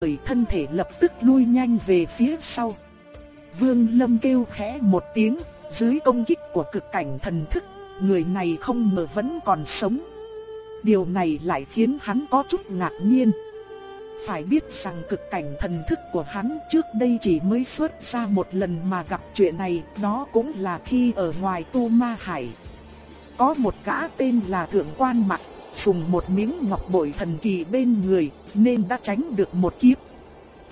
khởi thân thể lập tức lui nhanh về phía sau. Vương Lâm kêu khẽ một tiếng, dưới công kích của cực cảnh thần thức, người này không ngờ vẫn còn sống. Điều này lại khiến hắn có chút ngạc nhiên. Phải biết rằng cực cảnh thần thức của hắn trước đây chỉ mới xuất ra một lần mà gặp chuyện này, đó cũng là khi ở ngoài tu ma hải. Có một gã tên là Thượng Quan Mặc, dùng một miếng ngọc bội thần kỳ bên người, nên đã tránh được một kiếp.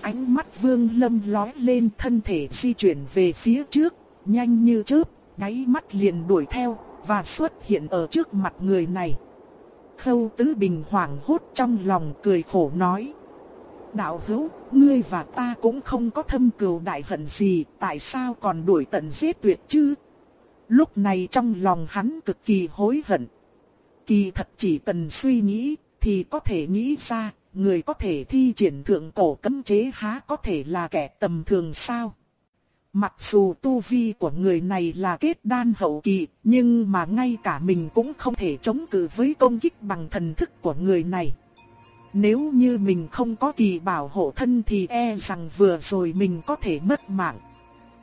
Ánh mắt Vương Lâm lóe lên thân thể di chuyển về phía trước, nhanh như chớp, đáy mắt liền đuổi theo và xuất hiện ở trước mặt người này. Khâu Tứ Bình hoảng hốt trong lòng cười khổ nói: "Đạo hữu, ngươi và ta cũng không có thâm cừu đại hận gì, tại sao còn đuổi tận giết tuyệt chứ?" Lúc này trong lòng hắn cực kỳ hối hận. Kỳ thật chỉ cần suy nghĩ thì có thể nghĩ ra, người có thể thi triển thượng cổ cấm chế há có thể là kẻ tầm thường sao? Mặc dù tu vi của người này là kết đan hậu kỳ, nhưng mà ngay cả mình cũng không thể chống cự với công kích bằng thần thức của người này. Nếu như mình không có kỳ bảo hộ thân thì e rằng vừa rồi mình có thể mất mạng.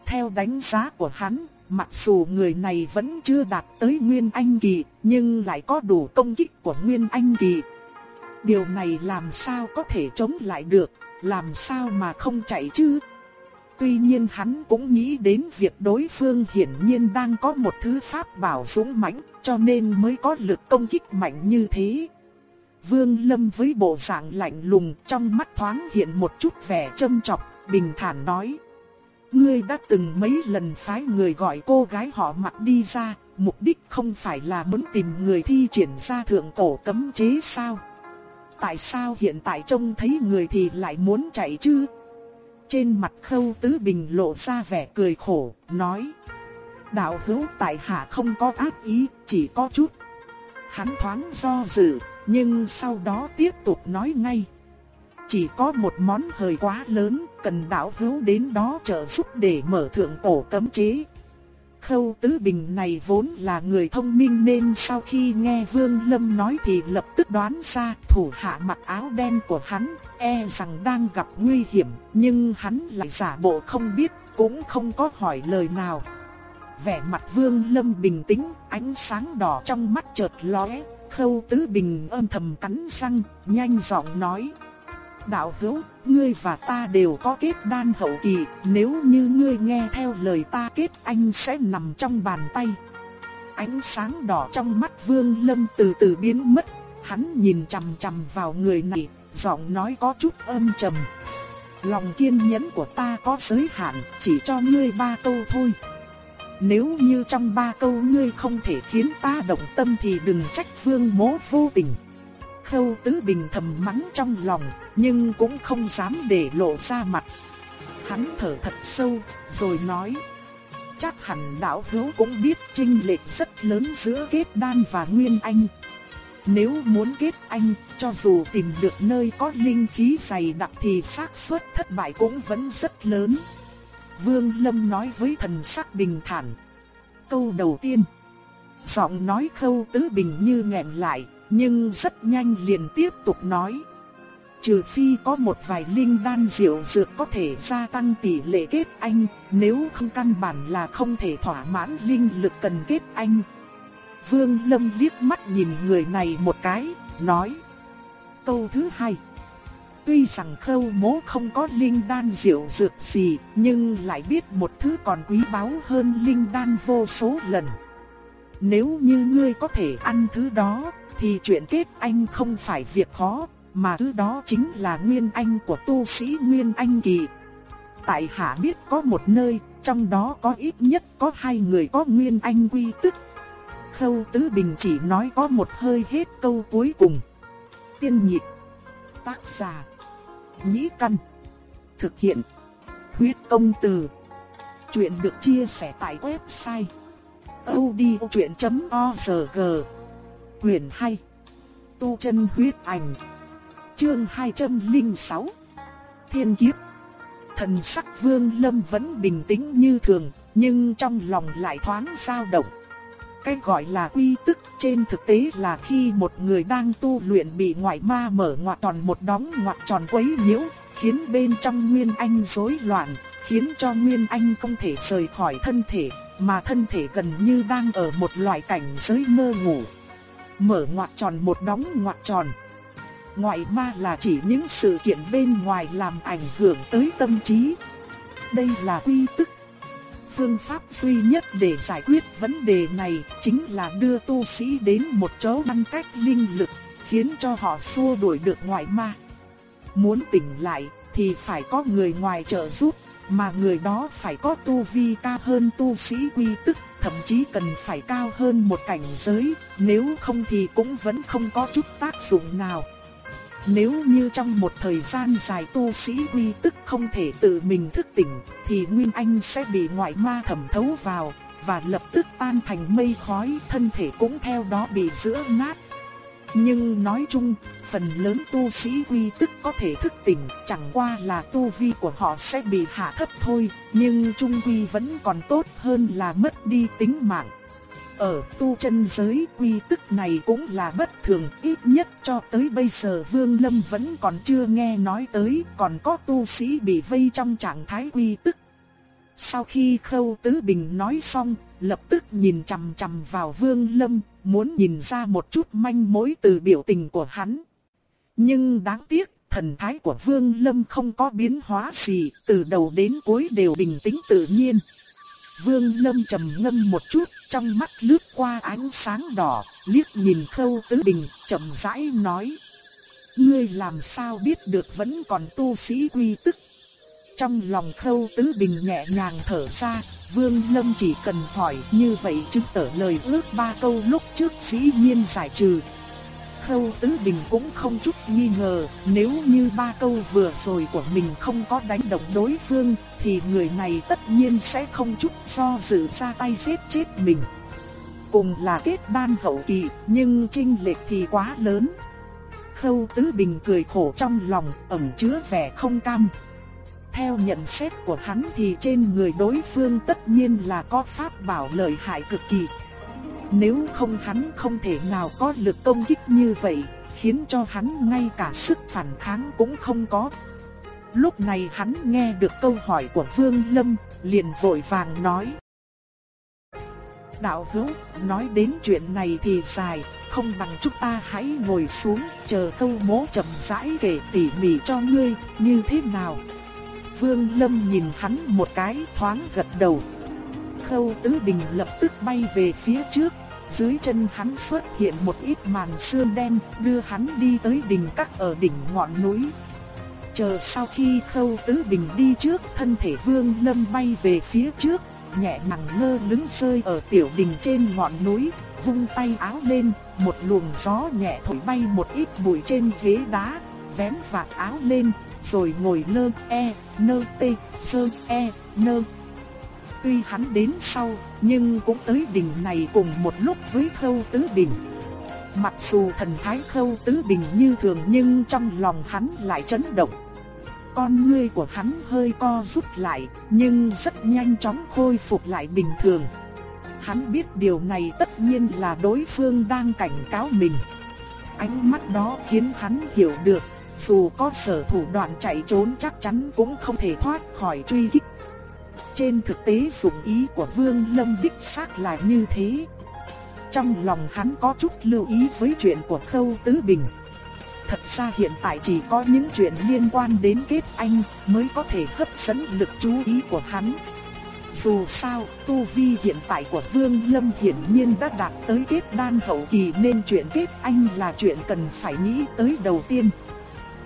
Theo đánh giá của hắn, mặc dù người này vẫn chưa đạt tới Nguyên Anh Kỳ, nhưng lại có đủ công kích của Nguyên Anh Kỳ. Điều này làm sao có thể chống lại được, làm sao mà không chạy chứ? Tuy nhiên hắn cũng nghĩ đến việc đối phương hiển nhiên đang có một thứ pháp bảo dũng mãnh, cho nên mới có lực công kích mạnh như thế. Vương Lâm với bộ dạng lạnh lùng trong mắt thoáng hiện một chút vẻ châm chọc, bình thản nói. Ngươi đã từng mấy lần phái người gọi cô gái họ mặc đi ra, mục đích không phải là muốn tìm người thi triển ra thượng cổ cấm chế sao? Tại sao hiện tại trông thấy người thì lại muốn chạy chứ? Trên mặt khâu tứ bình lộ ra vẻ cười khổ, nói. Đạo hữu tại hạ không có ác ý, chỉ có chút. Hắn thoáng do dự, nhưng sau đó tiếp tục nói ngay. Chỉ có một món hời quá lớn, cần đạo hữu đến đó trợ giúp để mở thượng cổ cấm chế. Khâu Tứ Bình này vốn là người thông minh nên sau khi nghe Vương Lâm nói thì lập tức đoán ra thủ hạ mặc áo đen của hắn e rằng đang gặp nguy hiểm, nhưng hắn lại giả bộ không biết, cũng không có hỏi lời nào. Vẻ mặt Vương Lâm bình tĩnh, ánh sáng đỏ trong mắt chợt lóe, Khâu Tứ Bình âm thầm cắn răng, nhanh giọng nói: đạo hữu, ngươi và ta đều có kết đan hậu kỳ, nếu như ngươi nghe theo lời ta kết anh sẽ nằm trong bàn tay. Ánh sáng đỏ trong mắt Vương Lâm từ từ biến mất, hắn nhìn chằm chằm vào người này, giọng nói có chút âm trầm. Lòng kiên nhẫn của ta có giới hạn, chỉ cho ngươi ba câu thôi. Nếu như trong ba câu ngươi không thể khiến ta động tâm thì đừng trách Vương Mỗ vô tình. Khâu Tứ Bình thầm mắng trong lòng, nhưng cũng không dám để lộ ra mặt. Hắn thở thật sâu, rồi nói: "Chắc hẳn đạo hữu cũng biết chênh lệch rất lớn giữa kết đan và nguyên anh. Nếu muốn kết anh, cho dù tìm được nơi có linh khí dày đặc thì xác suất thất bại cũng vẫn rất lớn." Vương Lâm nói với thần sắc bình thản. Câu đầu tiên, giọng nói Khâu Tứ Bình như nghẹn lại, nhưng rất nhanh liền tiếp tục nói. Trừ phi có một vài linh đan diệu dược có thể gia tăng tỷ lệ kết anh, nếu không căn bản là không thể thỏa mãn linh lực cần kết anh. Vương Lâm liếc mắt nhìn người này một cái, nói. Câu thứ hai. Tuy rằng khâu mố không có linh đan diệu dược gì, nhưng lại biết một thứ còn quý báu hơn linh đan vô số lần. Nếu như ngươi có thể ăn thứ đó, thì chuyện kết anh không phải việc khó, mà thứ đó chính là nguyên anh của tu sĩ nguyên anh kỳ. Tại hạ biết có một nơi, trong đó có ít nhất có hai người có nguyên anh quy tức. Khâu Tứ Bình chỉ nói có một hơi hết câu cuối cùng. Tiên nhịp, tác giả, nhĩ căn, thực hiện, huyết công từ. Chuyện được chia sẻ tại website odchuyện.org Quyền 2 Tu chân huyết ảnh Chương 206 Thiên kiếp Thần sắc vương lâm vẫn bình tĩnh như thường Nhưng trong lòng lại thoáng dao động Cái gọi là quy tức trên thực tế là khi một người đang tu luyện bị ngoại ma mở ngoặt tròn một đóng ngoặt tròn quấy nhiễu khiến bên trong Nguyên Anh rối loạn, khiến cho Nguyên Anh không thể rời khỏi thân thể, mà thân thể gần như đang ở một loại cảnh giới mơ ngủ. Mở ngoặt tròn một đóng ngoặt tròn. Ngoại ma là chỉ những sự kiện bên ngoài làm ảnh hưởng tới tâm trí. Đây là quy tức. Phương pháp duy nhất để giải quyết vấn đề này chính là đưa tu sĩ đến một chỗ ngăn cách linh lực, khiến cho họ xua đuổi được ngoại ma. Muốn tỉnh lại thì phải có người ngoài trợ giúp, mà người đó phải có tu vi cao hơn tu sĩ quy tức, thậm chí cần phải cao hơn một cảnh giới, nếu không thì cũng vẫn không có chút tác dụng nào. Nếu như trong một thời gian dài tu sĩ quy tức không thể tự mình thức tỉnh, thì Nguyên Anh sẽ bị ngoại ma thẩm thấu vào, và lập tức tan thành mây khói, thân thể cũng theo đó bị rữa nát. Nhưng nói chung, phần lớn tu sĩ quy tức có thể thức tỉnh, chẳng qua là tu vi của họ sẽ bị hạ thấp thôi, nhưng trung quy vẫn còn tốt hơn là mất đi tính mạng. Ở tu chân giới quy tức này cũng là bất thường, ít nhất cho tới bây giờ Vương Lâm vẫn còn chưa nghe nói tới, còn có tu sĩ bị vây trong trạng thái quy tức. Sau khi Khâu Tứ Bình nói xong, lập tức nhìn chằm chằm vào Vương Lâm, muốn nhìn ra một chút manh mối từ biểu tình của hắn. Nhưng đáng tiếc, thần thái của Vương Lâm không có biến hóa gì, từ đầu đến cuối đều bình tĩnh tự nhiên. Vương Lâm trầm ngâm một chút, trong mắt lướt qua ánh sáng đỏ, liếc nhìn Khâu Tứ Bình, chậm rãi nói: "Ngươi làm sao biết được vẫn còn tu sĩ quy tức?" Trong lòng Khâu Tứ Bình nhẹ nhàng thở ra, Vương Lâm chỉ cần hỏi như vậy chứng tỏ lời ước ba câu lúc trước dĩ nhiên giải trừ. Khâu Tứ Bình cũng không chút nghi ngờ, nếu như ba câu vừa rồi của mình không có đánh động đối phương, thì người này tất nhiên sẽ không chút do dự ra tay giết chết mình. Cùng là kết đan hậu kỳ, nhưng trinh lệch thì quá lớn. Khâu Tứ Bình cười khổ trong lòng, ẩn chứa vẻ không cam. Theo nhận xét của hắn thì trên người đối phương tất nhiên là có pháp bảo lợi hại cực kỳ. Nếu không hắn không thể nào có lực công kích như vậy, khiến cho hắn ngay cả sức phản kháng cũng không có. Lúc này hắn nghe được câu hỏi của Vương Lâm, liền vội vàng nói. Đạo hữu, nói đến chuyện này thì dài, không bằng chúng ta hãy ngồi xuống, chờ câu mố chậm rãi kể tỉ mỉ cho ngươi, như thế nào. Vương Lâm nhìn hắn một cái thoáng gật đầu. Khâu Tứ Bình lập tức bay về phía trước, dưới chân hắn xuất hiện một ít màn sương đen, đưa hắn đi tới đỉnh các ở đỉnh ngọn núi. Chờ sau khi Khâu Tứ Bình đi trước, thân thể Vương Lâm bay về phía trước, nhẹ nhàng lơ lửng rơi ở tiểu đỉnh trên ngọn núi, vung tay áo lên, một luồng gió nhẹ thổi bay một ít bụi trên ghế đá, vén vạt áo lên, rồi ngồi lơ e, nơ tê, sơ e, nơ. Tuy hắn đến sau, nhưng cũng tới đỉnh này cùng một lúc với khâu tứ bình. Mặc dù thần thái khâu tứ bình như thường nhưng trong lòng hắn lại chấn động. Con ngươi của hắn hơi co rút lại, nhưng rất nhanh chóng khôi phục lại bình thường. Hắn biết điều này tất nhiên là đối phương đang cảnh cáo mình. Ánh mắt đó khiến hắn hiểu được dù có sở thủ đoạn chạy trốn chắc chắn cũng không thể thoát khỏi truy kích. Trên thực tế dụng ý của Vương Lâm đích xác là như thế. Trong lòng hắn có chút lưu ý với chuyện của Khâu Tứ Bình. Thật ra hiện tại chỉ có những chuyện liên quan đến kết anh mới có thể hấp dẫn lực chú ý của hắn. Dù sao, tu vi hiện tại của Vương Lâm hiển nhiên đã đạt tới kết đan hậu kỳ nên chuyện kết anh là chuyện cần phải nghĩ tới đầu tiên.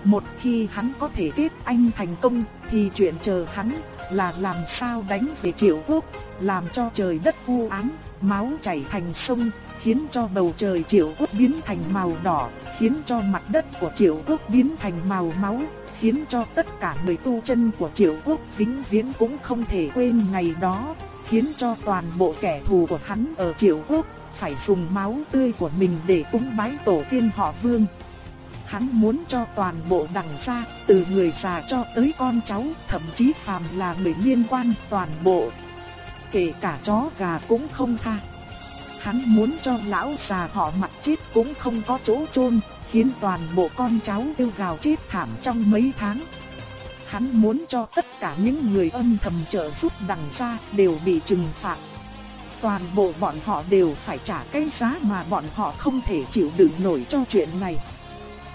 Một khi hắn có thể kết anh thành công thì chuyện chờ hắn là làm sao đánh về triệu quốc, làm cho trời đất u ám, máu chảy thành sông, khiến cho bầu trời triệu quốc biến thành màu đỏ, khiến cho mặt đất của triệu quốc biến thành màu máu, khiến cho tất cả người tu chân của triệu quốc vĩnh viễn cũng không thể quên ngày đó, khiến cho toàn bộ kẻ thù của hắn ở triệu quốc phải dùng máu tươi của mình để cúng bái tổ tiên họ Vương. Hắn muốn cho toàn bộ đằng gia, từ người già cho tới con cháu, thậm chí phàm là người liên quan toàn bộ. Kể cả chó gà cũng không tha. Hắn muốn cho lão già họ mặt chết cũng không có chỗ chôn, khiến toàn bộ con cháu yêu gào chết thảm trong mấy tháng. hắn muốn cho tất cả những người âm thầm trợ giúp đằng gia đều bị trừng phạt. Toàn bộ bọn họ đều phải trả cái giá mà bọn họ không thể chịu đựng nổi cho chuyện này.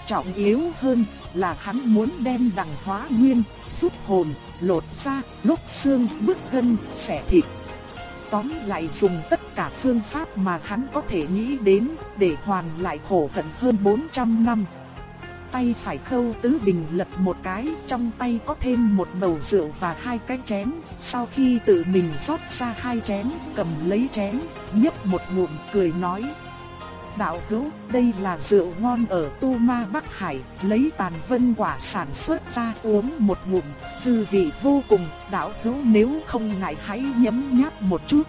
Trọng yếu hơn là hắn muốn đem đằng hóa nguyên, rút hồn, lột da, lúc xương, bức gân, xẻ thịt. Tóm lại dùng tất cả phương pháp mà hắn có thể nghĩ đến để hoàn lại khổ hận hơn 400 năm tay phải khâu tứ bình lật một cái, trong tay có thêm một bầu rượu và hai cái chén. Sau khi tự mình rót ra hai chén, cầm lấy chén, nhấp một ngụm cười nói. Đạo hữu, đây là rượu ngon ở Tu Ma Bắc Hải, lấy tàn vân quả sản xuất ra uống một ngụm, dư vị vô cùng, đạo hữu nếu không ngại hãy nhấm nháp một chút.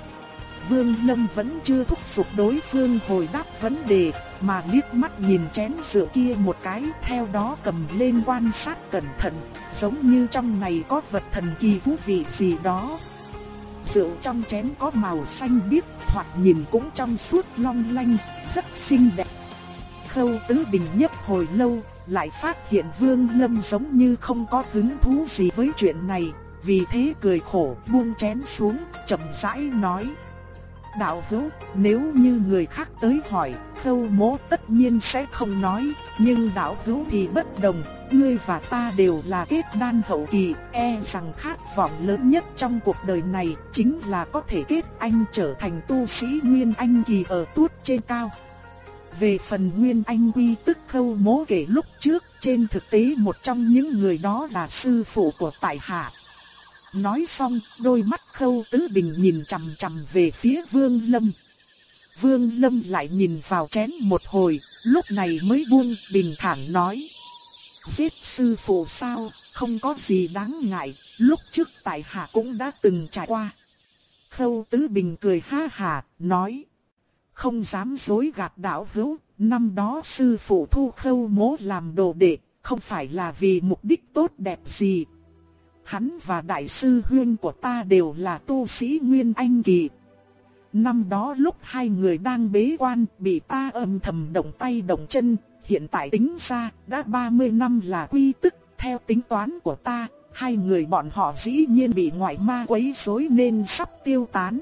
Vương Lâm vẫn chưa thúc giục đối phương hồi đáp vấn đề, mà liếc mắt nhìn chén rượu kia một cái, theo đó cầm lên quan sát cẩn thận, giống như trong này có vật thần kỳ thú vị gì đó. Rượu trong chén có màu xanh biếc, thoạt nhìn cũng trong suốt long lanh, rất xinh đẹp. Khâu Tứ Bình nhấp hồi lâu, lại phát hiện Vương Lâm giống như không có hứng thú gì với chuyện này, vì thế cười khổ buông chén xuống, chậm rãi nói: đạo hữu, nếu như người khác tới hỏi, khâu Mỗ tất nhiên sẽ không nói, nhưng đạo hữu thì bất đồng, ngươi và ta đều là kết đan hậu kỳ, e rằng khát vọng lớn nhất trong cuộc đời này chính là có thể kết anh trở thành tu sĩ Nguyên Anh kỳ ở tuốt trên cao. Về phần Nguyên Anh quy tức khâu mố kể lúc trước, trên thực tế một trong những người đó là sư phụ của tại hạ. Nói xong, đôi mắt khâu tứ bình nhìn chằm chằm về phía Vương Lâm. Vương Lâm lại nhìn vào chén một hồi, lúc này mới buông bình thản nói. Giết sư phụ sao, không có gì đáng ngại, lúc trước tại hạ cũng đã từng trải qua. Khâu tứ bình cười ha hà, nói. Không dám dối gạt đạo hữu, năm đó sư phụ thu khâu mố làm đồ đệ, không phải là vì mục đích tốt đẹp gì, hắn và đại sư huyên của ta đều là tu sĩ Nguyên Anh Kỳ. Năm đó lúc hai người đang bế quan bị ta âm thầm động tay động chân, hiện tại tính ra đã 30 năm là quy tức, theo tính toán của ta, hai người bọn họ dĩ nhiên bị ngoại ma quấy rối nên sắp tiêu tán.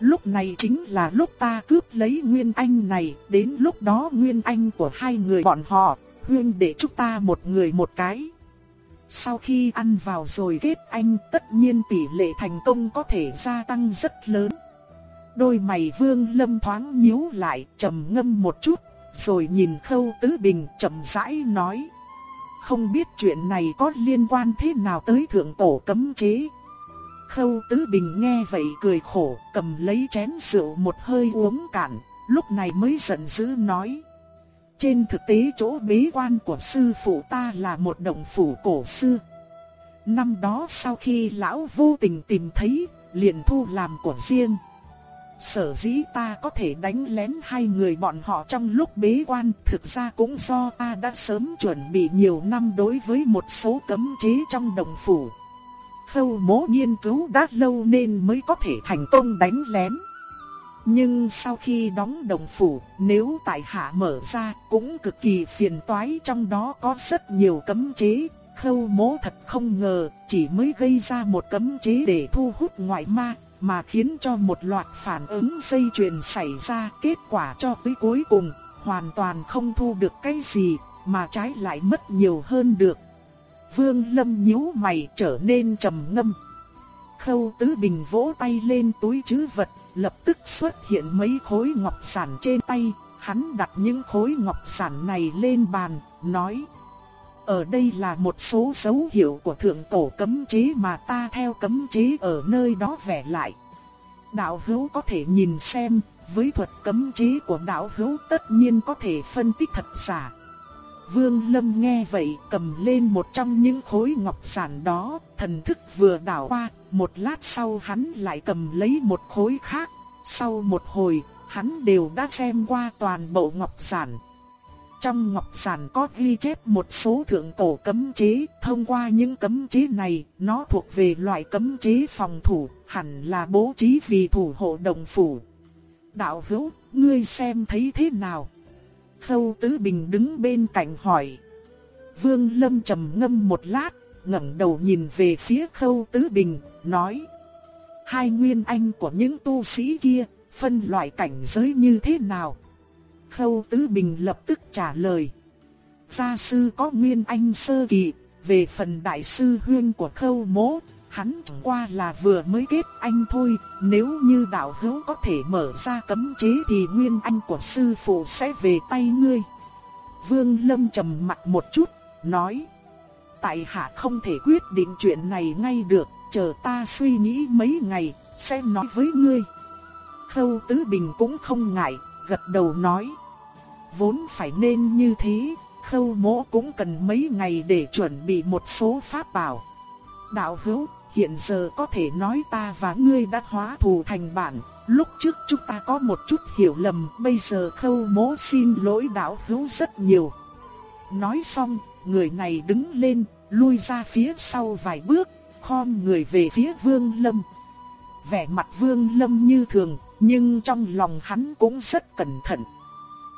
Lúc này chính là lúc ta cướp lấy Nguyên Anh này, đến lúc đó Nguyên Anh của hai người bọn họ, huyên để chúng ta một người một cái. Sau khi ăn vào rồi kết anh tất nhiên tỷ lệ thành công có thể gia tăng rất lớn. Đôi mày vương lâm thoáng nhíu lại trầm ngâm một chút, rồi nhìn khâu tứ bình chậm rãi nói. Không biết chuyện này có liên quan thế nào tới thượng tổ cấm chế. Khâu tứ bình nghe vậy cười khổ cầm lấy chén rượu một hơi uống cạn, lúc này mới giận dữ nói. Trên thực tế chỗ bế quan của sư phụ ta là một động phủ cổ xưa. Năm đó sau khi lão vô tình tìm thấy, liền thu làm của riêng. Sở dĩ ta có thể đánh lén hai người bọn họ trong lúc bế quan thực ra cũng do ta đã sớm chuẩn bị nhiều năm đối với một số cấm chế trong đồng phủ. Khâu mố nghiên cứu đã lâu nên mới có thể thành công đánh lén. Nhưng sau khi đóng đồng phủ, nếu tại hạ mở ra cũng cực kỳ phiền toái trong đó có rất nhiều cấm chế. Khâu mố thật không ngờ, chỉ mới gây ra một cấm chế để thu hút ngoại ma, mà khiến cho một loạt phản ứng dây chuyền xảy ra. Kết quả cho tới cuối cùng, hoàn toàn không thu được cái gì, mà trái lại mất nhiều hơn được. Vương Lâm nhíu mày trở nên trầm ngâm. Khâu Tứ Bình vỗ tay lên túi trữ vật, lập tức xuất hiện mấy khối ngọc sản trên tay, hắn đặt những khối ngọc sản này lên bàn, nói: "Ở đây là một số dấu hiệu của thượng tổ cấm chế mà ta theo cấm chế ở nơi đó vẽ lại. Đạo hữu có thể nhìn xem, với thuật cấm chế của đạo hữu tất nhiên có thể phân tích thật giả." Vương Lâm nghe vậy cầm lên một trong những khối ngọc sản đó, thần thức vừa đảo qua, một lát sau hắn lại cầm lấy một khối khác. Sau một hồi, hắn đều đã xem qua toàn bộ ngọc sản. Trong ngọc sản có ghi chép một số thượng cổ cấm chế, thông qua những cấm chế này, nó thuộc về loại cấm chế phòng thủ, hẳn là bố trí vì thủ hộ đồng phủ. Đạo hữu, ngươi xem thấy thế nào? Khâu Tứ Bình đứng bên cạnh hỏi. Vương Lâm trầm ngâm một lát, ngẩng đầu nhìn về phía Khâu Tứ Bình, nói: "Hai nguyên anh của những tu sĩ kia, phân loại cảnh giới như thế nào?" Khâu Tứ Bình lập tức trả lời: "Gia sư có nguyên anh sơ kỳ, về phần đại sư huyên của Khâu Mỗ, hắn chẳng qua là vừa mới kết anh thôi, nếu như đạo hữu có thể mở ra cấm chế thì nguyên anh của sư phụ sẽ về tay ngươi." Vương Lâm trầm mặt một chút, nói: tại hạ không thể quyết định chuyện này ngay được, chờ ta suy nghĩ mấy ngày, sẽ nói với ngươi. Khâu Tứ Bình cũng không ngại, gật đầu nói. Vốn phải nên như thế, khâu mỗ cũng cần mấy ngày để chuẩn bị một số pháp bảo. Đạo hữu, hiện giờ có thể nói ta và ngươi đã hóa thù thành bạn, lúc trước chúng ta có một chút hiểu lầm, bây giờ khâu mỗ xin lỗi đạo hữu rất nhiều. Nói xong, người này đứng lên, lui ra phía sau vài bước, khom người về phía Vương Lâm. Vẻ mặt Vương Lâm như thường, nhưng trong lòng hắn cũng rất cẩn thận.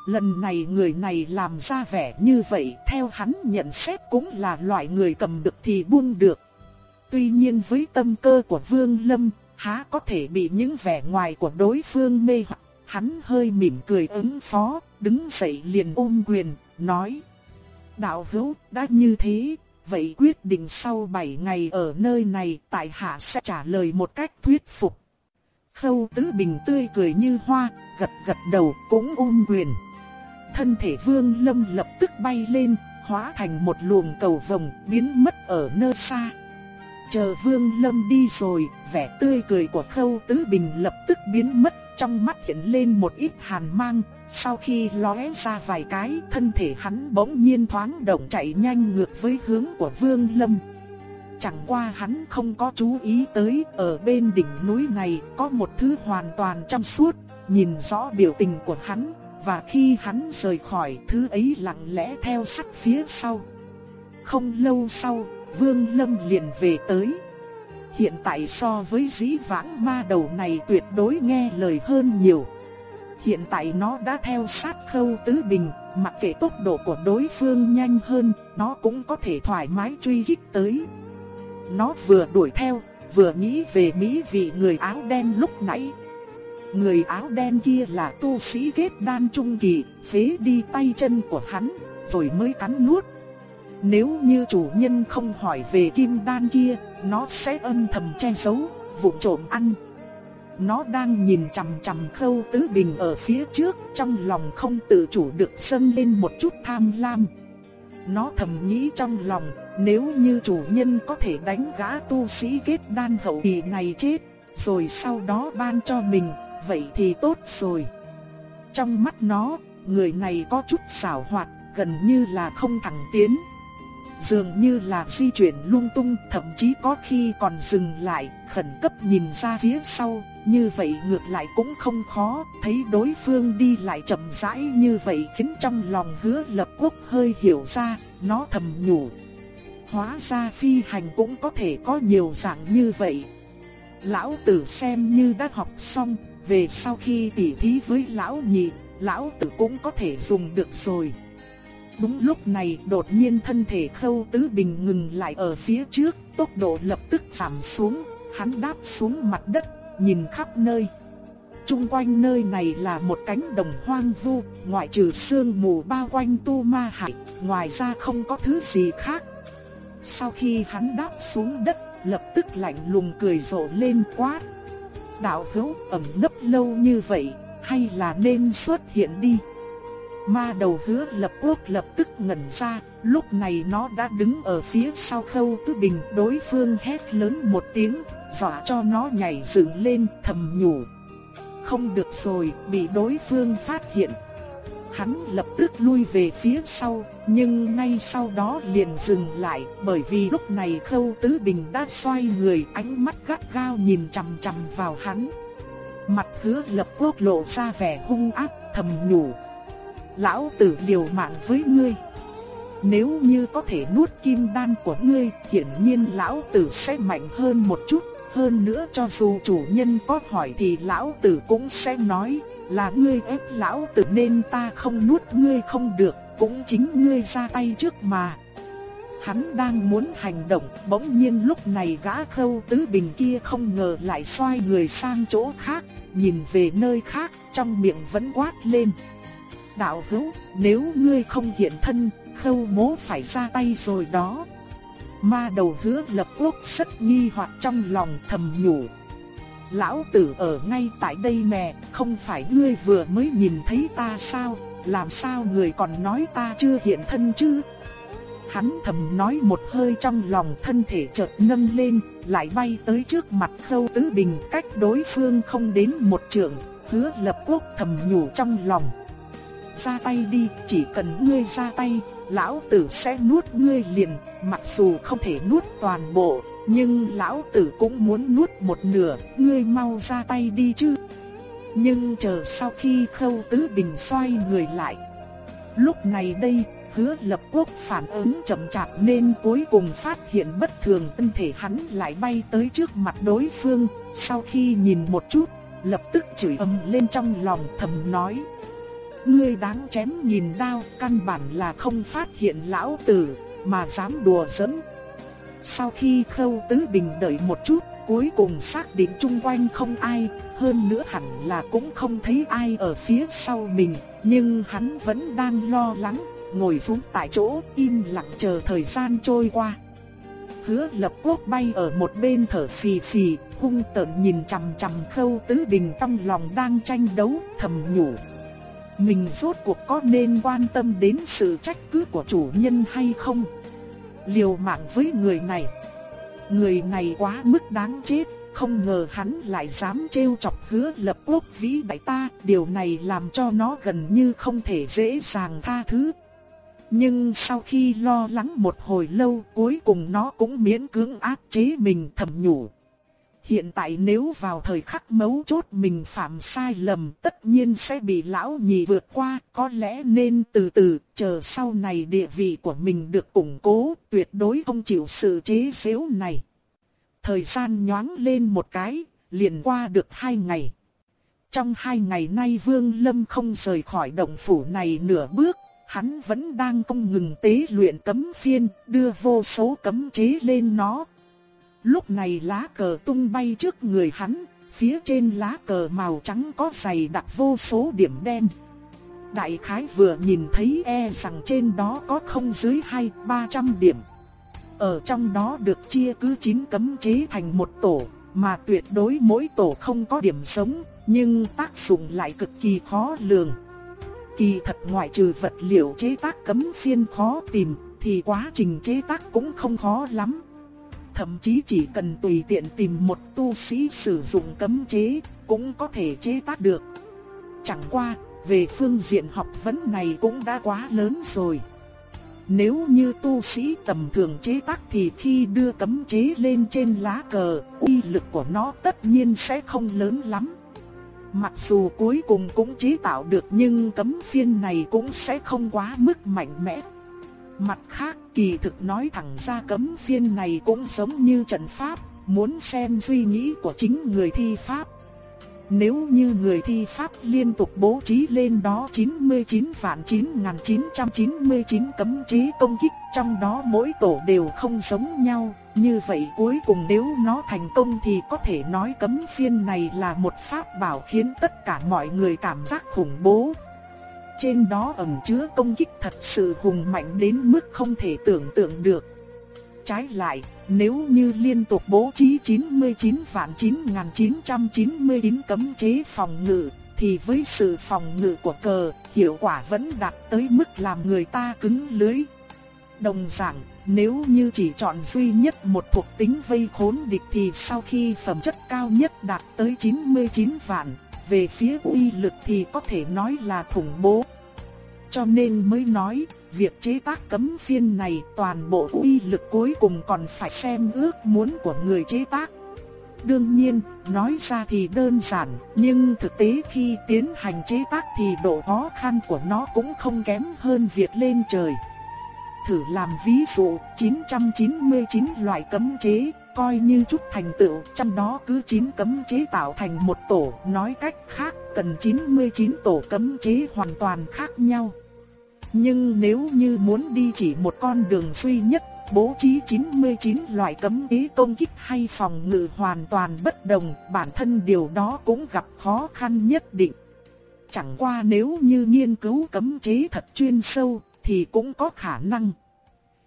Lần này người này làm ra vẻ như vậy, theo hắn nhận xét cũng là loại người cầm được thì buông được. Tuy nhiên với tâm cơ của Vương Lâm, há có thể bị những vẻ ngoài của đối phương mê hoặc. Hắn hơi mỉm cười ứng phó, đứng dậy liền ôm quyền, nói đạo hữu đã như thế, vậy quyết định sau 7 ngày ở nơi này tại hạ sẽ trả lời một cách thuyết phục. Khâu Tứ Bình tươi cười như hoa, gật gật đầu cũng ôm quyền. Thân thể Vương Lâm lập tức bay lên, hóa thành một luồng cầu vồng biến mất ở nơi xa. Chờ Vương Lâm đi rồi, vẻ tươi cười của Khâu Tứ Bình lập tức biến mất trong mắt hiện lên một ít hàn mang, sau khi lóe ra vài cái, thân thể hắn bỗng nhiên thoáng động chạy nhanh ngược với hướng của Vương Lâm. Chẳng qua hắn không có chú ý tới, ở bên đỉnh núi này có một thứ hoàn toàn trong suốt, nhìn rõ biểu tình của hắn, và khi hắn rời khỏi, thứ ấy lặng lẽ theo sát phía sau. Không lâu sau, Vương Lâm liền về tới hiện tại so với dĩ vãng ma đầu này tuyệt đối nghe lời hơn nhiều. Hiện tại nó đã theo sát khâu tứ bình, mặc kệ tốc độ của đối phương nhanh hơn, nó cũng có thể thoải mái truy kích tới. Nó vừa đuổi theo, vừa nghĩ về mỹ vị người áo đen lúc nãy. Người áo đen kia là tu sĩ kết đan trung kỳ, phế đi tay chân của hắn, rồi mới cắn nuốt. Nếu như chủ nhân không hỏi về kim đan kia, nó sẽ âm thầm che giấu, vụng trộm ăn. Nó đang nhìn chằm chằm khâu tứ bình ở phía trước, trong lòng không tự chủ được dâng lên một chút tham lam. Nó thầm nghĩ trong lòng, nếu như chủ nhân có thể đánh gã tu sĩ kết đan hậu kỳ này chết, rồi sau đó ban cho mình, vậy thì tốt rồi. Trong mắt nó, người này có chút xảo hoạt, gần như là không thẳng tiến dường như là di chuyển lung tung, thậm chí có khi còn dừng lại, khẩn cấp nhìn ra phía sau, như vậy ngược lại cũng không khó, thấy đối phương đi lại chậm rãi như vậy khiến trong lòng hứa lập quốc hơi hiểu ra, nó thầm nhủ. Hóa ra phi hành cũng có thể có nhiều dạng như vậy. Lão tử xem như đã học xong, về sau khi tỉ thí với lão nhị, lão tử cũng có thể dùng được rồi. Đúng lúc này đột nhiên thân thể khâu tứ bình ngừng lại ở phía trước, tốc độ lập tức giảm xuống, hắn đáp xuống mặt đất, nhìn khắp nơi. Trung quanh nơi này là một cánh đồng hoang vu, ngoại trừ sương mù bao quanh tu ma hải, ngoài ra không có thứ gì khác. Sau khi hắn đáp xuống đất, lập tức lạnh lùng cười rộ lên quát. Đạo hữu ẩn nấp lâu như vậy, hay là nên xuất hiện đi. Ma đầu hứa lập quốc lập tức ngẩn ra, lúc này nó đã đứng ở phía sau khâu tứ bình đối phương hét lớn một tiếng, dọa cho nó nhảy dựng lên thầm nhủ. Không được rồi, bị đối phương phát hiện. Hắn lập tức lui về phía sau, nhưng ngay sau đó liền dừng lại, bởi vì lúc này Khâu Tứ Bình đã xoay người, ánh mắt gắt gao nhìn chằm chằm vào hắn. Mặt Hứa Lập Quốc lộ ra vẻ hung ác, thầm nhủ, lão tử liều mạng với ngươi. Nếu như có thể nuốt kim đan của ngươi, hiển nhiên lão tử sẽ mạnh hơn một chút, hơn nữa cho dù chủ nhân có hỏi thì lão tử cũng sẽ nói là ngươi ép lão tử nên ta không nuốt ngươi không được, cũng chính ngươi ra tay trước mà. Hắn đang muốn hành động, bỗng nhiên lúc này gã khâu tứ bình kia không ngờ lại xoay người sang chỗ khác, nhìn về nơi khác, trong miệng vẫn quát lên. Đạo hữu, nếu ngươi không hiện thân, khâu mố phải ra tay rồi đó. Ma đầu hứa lập quốc rất nghi hoặc trong lòng thầm nhủ. Lão tử ở ngay tại đây mẹ, không phải ngươi vừa mới nhìn thấy ta sao, làm sao người còn nói ta chưa hiện thân chứ? Hắn thầm nói một hơi trong lòng thân thể chợt nâng lên, lại bay tới trước mặt khâu tứ bình cách đối phương không đến một trượng, hứa lập quốc thầm nhủ trong lòng. Ra tay đi, chỉ cần ngươi ra tay, lão tử sẽ nuốt ngươi liền, mặc dù không thể nuốt toàn bộ, nhưng lão tử cũng muốn nuốt một nửa, ngươi mau ra tay đi chứ. Nhưng chờ sau khi khâu tứ bình xoay người lại. Lúc này đây, hứa lập quốc phản ứng chậm chạp nên cuối cùng phát hiện bất thường thân thể hắn lại bay tới trước mặt đối phương. Sau khi nhìn một chút, lập tức chửi ầm lên trong lòng thầm nói. Ngươi đáng chém nhìn đao, căn bản là không phát hiện lão tử, mà dám đùa giỡn. Sau khi khâu tứ bình đợi một chút, cuối cùng xác định chung quanh không ai, hơn nữa hẳn là cũng không thấy ai ở phía sau mình, nhưng hắn vẫn đang lo lắng, ngồi xuống tại chỗ im lặng chờ thời gian trôi qua. Hứa lập quốc bay ở một bên thở phì phì, hung tợn nhìn chằm chằm khâu tứ bình trong lòng đang tranh đấu, thầm nhủ. Mình rốt cuộc có nên quan tâm đến sự trách cứ của chủ nhân hay không? Liều mạng với người này. Người này quá mức đáng chết, không ngờ hắn lại dám trêu chọc hứa lập quốc vĩ đại ta, điều này làm cho nó gần như không thể dễ dàng tha thứ. Nhưng sau khi lo lắng một hồi lâu cuối cùng nó cũng miễn cưỡng áp chế mình thầm nhủ. Hiện tại nếu vào thời khắc mấu chốt mình phạm sai lầm tất nhiên sẽ bị lão nhị vượt qua, có lẽ nên từ từ, chờ sau này địa vị của mình được củng cố, tuyệt đối không chịu sự chế xếu này. Thời gian nhoáng lên một cái, liền qua được hai ngày. Trong hai ngày nay Vương Lâm không rời khỏi động phủ này nửa bước, hắn vẫn đang không ngừng tế luyện cấm phiên, đưa vô số cấm chế lên nó, Lúc này lá cờ tung bay trước người hắn, phía trên lá cờ màu trắng có dày đặc vô số điểm đen. Đại khái vừa nhìn thấy e rằng trên đó có không dưới hai ba trăm điểm. Ở trong đó được chia cứ 9 cấm chế thành một tổ, mà tuyệt đối mỗi tổ không có điểm sống, nhưng tác dụng lại cực kỳ khó lường. Kỳ thật ngoại trừ vật liệu chế tác cấm phiên khó tìm, thì quá trình chế tác cũng không khó lắm thậm chí chỉ cần tùy tiện tìm một tu sĩ sử dụng cấm chế, cũng có thể chế tác được. Chẳng qua, về phương diện học vấn này cũng đã quá lớn rồi. Nếu như tu sĩ tầm thường chế tác thì khi đưa cấm chế lên trên lá cờ, uy lực của nó tất nhiên sẽ không lớn lắm. Mặc dù cuối cùng cũng chế tạo được nhưng cấm phiên này cũng sẽ không quá mức mạnh mẽ. Mặt khác kỳ thực nói thẳng ra cấm phiên này cũng giống như trận pháp, muốn xem suy nghĩ của chính người thi pháp. Nếu như người thi pháp liên tục bố trí lên đó 99 vạn 9999 cấm chế công kích, trong đó mỗi tổ đều không giống nhau, như vậy cuối cùng nếu nó thành công thì có thể nói cấm phiên này là một pháp bảo khiến tất cả mọi người cảm giác khủng bố, trên đó ẩn chứa công kích thật sự hùng mạnh đến mức không thể tưởng tượng được. Trái lại, nếu như liên tục bố trí 99 vạn 9999 cấm chế phòng ngự, thì với sự phòng ngự của cờ, hiệu quả vẫn đạt tới mức làm người ta cứng lưới. Đồng dạng, nếu như chỉ chọn duy nhất một thuộc tính vây khốn địch thì sau khi phẩm chất cao nhất đạt tới 99 vạn, về phía uy lực thì có thể nói là khủng bố. Cho nên mới nói, việc chế tác cấm phiên này toàn bộ uy lực cuối cùng còn phải xem ước muốn của người chế tác. Đương nhiên, nói ra thì đơn giản, nhưng thực tế khi tiến hành chế tác thì độ khó khăn của nó cũng không kém hơn việc lên trời. Thử làm ví dụ, 999 loại cấm chế, coi như chút thành tựu, trong đó cứ 9 cấm chế tạo thành một tổ, nói cách khác, cần 99 tổ cấm chế hoàn toàn khác nhau. Nhưng nếu như muốn đi chỉ một con đường duy nhất, bố trí 99 loại cấm ý công kích hay phòng ngự hoàn toàn bất đồng, bản thân điều đó cũng gặp khó khăn nhất định. Chẳng qua nếu như nghiên cứu cấm chế thật chuyên sâu, thì cũng có khả năng.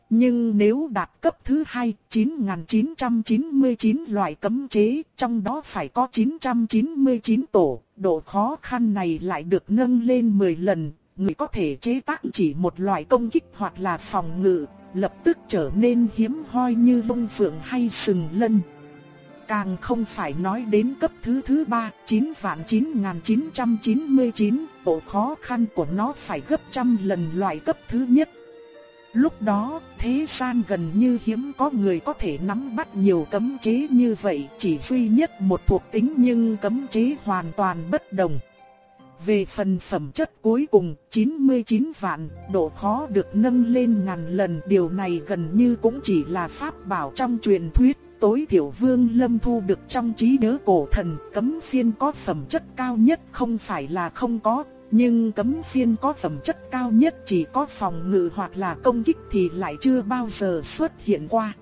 Nhưng nếu đạt cấp thứ hai, 9999 loại cấm chế, trong đó phải có 999 tổ, độ khó khăn này lại được nâng lên 10 lần. Người có thể chế tác chỉ một loại công kích hoặc là phòng ngự, lập tức trở nên hiếm hoi như lông phượng hay sừng lân. Càng không phải nói đến cấp thứ thứ ba, 9 vạn 9999, độ khó khăn của nó phải gấp trăm lần loại cấp thứ nhất. Lúc đó, thế gian gần như hiếm có người có thể nắm bắt nhiều cấm chế như vậy, chỉ duy nhất một thuộc tính nhưng cấm chế hoàn toàn bất đồng. Về phần phẩm chất cuối cùng, 99 vạn, độ khó được nâng lên ngàn lần, điều này gần như cũng chỉ là pháp bảo trong truyền thuyết. Tối thiểu vương lâm thu được trong trí nhớ cổ thần, cấm phiên có phẩm chất cao nhất không phải là không có, nhưng cấm phiên có phẩm chất cao nhất chỉ có phòng ngự hoặc là công kích thì lại chưa bao giờ xuất hiện qua.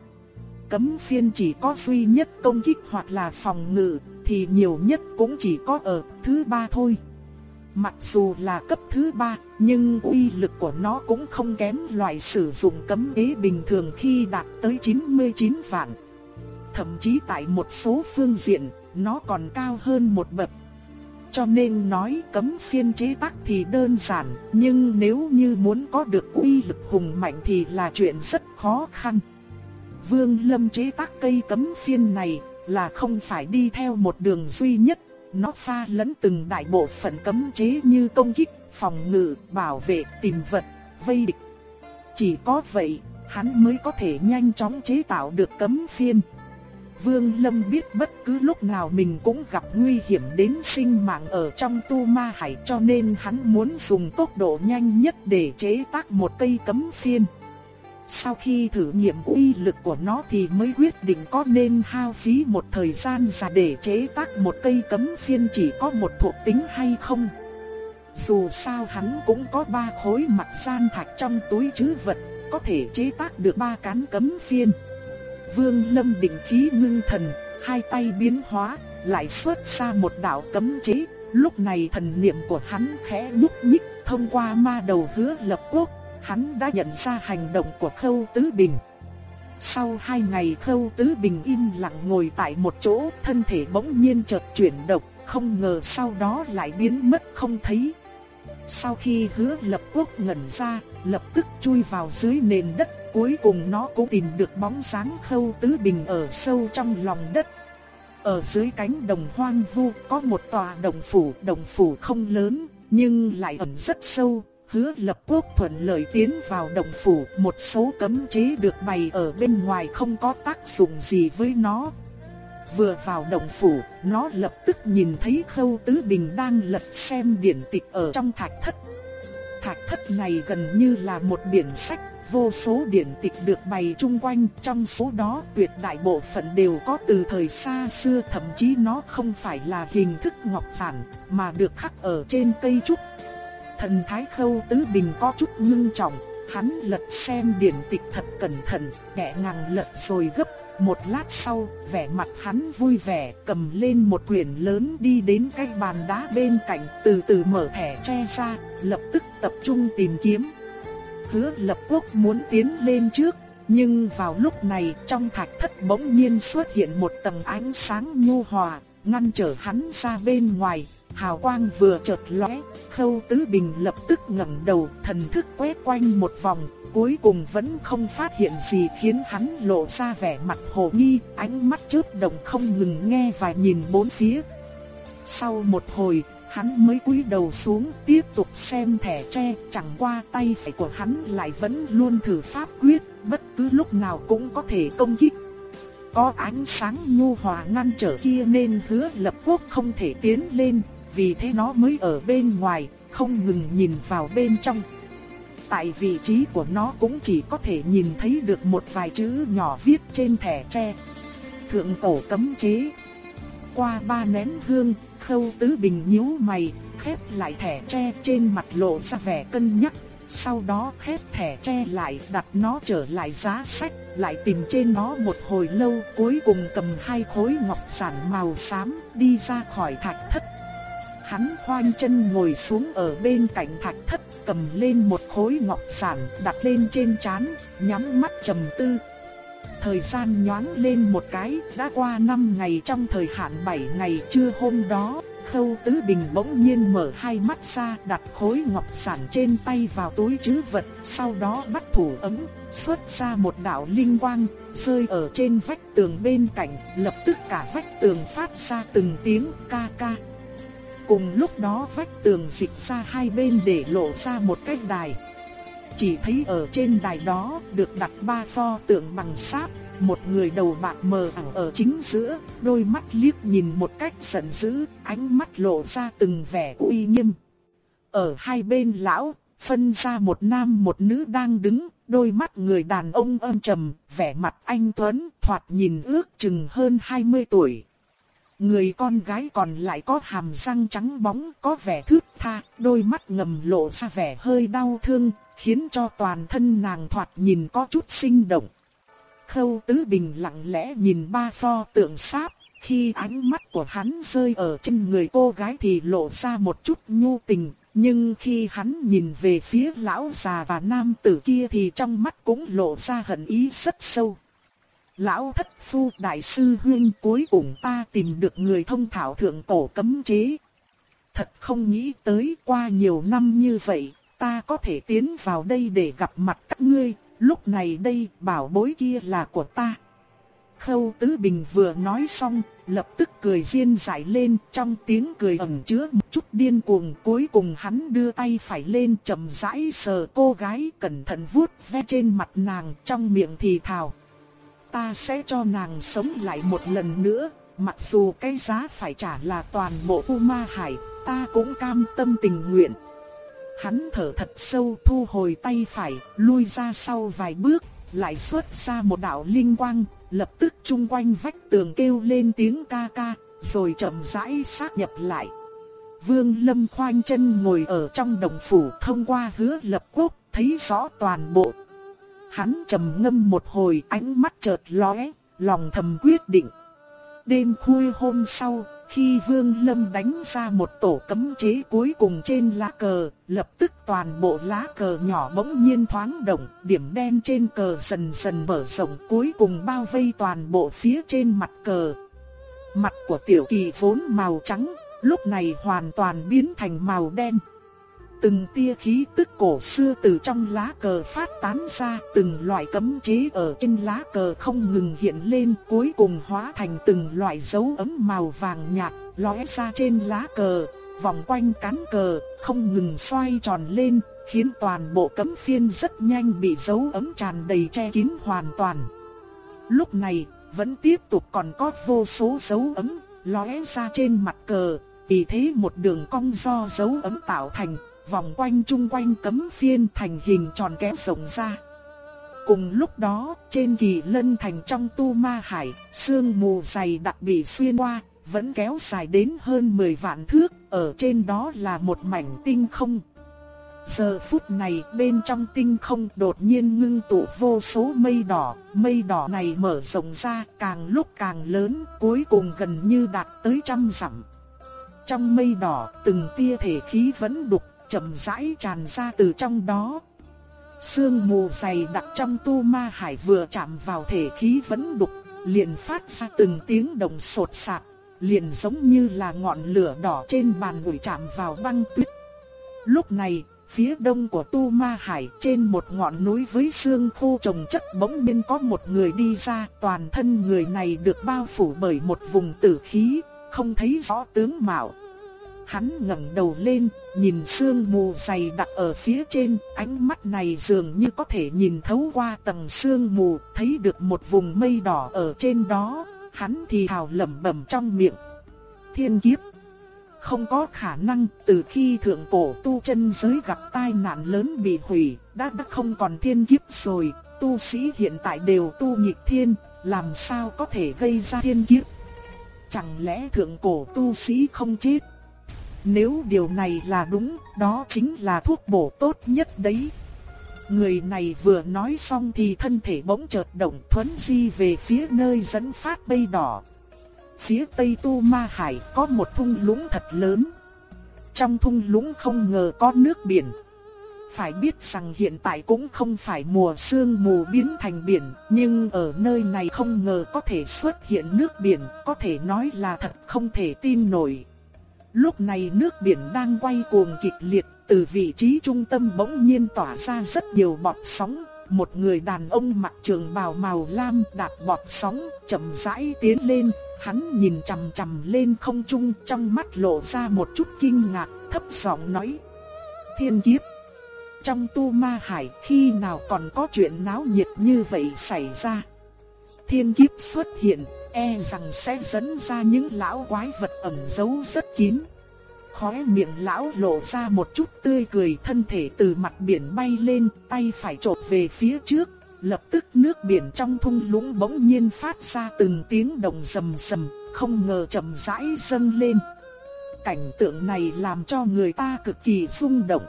Cấm phiên chỉ có duy nhất công kích hoặc là phòng ngự thì nhiều nhất cũng chỉ có ở thứ ba thôi. Mặc dù là cấp thứ ba, nhưng uy lực của nó cũng không kém loại sử dụng cấm ý bình thường khi đạt tới 99 vạn. Thậm chí tại một số phương diện, nó còn cao hơn một bậc. Cho nên nói cấm phiên chế tác thì đơn giản, nhưng nếu như muốn có được uy lực hùng mạnh thì là chuyện rất khó khăn. Vương Lâm chế tác cây cấm phiên này là không phải đi theo một đường duy nhất, nó pha lẫn từng đại bộ phận cấm chế như công kích, phòng ngự, bảo vệ, tìm vật, vây địch. Chỉ có vậy, hắn mới có thể nhanh chóng chế tạo được cấm phiên. Vương Lâm biết bất cứ lúc nào mình cũng gặp nguy hiểm đến sinh mạng ở trong tu ma hải cho nên hắn muốn dùng tốc độ nhanh nhất để chế tác một cây cấm phiên. Sau khi thử nghiệm uy lực của nó thì mới quyết định có nên hao phí một thời gian dài để chế tác một cây cấm phiên chỉ có một thuộc tính hay không. Dù sao hắn cũng có ba khối mặt gian thạch trong túi trữ vật, có thể chế tác được ba cán cấm phiên. Vương Lâm định khí ngưng thần, hai tay biến hóa, lại xuất ra một đạo cấm chế. Lúc này thần niệm của hắn khẽ nhúc nhích, thông qua ma đầu hứa lập quốc, hắn đã nhận ra hành động của Khâu Tứ Bình. Sau hai ngày Khâu Tứ Bình im lặng ngồi tại một chỗ, thân thể bỗng nhiên chợt chuyển động, không ngờ sau đó lại biến mất không thấy. Sau khi hứa lập quốc ngẩn ra, lập tức chui vào dưới nền đất Cuối cùng nó cũng tìm được bóng dáng khâu tứ bình ở sâu trong lòng đất. Ở dưới cánh đồng hoang vu có một tòa đồng phủ, đồng phủ không lớn, nhưng lại ẩn rất sâu. Hứa lập quốc thuận lợi tiến vào đồng phủ, một số cấm chế được bày ở bên ngoài không có tác dụng gì với nó. Vừa vào đồng phủ, nó lập tức nhìn thấy khâu tứ bình đang lật xem điển tịch ở trong thạch thất. Thạch thất này gần như là một biển sách vô số điển tịch được bày chung quanh, trong số đó tuyệt đại bộ phận đều có từ thời xa xưa thậm chí nó không phải là hình thức ngọc giản, mà được khắc ở trên cây trúc. Thần Thái Khâu Tứ Bình có chút ngưng trọng, hắn lật xem điển tịch thật cẩn thận, nhẹ ngàng lật rồi gấp, một lát sau, vẻ mặt hắn vui vẻ, cầm lên một quyển lớn đi đến cái bàn đá bên cạnh, từ từ mở thẻ che ra, lập tức tập trung tìm kiếm. Hứa lập quốc muốn tiến lên trước, nhưng vào lúc này trong thạch thất bỗng nhiên xuất hiện một tầng ánh sáng nhu hòa, ngăn trở hắn ra bên ngoài. Hào quang vừa chợt lóe, Khâu Tứ Bình lập tức ngẩng đầu, thần thức quét quanh một vòng, cuối cùng vẫn không phát hiện gì khiến hắn lộ ra vẻ mặt hồ nghi, ánh mắt chớp động không ngừng nghe và nhìn bốn phía. Sau một hồi, hắn mới cúi đầu xuống tiếp tục xem thẻ tre, chẳng qua tay phải của hắn lại vẫn luôn thử pháp quyết, bất cứ lúc nào cũng có thể công kích. Có ánh sáng nhu hòa ngăn trở kia nên hứa lập quốc không thể tiến lên, vì thế nó mới ở bên ngoài, không ngừng nhìn vào bên trong. Tại vị trí của nó cũng chỉ có thể nhìn thấy được một vài chữ nhỏ viết trên thẻ tre. Thượng cổ cấm chế qua ba nén hương, khâu tứ bình nhíu mày, khép lại thẻ tre trên mặt lộ ra vẻ cân nhắc, sau đó khép thẻ tre lại đặt nó trở lại giá sách, lại tìm trên nó một hồi lâu, cuối cùng cầm hai khối ngọc sản màu xám, đi ra khỏi thạch thất. Hắn khoanh chân ngồi xuống ở bên cạnh thạch thất, cầm lên một khối ngọc sản, đặt lên trên chán, nhắm mắt trầm tư. Thời gian nhoáng lên một cái, đã qua 5 ngày trong thời hạn 7 ngày trưa hôm đó, Khâu Tứ Bình bỗng nhiên mở hai mắt ra, đặt khối ngọc sản trên tay vào túi trữ vật, sau đó bắt thủ ấm, xuất ra một đạo linh quang, rơi ở trên vách tường bên cạnh, lập tức cả vách tường phát ra từng tiếng ca ca. Cùng lúc đó vách tường dịch ra hai bên để lộ ra một cái đài. Chỉ thấy ở trên đài đó được đặt ba pho tượng bằng sáp, một người đầu bạc mờ ảo ở chính giữa, đôi mắt liếc nhìn một cách giận dữ, ánh mắt lộ ra từng vẻ uy nghiêm. Ở hai bên lão, phân ra một nam một nữ đang đứng, đôi mắt người đàn ông âm trầm, vẻ mặt anh Tuấn, thoạt nhìn ước chừng hơn 20 tuổi. Người con gái còn lại có hàm răng trắng bóng, có vẻ thướt tha, đôi mắt ngầm lộ ra vẻ hơi đau thương, khiến cho toàn thân nàng thoạt nhìn có chút sinh động. Khâu Tứ Bình lặng lẽ nhìn ba pho tượng sáp, khi ánh mắt của hắn rơi ở trên người cô gái thì lộ ra một chút nhu tình, nhưng khi hắn nhìn về phía lão già và nam tử kia thì trong mắt cũng lộ ra hận ý rất sâu. Lão thất phu đại sư huynh cuối cùng ta tìm được người thông thảo thượng cổ cấm chế. Thật không nghĩ tới qua nhiều năm như vậy, ta có thể tiến vào đây để gặp mặt các ngươi, lúc này đây bảo bối kia là của ta. Khâu Tứ Bình vừa nói xong, lập tức cười riêng giải lên trong tiếng cười ẩn chứa một chút điên cuồng. Cuối cùng hắn đưa tay phải lên chậm rãi sờ cô gái cẩn thận vuốt ve trên mặt nàng trong miệng thì thào. Ta sẽ cho nàng sống lại một lần nữa, mặc dù cái giá phải trả là toàn bộ U Ma Hải, ta cũng cam tâm tình nguyện. Hắn thở thật sâu thu hồi tay phải, lui ra sau vài bước, lại xuất ra một đạo linh quang, lập tức chung quanh vách tường kêu lên tiếng ca ca, rồi chậm rãi sát nhập lại. Vương Lâm khoanh chân ngồi ở trong đồng phủ thông qua hứa lập quốc, thấy rõ toàn bộ. Hắn trầm ngâm một hồi ánh mắt chợt lóe, lòng thầm quyết định. Đêm khuya hôm sau, khi Vương Lâm đánh ra một tổ cấm chế cuối cùng trên lá cờ, lập tức toàn bộ lá cờ nhỏ bỗng nhiên thoáng động, điểm đen trên cờ dần dần mở rộng cuối cùng bao vây toàn bộ phía trên mặt cờ. Mặt của tiểu kỳ vốn màu trắng, lúc này hoàn toàn biến thành màu đen. Từng tia khí tức cổ xưa từ trong lá cờ phát tán ra, từng loại cấm chế ở trên lá cờ không ngừng hiện lên, cuối cùng hóa thành từng loại dấu ấm màu vàng nhạt, lóe ra trên lá cờ, vòng quanh cán cờ, không ngừng xoay tròn lên, khiến toàn bộ cấm phiên rất nhanh bị dấu ấm tràn đầy che kín hoàn toàn. Lúc này, vẫn tiếp tục còn có vô số dấu ấm lóe ra trên mặt cờ, vì thế một đường cong do dấu ấm tạo thành vòng quanh chung quanh cấm phiên thành hình tròn kéo rộng ra. Cùng lúc đó, trên kỳ lân thành trong tu ma hải, sương mù dày đặc bị xuyên qua, vẫn kéo dài đến hơn 10 vạn thước, ở trên đó là một mảnh tinh không. Giờ phút này bên trong tinh không đột nhiên ngưng tụ vô số mây đỏ, mây đỏ này mở rộng ra càng lúc càng lớn, cuối cùng gần như đạt tới trăm dặm. Trong mây đỏ từng tia thể khí vẫn đục chậm rãi tràn ra từ trong đó. Sương mù dày đặc trong tu ma hải vừa chạm vào thể khí vẫn đục, liền phát ra từng tiếng đồng sột sạt, liền giống như là ngọn lửa đỏ trên bàn ủi chạm vào băng tuyết. Lúc này, phía đông của tu ma hải trên một ngọn núi với xương khô trồng chất bỗng nhiên có một người đi ra, toàn thân người này được bao phủ bởi một vùng tử khí, không thấy rõ tướng mạo. Hắn ngẩng đầu lên, nhìn sương mù dày đặc ở phía trên, ánh mắt này dường như có thể nhìn thấu qua tầng sương mù, thấy được một vùng mây đỏ ở trên đó, hắn thì thào lẩm bẩm trong miệng. Thiên kiếp không có khả năng, từ khi thượng cổ tu chân giới gặp tai nạn lớn bị hủy, đã đã không còn thiên kiếp rồi, tu sĩ hiện tại đều tu nghịch thiên, làm sao có thể gây ra thiên kiếp? Chẳng lẽ thượng cổ tu sĩ không chết? Nếu điều này là đúng, đó chính là thuốc bổ tốt nhất đấy. Người này vừa nói xong thì thân thể bỗng chợt động thuấn di về phía nơi dẫn phát bay đỏ. Phía tây Tu Ma Hải có một thung lũng thật lớn. Trong thung lũng không ngờ có nước biển. Phải biết rằng hiện tại cũng không phải mùa sương mù biến thành biển, nhưng ở nơi này không ngờ có thể xuất hiện nước biển, có thể nói là thật không thể tin nổi. Lúc này nước biển đang quay cuồng kịch liệt, từ vị trí trung tâm bỗng nhiên tỏa ra rất nhiều bọt sóng. Một người đàn ông mặc trường bào màu lam đạp bọt sóng, chậm rãi tiến lên, hắn nhìn chằm chằm lên không trung trong mắt lộ ra một chút kinh ngạc, thấp giọng nói. Thiên kiếp! Trong tu ma hải khi nào còn có chuyện náo nhiệt như vậy xảy ra? Thiên kiếp xuất hiện, e rằng sẽ dẫn ra những lão quái vật ẩn giấu rất kín. Khóe miệng lão lộ ra một chút tươi cười thân thể từ mặt biển bay lên, tay phải trột về phía trước, lập tức nước biển trong thung lũng bỗng nhiên phát ra từng tiếng động rầm rầm, không ngờ chậm rãi dâng lên. Cảnh tượng này làm cho người ta cực kỳ rung động.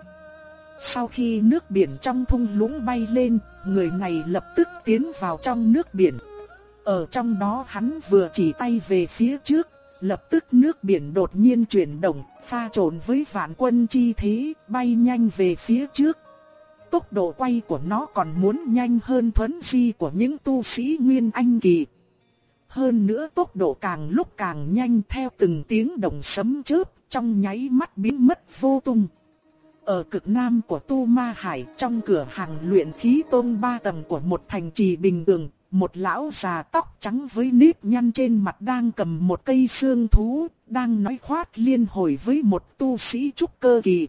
Sau khi nước biển trong thung lũng bay lên, người này lập tức tiến vào trong nước biển. Ở trong đó hắn vừa chỉ tay về phía trước, lập tức nước biển đột nhiên chuyển động, pha trộn với vạn quân chi thế, bay nhanh về phía trước. Tốc độ quay của nó còn muốn nhanh hơn thuấn di của những tu sĩ Nguyên Anh Kỳ. Hơn nữa tốc độ càng lúc càng nhanh theo từng tiếng đồng sấm chớp, trong nháy mắt biến mất vô tung. Ở cực nam của Tu Ma Hải trong cửa hàng luyện khí tôn ba tầng của một thành trì bình thường, một lão già tóc trắng với nếp nhăn trên mặt đang cầm một cây xương thú, đang nói khoát liên hồi với một tu sĩ trúc cơ kỳ.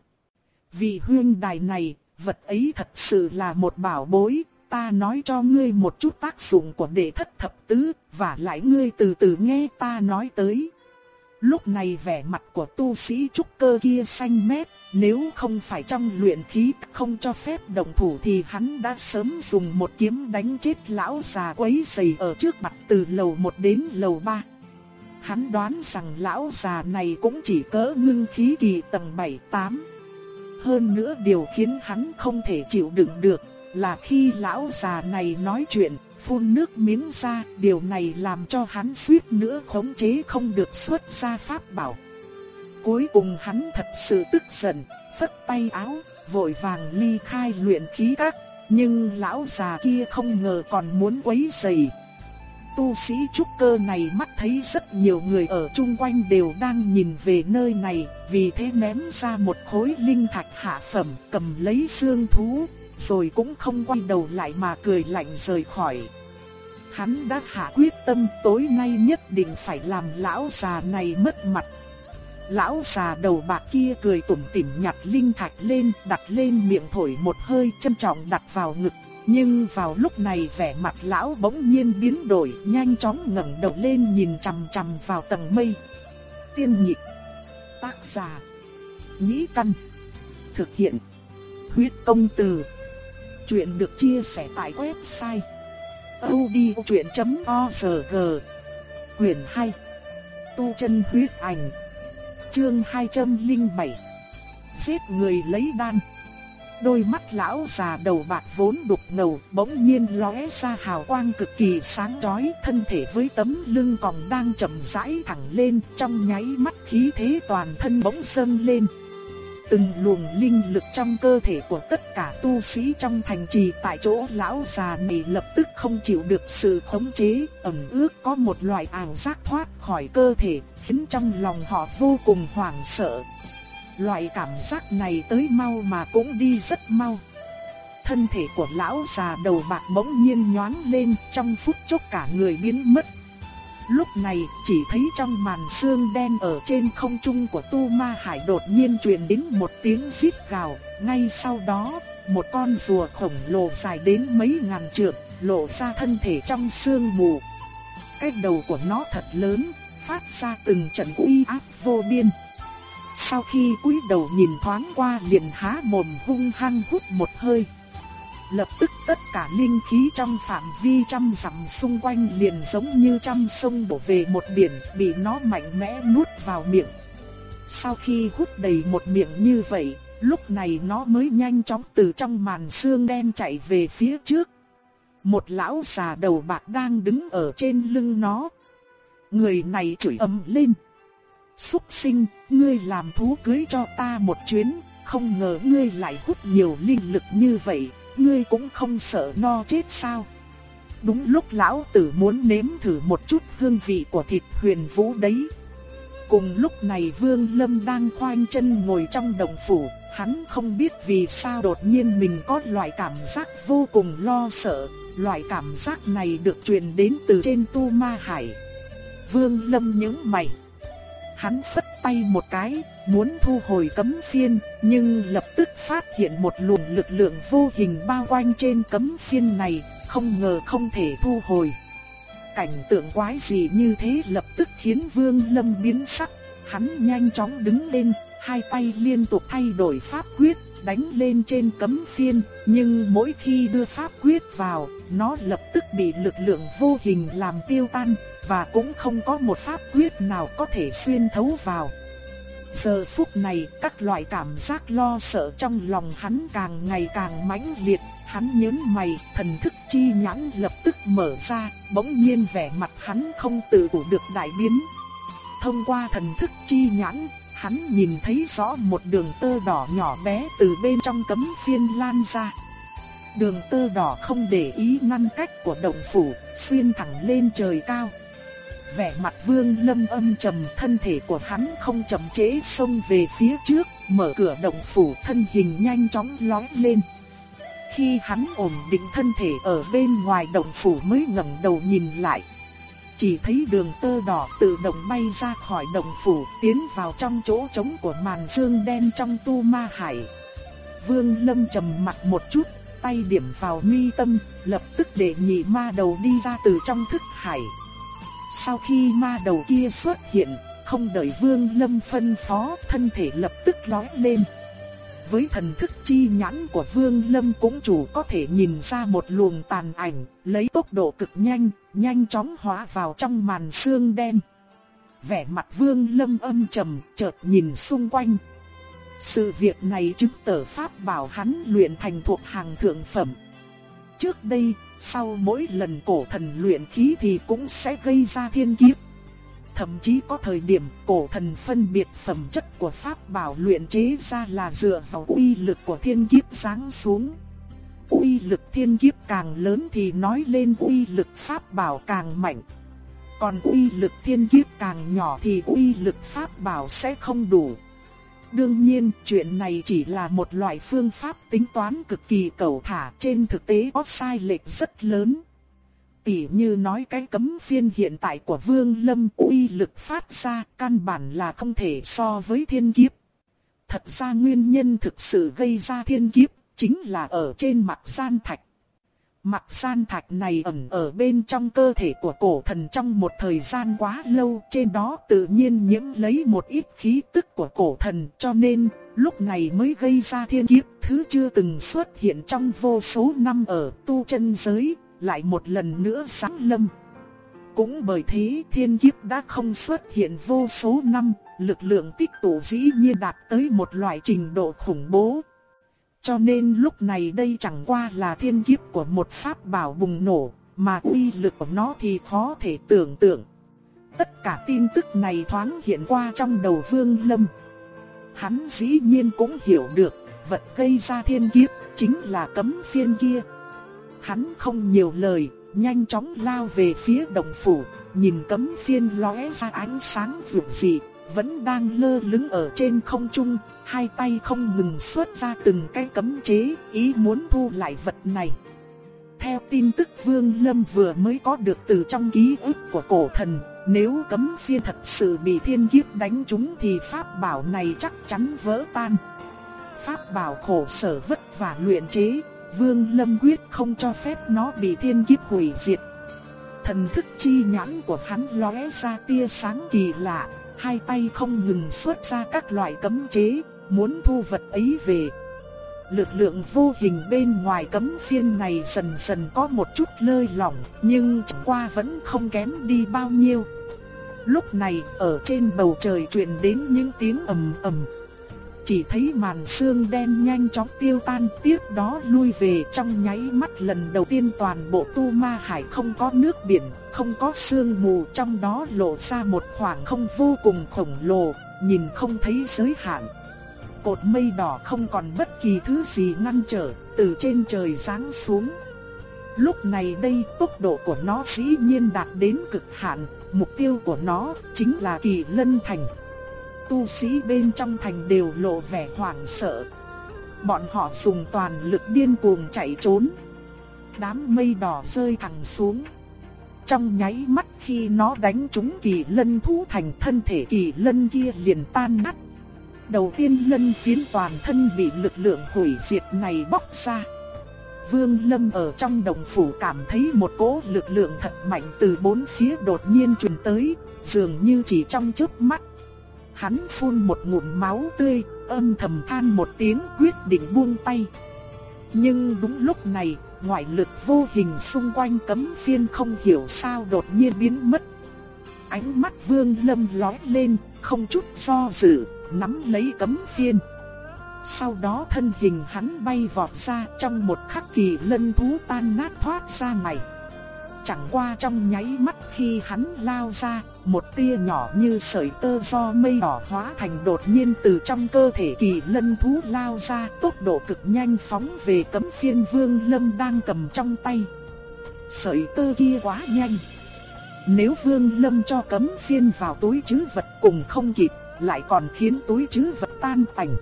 vì huyên đài này, vật ấy thật sự là một bảo bối, ta nói cho ngươi một chút tác dụng của đệ thất thập tứ, và lại ngươi từ từ nghe ta nói tới. Lúc này vẻ mặt của tu sĩ trúc cơ kia xanh mét, nếu không phải trong luyện khí không cho phép động thủ thì hắn đã sớm dùng một kiếm đánh chết lão già quấy rầy ở trước mặt từ lầu 1 đến lầu 3. Hắn đoán rằng lão già này cũng chỉ cỡ ngưng khí kỳ tầng 7-8. Hơn nữa điều khiến hắn không thể chịu đựng được là khi lão già này nói chuyện, phun nước miếng ra, điều này làm cho hắn suýt nữa khống chế không được xuất ra pháp bảo. Cuối cùng hắn thật sự tức giận, phất tay áo, vội vàng ly khai luyện khí các, nhưng lão già kia không ngờ còn muốn quấy rầy. Tu sĩ trúc cơ này mắt thấy rất nhiều người ở chung quanh đều đang nhìn về nơi này, vì thế ném ra một khối linh thạch hạ phẩm, cầm lấy xương thú, rồi cũng không quay đầu lại mà cười lạnh rời khỏi. Hắn đã hạ quyết tâm tối nay nhất định phải làm lão già này mất mặt. Lão già đầu bạc kia cười tủm tỉm nhặt linh thạch lên, đặt lên miệng thổi một hơi trân trọng đặt vào ngực. Nhưng vào lúc này vẻ mặt lão bỗng nhiên biến đổi, nhanh chóng ngẩng đầu lên nhìn chằm chằm vào tầng mây. Tiên nhịp, tác giả, nhĩ căn, thực hiện, huyết công từ. Chuyện được chia sẻ tại website odchuyện.org, quyển 2, tu chân huyết ảnh. Chương 207 Giết người lấy đan Đôi mắt lão già đầu bạc vốn đục ngầu bỗng nhiên lóe ra hào quang cực kỳ sáng chói thân thể với tấm lưng còn đang chậm rãi thẳng lên trong nháy mắt khí thế toàn thân bỗng dâng lên. Từng luồng linh lực trong cơ thể của tất cả tu sĩ trong thành trì tại chỗ lão già này lập tức không chịu được sự khống chế, ẩn ước có một loại ảo giác thoát khỏi cơ thể, khiến trong lòng họ vô cùng hoảng sợ. Loại cảm giác này tới mau mà cũng đi rất mau. Thân thể của lão già đầu bạc bỗng nhiên nhoáng lên trong phút chốc cả người biến mất Lúc này chỉ thấy trong màn sương đen ở trên không trung của Tu Ma Hải đột nhiên truyền đến một tiếng rít gào, ngay sau đó, một con rùa khổng lồ dài đến mấy ngàn trượng, lộ ra thân thể trong sương mù. Cái đầu của nó thật lớn, phát ra từng trận uy áp vô biên. Sau khi cúi đầu nhìn thoáng qua liền há mồm hung hăng hút một hơi lập tức tất cả linh khí trong phạm vi trăm dặm xung quanh liền giống như trăm sông đổ về một biển, bị nó mạnh mẽ nuốt vào miệng. Sau khi hút đầy một miệng như vậy, Lúc này nó mới nhanh chóng từ trong màn xương đen chạy về phía trước. Một lão già đầu bạc đang đứng ở trên lưng nó. Người này chửi ầm lên. xuất sinh, ngươi làm thú cưới cho ta một chuyến, không ngờ ngươi lại hút nhiều linh lực như vậy, ngươi cũng không sợ no chết sao? Đúng lúc lão tử muốn nếm thử một chút hương vị của thịt huyền vũ đấy. Cùng lúc này Vương Lâm đang khoanh chân ngồi trong đồng phủ, hắn không biết vì sao đột nhiên mình có loại cảm giác vô cùng lo sợ, loại cảm giác này được truyền đến từ trên tu ma hải. Vương Lâm nhướng mày. Hắn phất tay một cái, muốn thu hồi cấm phiên, nhưng lập tức phát hiện một luồng lực lượng vô hình bao quanh trên cấm phiên này, không ngờ không thể thu hồi. Cảnh tượng quái dị như thế lập tức khiến Vương Lâm biến sắc, hắn nhanh chóng đứng lên, hai tay liên tục thay đổi pháp quyết, đánh lên trên cấm phiên, nhưng mỗi khi đưa pháp quyết vào, nó lập tức bị lực lượng vô hình làm tiêu tan, và cũng không có một pháp quyết nào có thể xuyên thấu vào. Giờ phút này, các loại cảm giác lo sợ trong lòng hắn càng ngày càng mãnh liệt, hắn nhớn mày, thần thức chi nhãn lập tức mở ra, bỗng nhiên vẻ mặt hắn không tự chủ được đại biến. Thông qua thần thức chi nhãn, hắn nhìn thấy rõ một đường tơ đỏ nhỏ bé từ bên trong cấm phiên lan ra. Đường tơ đỏ không để ý ngăn cách của động phủ, xuyên thẳng lên trời cao. Vẻ mặt vương lâm âm trầm thân thể của hắn không chậm chế xông về phía trước, mở cửa động phủ thân hình nhanh chóng lói lên. Khi hắn ổn định thân thể ở bên ngoài động phủ mới ngẩng đầu nhìn lại. Chỉ thấy đường tơ đỏ tự động bay ra khỏi động phủ tiến vào trong chỗ trống của màn xương đen trong tu ma hải. Vương Lâm trầm mặt một chút, tay điểm vào mi tâm, lập tức để nhị ma đầu đi ra từ trong thức hải. Sau khi ma đầu kia xuất hiện, không đợi Vương Lâm phân phó, thân thể lập tức lói lên. Với thần thức chi nhãn của Vương Lâm cũng chủ có thể nhìn ra một luồng tàn ảnh, lấy tốc độ cực nhanh, nhanh chóng hóa vào trong màn sương đen. Vẻ mặt Vương Lâm âm trầm, chợt nhìn xung quanh. Sự việc này chứng tờ pháp bảo hắn luyện thành thuộc hàng thượng phẩm. Trước đây, sau mỗi lần cổ thần luyện khí thì cũng sẽ gây ra thiên kiếp. Thậm chí có thời điểm cổ thần phân biệt phẩm chất của pháp bảo luyện chế ra là dựa vào uy lực của thiên kiếp giáng xuống. Uy lực thiên kiếp càng lớn thì nói lên uy lực pháp bảo càng mạnh. Còn uy lực thiên kiếp càng nhỏ thì uy lực pháp bảo sẽ không đủ. Đương nhiên, chuyện này chỉ là một loại phương pháp tính toán cực kỳ cầu thả, trên thực tế có sai lệch rất lớn. Tỷ như nói cái cấm phiên hiện tại của Vương Lâm uy lực phát ra căn bản là không thể so với thiên kiếp. Thật ra nguyên nhân thực sự gây ra thiên kiếp chính là ở trên mặt gian thạch. Mặt san thạch này ẩn ở bên trong cơ thể của cổ thần trong một thời gian quá lâu, trên đó tự nhiên nhiễm lấy một ít khí tức của cổ thần, cho nên lúc này mới gây ra thiên kiếp, thứ chưa từng xuất hiện trong vô số năm ở tu chân giới, lại một lần nữa sáng lâm. Cũng bởi thế thiên kiếp đã không xuất hiện vô số năm, lực lượng tích tụ dĩ nhiên đạt tới một loại trình độ khủng bố. Cho nên lúc này đây chẳng qua là thiên kiếp của một pháp bảo bùng nổ, mà uy lực của nó thì khó thể tưởng tượng. Tất cả tin tức này thoáng hiện qua trong đầu Vương Lâm. Hắn dĩ nhiên cũng hiểu được, vật gây ra thiên kiếp chính là cấm phiên kia. Hắn không nhiều lời, nhanh chóng lao về phía đồng phủ, nhìn cấm phiên lóe ra ánh sáng rực dị, vẫn đang lơ lửng ở trên không trung, hai tay không ngừng xuất ra từng cái cấm chế, ý muốn thu lại vật này. Theo tin tức Vương Lâm vừa mới có được từ trong ký ức của cổ thần, nếu cấm phiên thật sự bị thiên kiếp đánh trúng thì pháp bảo này chắc chắn vỡ tan. Pháp bảo khổ sở vất vả luyện chế, Vương Lâm quyết không cho phép nó bị thiên kiếp hủy diệt. Thần thức chi nhãn của hắn lóe ra tia sáng kỳ lạ, hai tay không ngừng xuất ra các loại cấm chế, muốn thu vật ấy về. Lực lượng vô hình bên ngoài cấm phiên này dần dần có một chút lơi lỏng, nhưng chẳng qua vẫn không kém đi bao nhiêu. Lúc này, ở trên bầu trời truyền đến những tiếng ầm ầm. chỉ thấy màn sương đen nhanh chóng tiêu tan tiếp đó lui về trong nháy mắt lần đầu tiên toàn bộ tu ma hải không có nước biển, không có sương mù trong đó lộ ra một khoảng không vô cùng khổng lồ, nhìn không thấy giới hạn. Cột mây đỏ không còn bất kỳ thứ gì ngăn trở, từ trên trời giáng xuống. Lúc này đây tốc độ của nó dĩ nhiên đạt đến cực hạn, mục tiêu của nó chính là kỳ lân thành tu sĩ bên trong thành đều lộ vẻ hoảng sợ. Bọn họ dùng toàn lực điên cuồng chạy trốn. Đám mây đỏ rơi thẳng xuống. Trong nháy mắt khi nó đánh trúng kỳ lân thú thành thân thể kỳ lân kia liền tan nát. Đầu tiên lân phiến toàn thân bị lực lượng hủy diệt này bóc ra. Vương Lâm ở trong đồng phủ cảm thấy một cỗ lực lượng thật mạnh từ bốn phía đột nhiên truyền tới, dường như chỉ trong chớp mắt Hắn phun một ngụm máu tươi, âm thầm than một tiếng quyết định buông tay. Nhưng đúng lúc này, ngoại lực vô hình xung quanh cấm phiên không hiểu sao đột nhiên biến mất. Ánh mắt vương lâm lói lên, không chút do dự, nắm lấy cấm phiên. Sau đó thân hình hắn bay vọt ra trong một khắc kỳ lân thú tan nát thoát ra ngoài. Chẳng qua trong nháy mắt khi hắn lao ra, một tia nhỏ như sợi tơ do mây đỏ hóa thành đột nhiên từ trong cơ thể kỳ lân thú lao ra tốc độ cực nhanh phóng về cấm phiên vương lâm đang cầm trong tay. Sợi tơ kia quá nhanh. Nếu vương lâm cho cấm phiên vào túi chứ vật cùng không kịp, lại còn khiến túi chứ vật tan tành.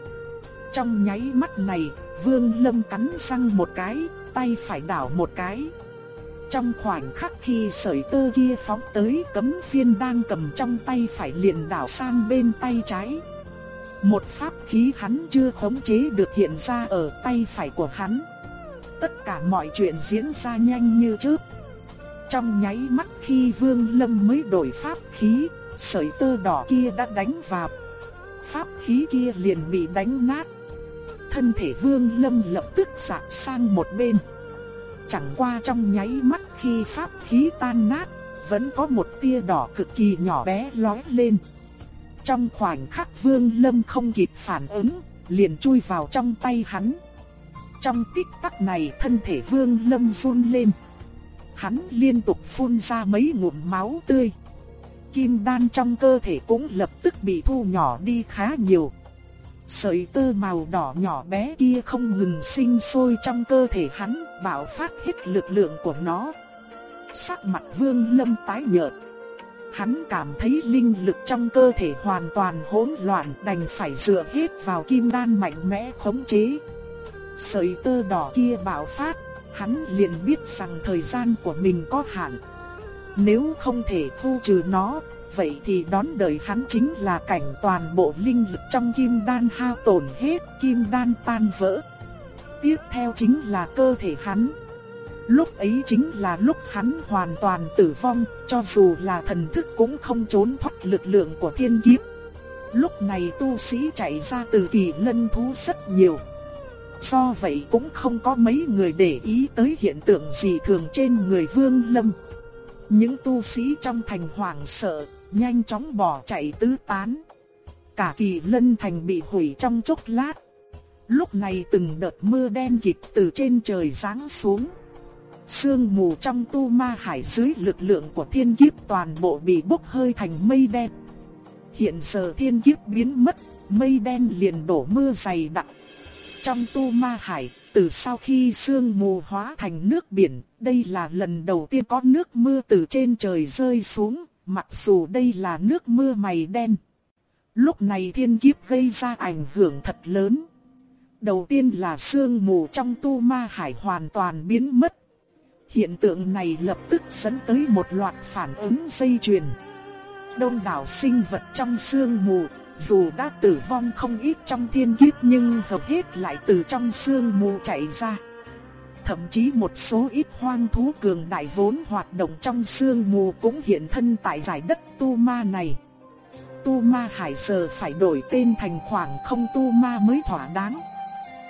Trong nháy mắt này, vương lâm cắn răng một cái, tay phải đảo một cái, trong khoảnh khắc khi sợi tơ kia phóng tới cấm phiên đang cầm trong tay phải liền đảo sang bên tay trái. Một pháp khí hắn chưa khống chế được hiện ra ở tay phải của hắn. Tất cả mọi chuyện diễn ra nhanh như chớp. Trong nháy mắt khi Vương Lâm mới đổi pháp khí, sợi tơ đỏ kia đã đánh vào. Pháp khí kia liền bị đánh nát. Thân thể Vương Lâm lập tức sạc sang một bên. Chẳng qua trong nháy mắt khi pháp khí tan nát, vẫn có một tia đỏ cực kỳ nhỏ bé lóe lên. Trong khoảnh khắc Vương Lâm không kịp phản ứng, liền chui vào trong tay hắn. Trong tích tắc này thân thể Vương Lâm run lên. Hắn liên tục phun ra mấy ngụm máu tươi. Kim đan trong cơ thể cũng lập tức bị thu nhỏ đi khá nhiều. Sợi tơ màu đỏ nhỏ bé kia không ngừng sinh sôi trong cơ thể hắn, bạo phát hết lực lượng của nó. Sắc mặt vương lâm tái nhợt. Hắn cảm thấy linh lực trong cơ thể hoàn toàn hỗn loạn đành phải dựa hết vào kim đan mạnh mẽ khống chế. Sợi tơ đỏ kia bạo phát, hắn liền biết rằng thời gian của mình có hạn. Nếu không thể khu trừ nó, vậy thì đón đợi hắn chính là cảnh toàn bộ linh lực trong kim đan hao tổn hết, kim đan tan vỡ. Tiếp theo chính là cơ thể hắn. Lúc ấy chính là lúc hắn hoàn toàn tử vong, cho dù là thần thức cũng không trốn thoát lực lượng của thiên kiếp. Lúc này tu sĩ chạy ra từ kỳ lân thú rất nhiều. Do vậy cũng không có mấy người để ý tới hiện tượng gì thường trên người Vương Lâm. Những tu sĩ trong thành hoảng sợ, nhanh chóng bỏ chạy tứ tán. Cả kỳ lân thành bị hủy trong chốc lát. Lúc này từng đợt mưa đen kịt từ trên trời giáng xuống. Sương mù trong tu ma hải dưới lực lượng của thiên kiếp toàn bộ bị bốc hơi thành mây đen. Hiện giờ thiên kiếp biến mất, mây đen liền đổ mưa dày đặc. Trong tu ma hải, từ sau khi sương mù hóa thành nước biển, đây là lần đầu tiên có nước mưa từ trên trời rơi xuống, mặc dù đây là nước mưa mày đen. Lúc này thiên kiếp gây ra ảnh hưởng thật lớn. Đầu tiên là sương mù trong tu ma hải hoàn toàn biến mất. Hiện tượng này lập tức dẫn tới một loạt phản ứng dây chuyền. Đông đảo sinh vật trong sương mù, dù đã tử vong không ít trong thiên kiếp nhưng hầu hết lại từ trong sương mù chạy ra. Thậm chí một số ít hoang thú cường đại vốn hoạt động trong sương mù cũng hiện thân tại giải đất tu ma này. Tu ma hải giờ phải đổi tên thành khoảng không tu ma mới thỏa đáng.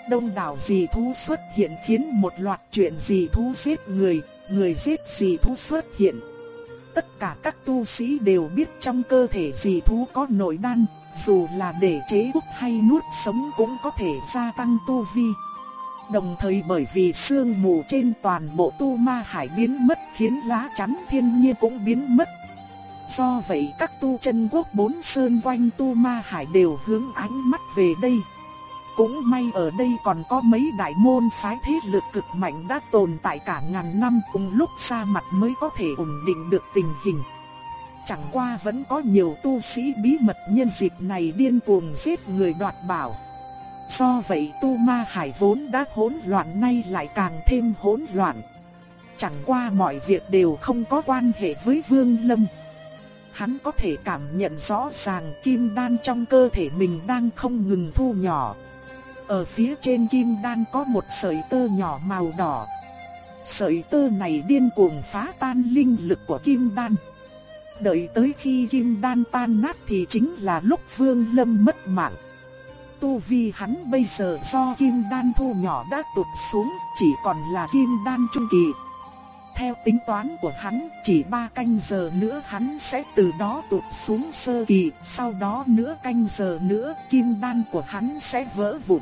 Đông đảo dị thú xuất hiện khiến một loạt chuyện dị thú giết người, người giết dị thú xuất hiện. Tất cả các tu sĩ đều biết trong cơ thể dị thú có nội đan, dù là để chế quốc hay nuốt sống cũng có thể gia tăng tu vi. Đồng thời bởi vì sương mù trên toàn bộ tu ma hải biến mất khiến lá chắn thiên nhiên cũng biến mất. Do vậy các tu chân quốc bốn sơn quanh tu ma hải đều hướng ánh mắt về đây. Cũng may ở đây còn có mấy đại môn phái thế lực cực mạnh đã tồn tại cả ngàn năm cùng lúc xa mặt mới có thể ổn định được tình hình. Chẳng qua vẫn có nhiều tu sĩ bí mật nhân dịp này điên cuồng giết người đoạt bảo. Do vậy tu ma hải vốn đã hỗn loạn nay lại càng thêm hỗn loạn. Chẳng qua mọi việc đều không có quan hệ với Vương Lâm. Hắn có thể cảm nhận rõ ràng kim đan trong cơ thể mình đang không ngừng thu nhỏ. Ở phía trên kim đan có một sợi tơ nhỏ màu đỏ. Sợi tơ này điên cuồng phá tan linh lực của kim đan. Đợi tới khi kim đan tan nát thì chính là lúc Vương Lâm mất mạng. Tu vi hắn bây giờ do kim đan thu nhỏ đã tụt xuống, chỉ còn là kim đan trung kỳ. Theo tính toán của hắn, chỉ 3 canh giờ nữa hắn sẽ từ đó tụt xuống sơ kỳ, sau đó nữa canh giờ nữa kim đan của hắn sẽ vỡ vụn.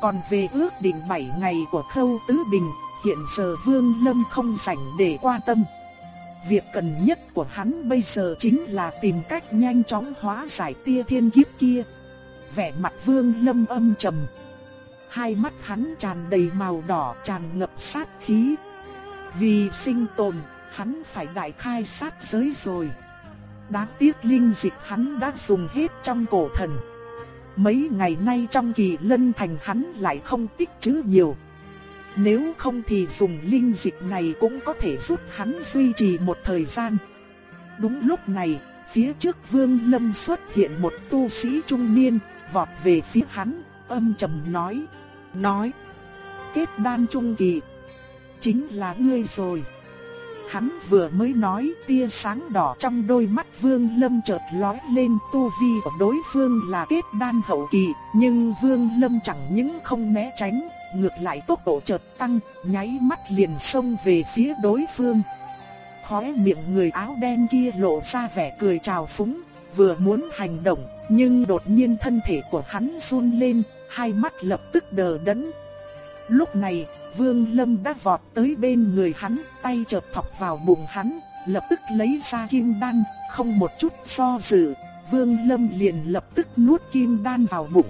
Còn về ước định 7 ngày của Khâu Tứ Bình, hiện giờ Vương Lâm không rảnh để quan tâm. Việc cần nhất của hắn bây giờ chính là tìm cách nhanh chóng hóa giải tia thiên kiếp kia. Vẻ mặt Vương Lâm âm trầm. Hai mắt hắn tràn đầy màu đỏ tràn ngập sát khí. Vì sinh tồn, hắn phải đại khai sát giới rồi. Đáng tiếc linh dịch hắn đã dùng hết trong cổ thần. Mấy ngày nay trong kỳ lân thành hắn lại không tích trữ nhiều. Nếu không thì dùng linh dịch này cũng có thể giúp hắn duy trì một thời gian. Đúng lúc này, phía trước Vương Lâm xuất hiện một tu sĩ trung niên, vọt về phía hắn, âm trầm nói, nói, kết đan trung kỳ, chính là ngươi rồi. Hắn vừa mới nói tia sáng đỏ trong đôi mắt Vương Lâm chợt lóe lên tu vi của đối phương là kết đan hậu kỳ, nhưng Vương Lâm chẳng những không né tránh, ngược lại tốc độ chợt tăng, nháy mắt liền xông về phía đối phương. Khóe miệng người áo đen kia lộ ra vẻ cười trào phúng, vừa muốn hành động, nhưng đột nhiên thân thể của hắn run lên, hai mắt lập tức đờ đẫn. Lúc này, Vương Lâm đã vọt tới bên người hắn, tay chợt thọc vào bụng hắn, lập tức lấy ra kim đan, không một chút do dự, Vương Lâm liền lập tức nuốt kim đan vào bụng.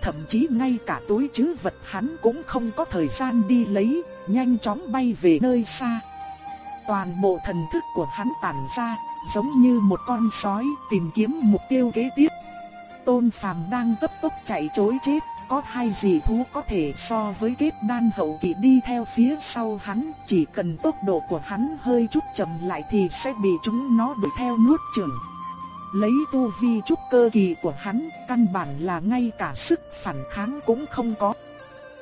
Thậm chí ngay cả túi trữ vật hắn cũng không có thời gian đi lấy, nhanh chóng bay về nơi xa. Toàn bộ thần thức của hắn tản ra, giống như một con sói tìm kiếm mục tiêu kế tiếp. Tôn Phàm đang cấp tốc chạy trối chết, có hai gì thú có thể so với kết đan hậu kỳ đi theo phía sau hắn, chỉ cần tốc độ của hắn hơi chút chậm lại thì sẽ bị chúng nó đuổi theo nuốt chửng. Lấy tu vi trúc cơ kỳ của hắn, căn bản là ngay cả sức phản kháng cũng không có.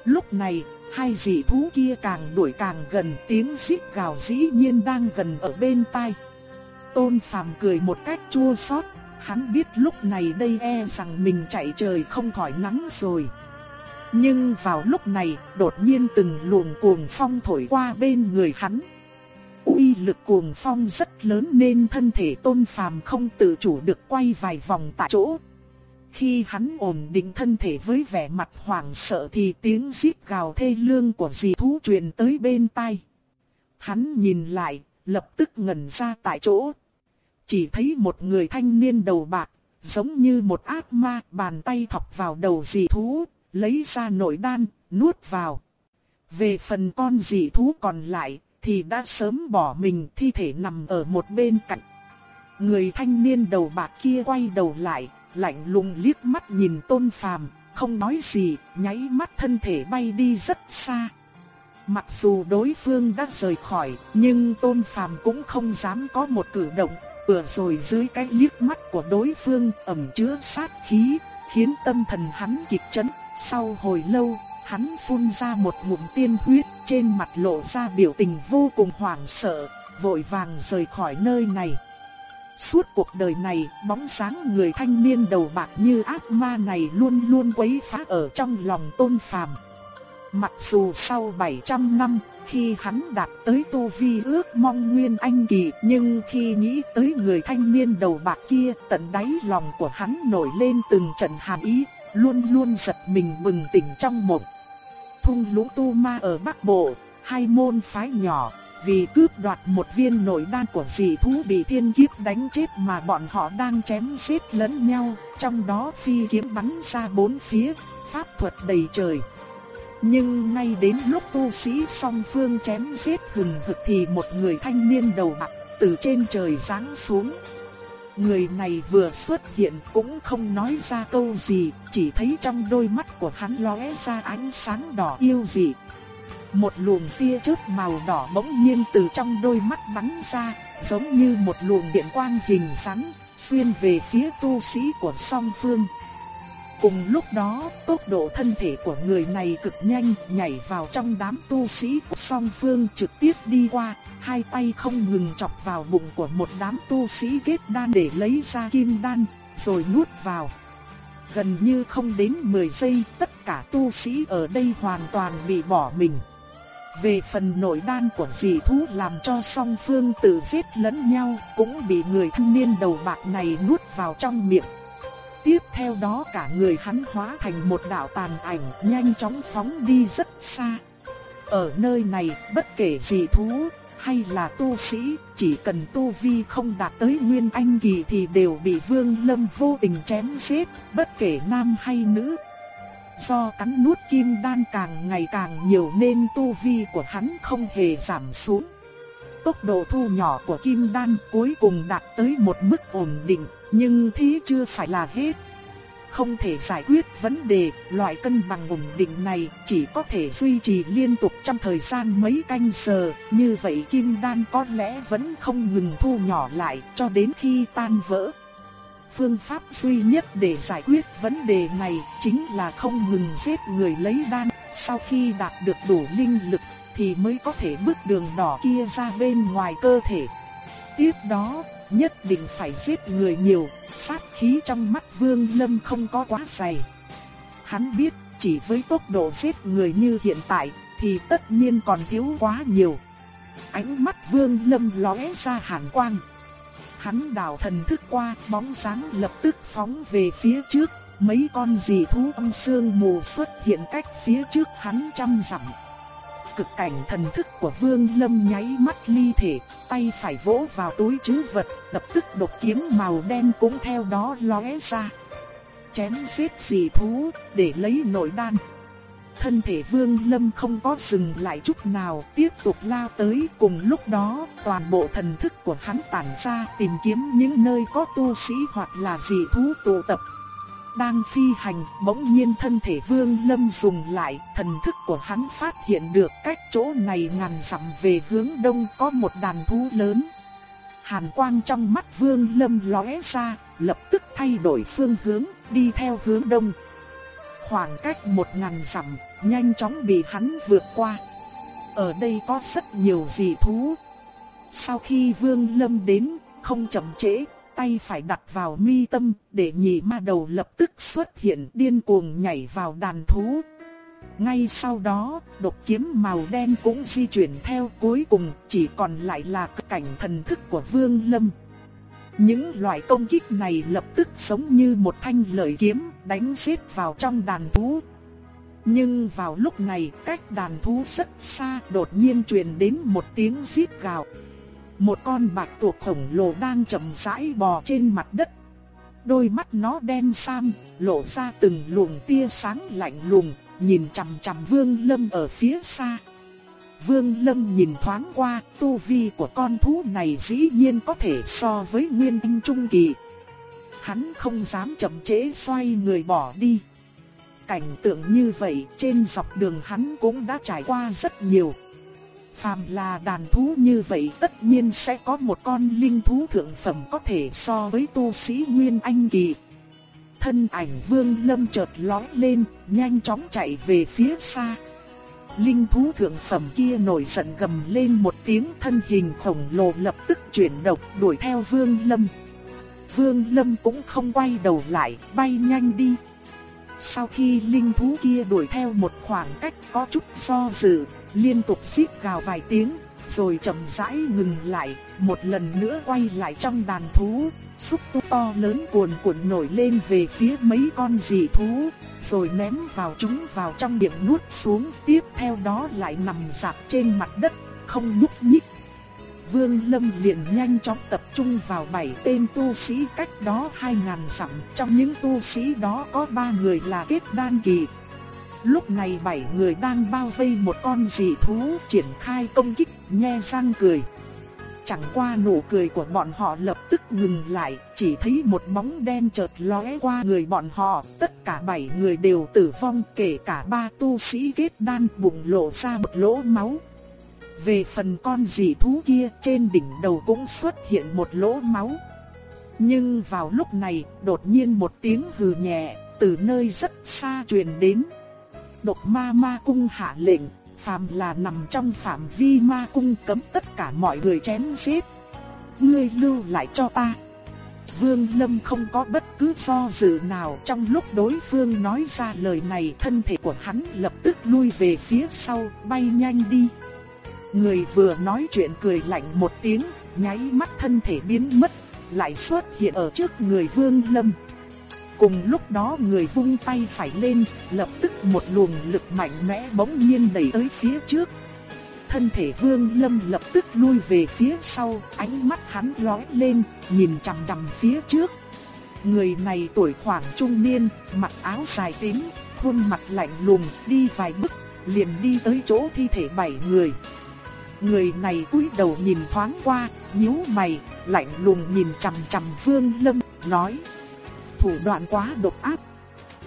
Lúc này, hai dị thú kia càng đuổi càng gần, tiếng xít gào dĩ nhiên đang gần ở bên tai. Tôn Phàm cười một cách chua xót, hắn biết lúc này đây e rằng mình chạy trời không khỏi nắng rồi. Nhưng vào lúc này, đột nhiên từng luồng cuồng phong thổi qua bên người hắn. Uy lực cuồng phong rất lớn nên thân thể tôn phàm không tự chủ được quay vài vòng tại chỗ. Khi hắn ổn định thân thể với vẻ mặt hoảng sợ thì tiếng rít gào thê lương của dì thú truyền tới bên tai. Hắn nhìn lại, lập tức ngẩn ra tại chỗ. Chỉ thấy một người thanh niên đầu bạc, giống như một ác ma, bàn tay thọc vào đầu dì thú, lấy ra nội đan, nuốt vào. Về phần con dì thú còn lại, thì đã sớm bỏ mình thi thể nằm ở một bên cạnh. Người thanh niên đầu bạc kia quay đầu lại, lạnh lùng liếc mắt nhìn tôn phàm, không nói gì, nháy mắt thân thể bay đi rất xa. Mặc dù đối phương đã rời khỏi, nhưng tôn phàm cũng không dám có một cử động, vừa rồi dưới cái liếc mắt của đối phương ẩm chứa sát khí, khiến tâm thần hắn kịch chấn. Sau hồi lâu, hắn phun ra một ngụm tiên huyết, trên mặt lộ ra biểu tình vô cùng hoảng sợ, vội vàng rời khỏi nơi này. Suốt cuộc đời này, bóng sáng người thanh niên đầu bạc như ác ma này luôn luôn quấy phá ở trong lòng tôn phàm. Mặc dù sau 700 năm, khi hắn đạt tới tu vi ước mong nguyên anh kỳ, nhưng khi nghĩ tới người thanh niên đầu bạc kia, tận đáy lòng của hắn nổi lên từng trận hàn ý, luôn luôn giật mình bừng tỉnh trong mộng. Thung lũng tu ma ở Bắc Bộ, hai môn phái nhỏ, vì cướp đoạt một viên nội đan của dị thú bị thiên kiếp đánh chết mà bọn họ đang chém giết lẫn nhau, trong đó phi kiếm bắn ra bốn phía, pháp thuật đầy trời. Nhưng ngay đến lúc tu sĩ song phương chém giết hừng hực thì một người thanh niên đầu bạc từ trên trời giáng xuống. Người này vừa xuất hiện cũng không nói ra câu gì, chỉ thấy trong đôi mắt của hắn lóe ra ánh sáng đỏ yêu dị. Một luồng tia chớp màu đỏ bỗng nhiên từ trong đôi mắt bắn ra, giống như một luồng điện quang hình rắn, xuyên về phía tu sĩ của song phương. Cùng lúc đó, tốc độ thân thể của người này cực nhanh, nhảy vào trong đám tu sĩ của song phương trực tiếp đi qua, hai tay không ngừng chọc vào bụng của một đám tu sĩ kết đan để lấy ra kim đan, rồi nuốt vào. Gần như không đến 10 giây, tất cả tu sĩ ở đây hoàn toàn bị bỏ mình. Về phần nội đan của dị thú làm cho song phương tự giết lẫn nhau, cũng bị người thanh niên đầu bạc này nuốt vào trong miệng. Tiếp theo đó cả người hắn hóa thành một đạo tàn ảnh nhanh chóng phóng đi rất xa. Ở nơi này, bất kể dị thú hay là tu sĩ, chỉ cần tu vi không đạt tới nguyên anh kỳ thì đều bị Vương Lâm vô tình chém giết, bất kể nam hay nữ. Do cắn nuốt kim đan càng ngày càng nhiều nên tu vi của hắn không hề giảm xuống. Tốc độ thu nhỏ của kim đan cuối cùng đạt tới một mức ổn định, nhưng thế chưa phải là hết. Không thể giải quyết vấn đề, loại cân bằng ổn định này chỉ có thể duy trì liên tục trong thời gian mấy canh giờ, như vậy kim đan có lẽ vẫn không ngừng thu nhỏ lại cho đến khi tan vỡ. Phương pháp duy nhất để giải quyết vấn đề này chính là không ngừng giết người lấy đan, sau khi đạt được đủ linh lực thì mới có thể bước đường đỏ kia ra bên ngoài cơ thể. Tiếp đó, nhất định phải giết người nhiều, sát khí trong mắt Vương Lâm không có quá dày. Hắn biết, chỉ với tốc độ giết người như hiện tại, thì tất nhiên còn thiếu quá nhiều. Ánh mắt Vương Lâm lóe ra hàn quang. Hắn đảo thần thức qua, bóng sáng lập tức phóng về phía trước, mấy con dị thú âm sương mù xuất hiện cách phía trước hắn trăm dặm cực cảnh thần thức của Vương Lâm nháy mắt ly thể, tay phải vỗ vào túi trữ vật, lập tức độc kiếm màu đen cũng theo đó lóe ra. Chém giết dị thú để lấy nội đan. Thân thể Vương Lâm không có dừng lại chút nào, tiếp tục lao tới cùng lúc đó, toàn bộ thần thức của hắn tản ra tìm kiếm những nơi có tu sĩ hoặc là dị thú tụ tập đang phi hành, bỗng nhiên thân thể Vương Lâm dùng lại, thần thức của hắn phát hiện được cách chỗ này ngàn dặm về hướng đông có một đàn thú lớn. Hàn quang trong mắt Vương Lâm lóe ra, lập tức thay đổi phương hướng, đi theo hướng đông. Khoảng cách một ngàn dặm, nhanh chóng bị hắn vượt qua. Ở đây có rất nhiều dị thú. Sau khi Vương Lâm đến, không chậm trễ, tay phải đặt vào mi tâm, để nhị ma đầu lập tức xuất hiện điên cuồng nhảy vào đàn thú. Ngay sau đó, độc kiếm màu đen cũng di chuyển theo cuối cùng, chỉ còn lại là cảnh thần thức của Vương Lâm. Những loại công kích này lập tức giống như một thanh lợi kiếm đánh xếp vào trong đàn thú. Nhưng vào lúc này, cách đàn thú rất xa đột nhiên truyền đến một tiếng rít gào. Một con bạch tuộc khổng lồ đang chậm rãi bò trên mặt đất. Đôi mắt nó đen sam, lộ ra từng luồng tia sáng lạnh lùng, nhìn chằm chằm Vương Lâm ở phía xa. Vương Lâm nhìn thoáng qua, tu vi của con thú này dĩ nhiên có thể so với Nguyên Anh Trung Kỳ. Hắn không dám chậm chế xoay người bỏ đi. Cảnh tượng như vậy trên dọc đường hắn cũng đã trải qua rất nhiều. Phàm là đàn thú như vậy tất nhiên sẽ có một con linh thú thượng phẩm có thể so với tu sĩ Nguyên Anh Kỳ. Thân ảnh vương lâm chợt lói lên, nhanh chóng chạy về phía xa. Linh thú thượng phẩm kia nổi giận gầm lên một tiếng thân hình khổng lồ lập tức chuyển động đuổi theo vương lâm. Vương lâm cũng không quay đầu lại, bay nhanh đi. Sau khi linh thú kia đuổi theo một khoảng cách có chút do dự, liên tục xít gào vài tiếng, rồi chậm rãi ngừng lại, một lần nữa quay lại trong đàn thú, xúc tu to lớn cuồn cuộn nổi lên về phía mấy con dị thú, rồi ném vào chúng vào trong miệng nuốt xuống, tiếp theo đó lại nằm dạp trên mặt đất, không nhúc nhích. Vương Lâm liền nhanh chóng tập trung vào bảy tên tu sĩ cách đó hai ngàn dặm, trong những tu sĩ đó có ba người là kết đan kỳ. Lúc này bảy người đang bao vây một con dị thú triển khai công kích, nhe răng cười. Chẳng qua nụ cười của bọn họ lập tức ngừng lại, chỉ thấy một bóng đen chợt lóe qua người bọn họ, tất cả bảy người đều tử vong, kể cả ba tu sĩ kết đan bụng lộ ra một lỗ máu. Về phần con dị thú kia, trên đỉnh đầu cũng xuất hiện một lỗ máu. Nhưng vào lúc này, đột nhiên một tiếng hừ nhẹ, từ nơi rất xa truyền đến. Độc ma ma cung hạ lệnh, phàm là nằm trong phạm vi ma cung cấm tất cả mọi người chém giết. Ngươi lưu lại cho ta. Vương Lâm không có bất cứ do dự nào trong lúc đối phương nói ra lời này thân thể của hắn lập tức lui về phía sau, bay nhanh đi. Người vừa nói chuyện cười lạnh một tiếng, nháy mắt thân thể biến mất, lại xuất hiện ở trước người Vương Lâm. Cùng lúc đó người vung tay phải lên, lập tức một luồng lực mạnh mẽ bỗng nhiên đẩy tới phía trước. Thân thể Vương Lâm lập tức lui về phía sau, ánh mắt hắn lóe lên, nhìn chằm chằm phía trước. Người này tuổi khoảng trung niên, mặc áo dài tím, khuôn mặt lạnh lùng, đi vài bước, liền đi tới chỗ thi thể bảy người. Người này cúi đầu nhìn thoáng qua, nhíu mày, lạnh lùng nhìn chằm chằm Vương Lâm, nói: "Thủ đoạn quá độc ác.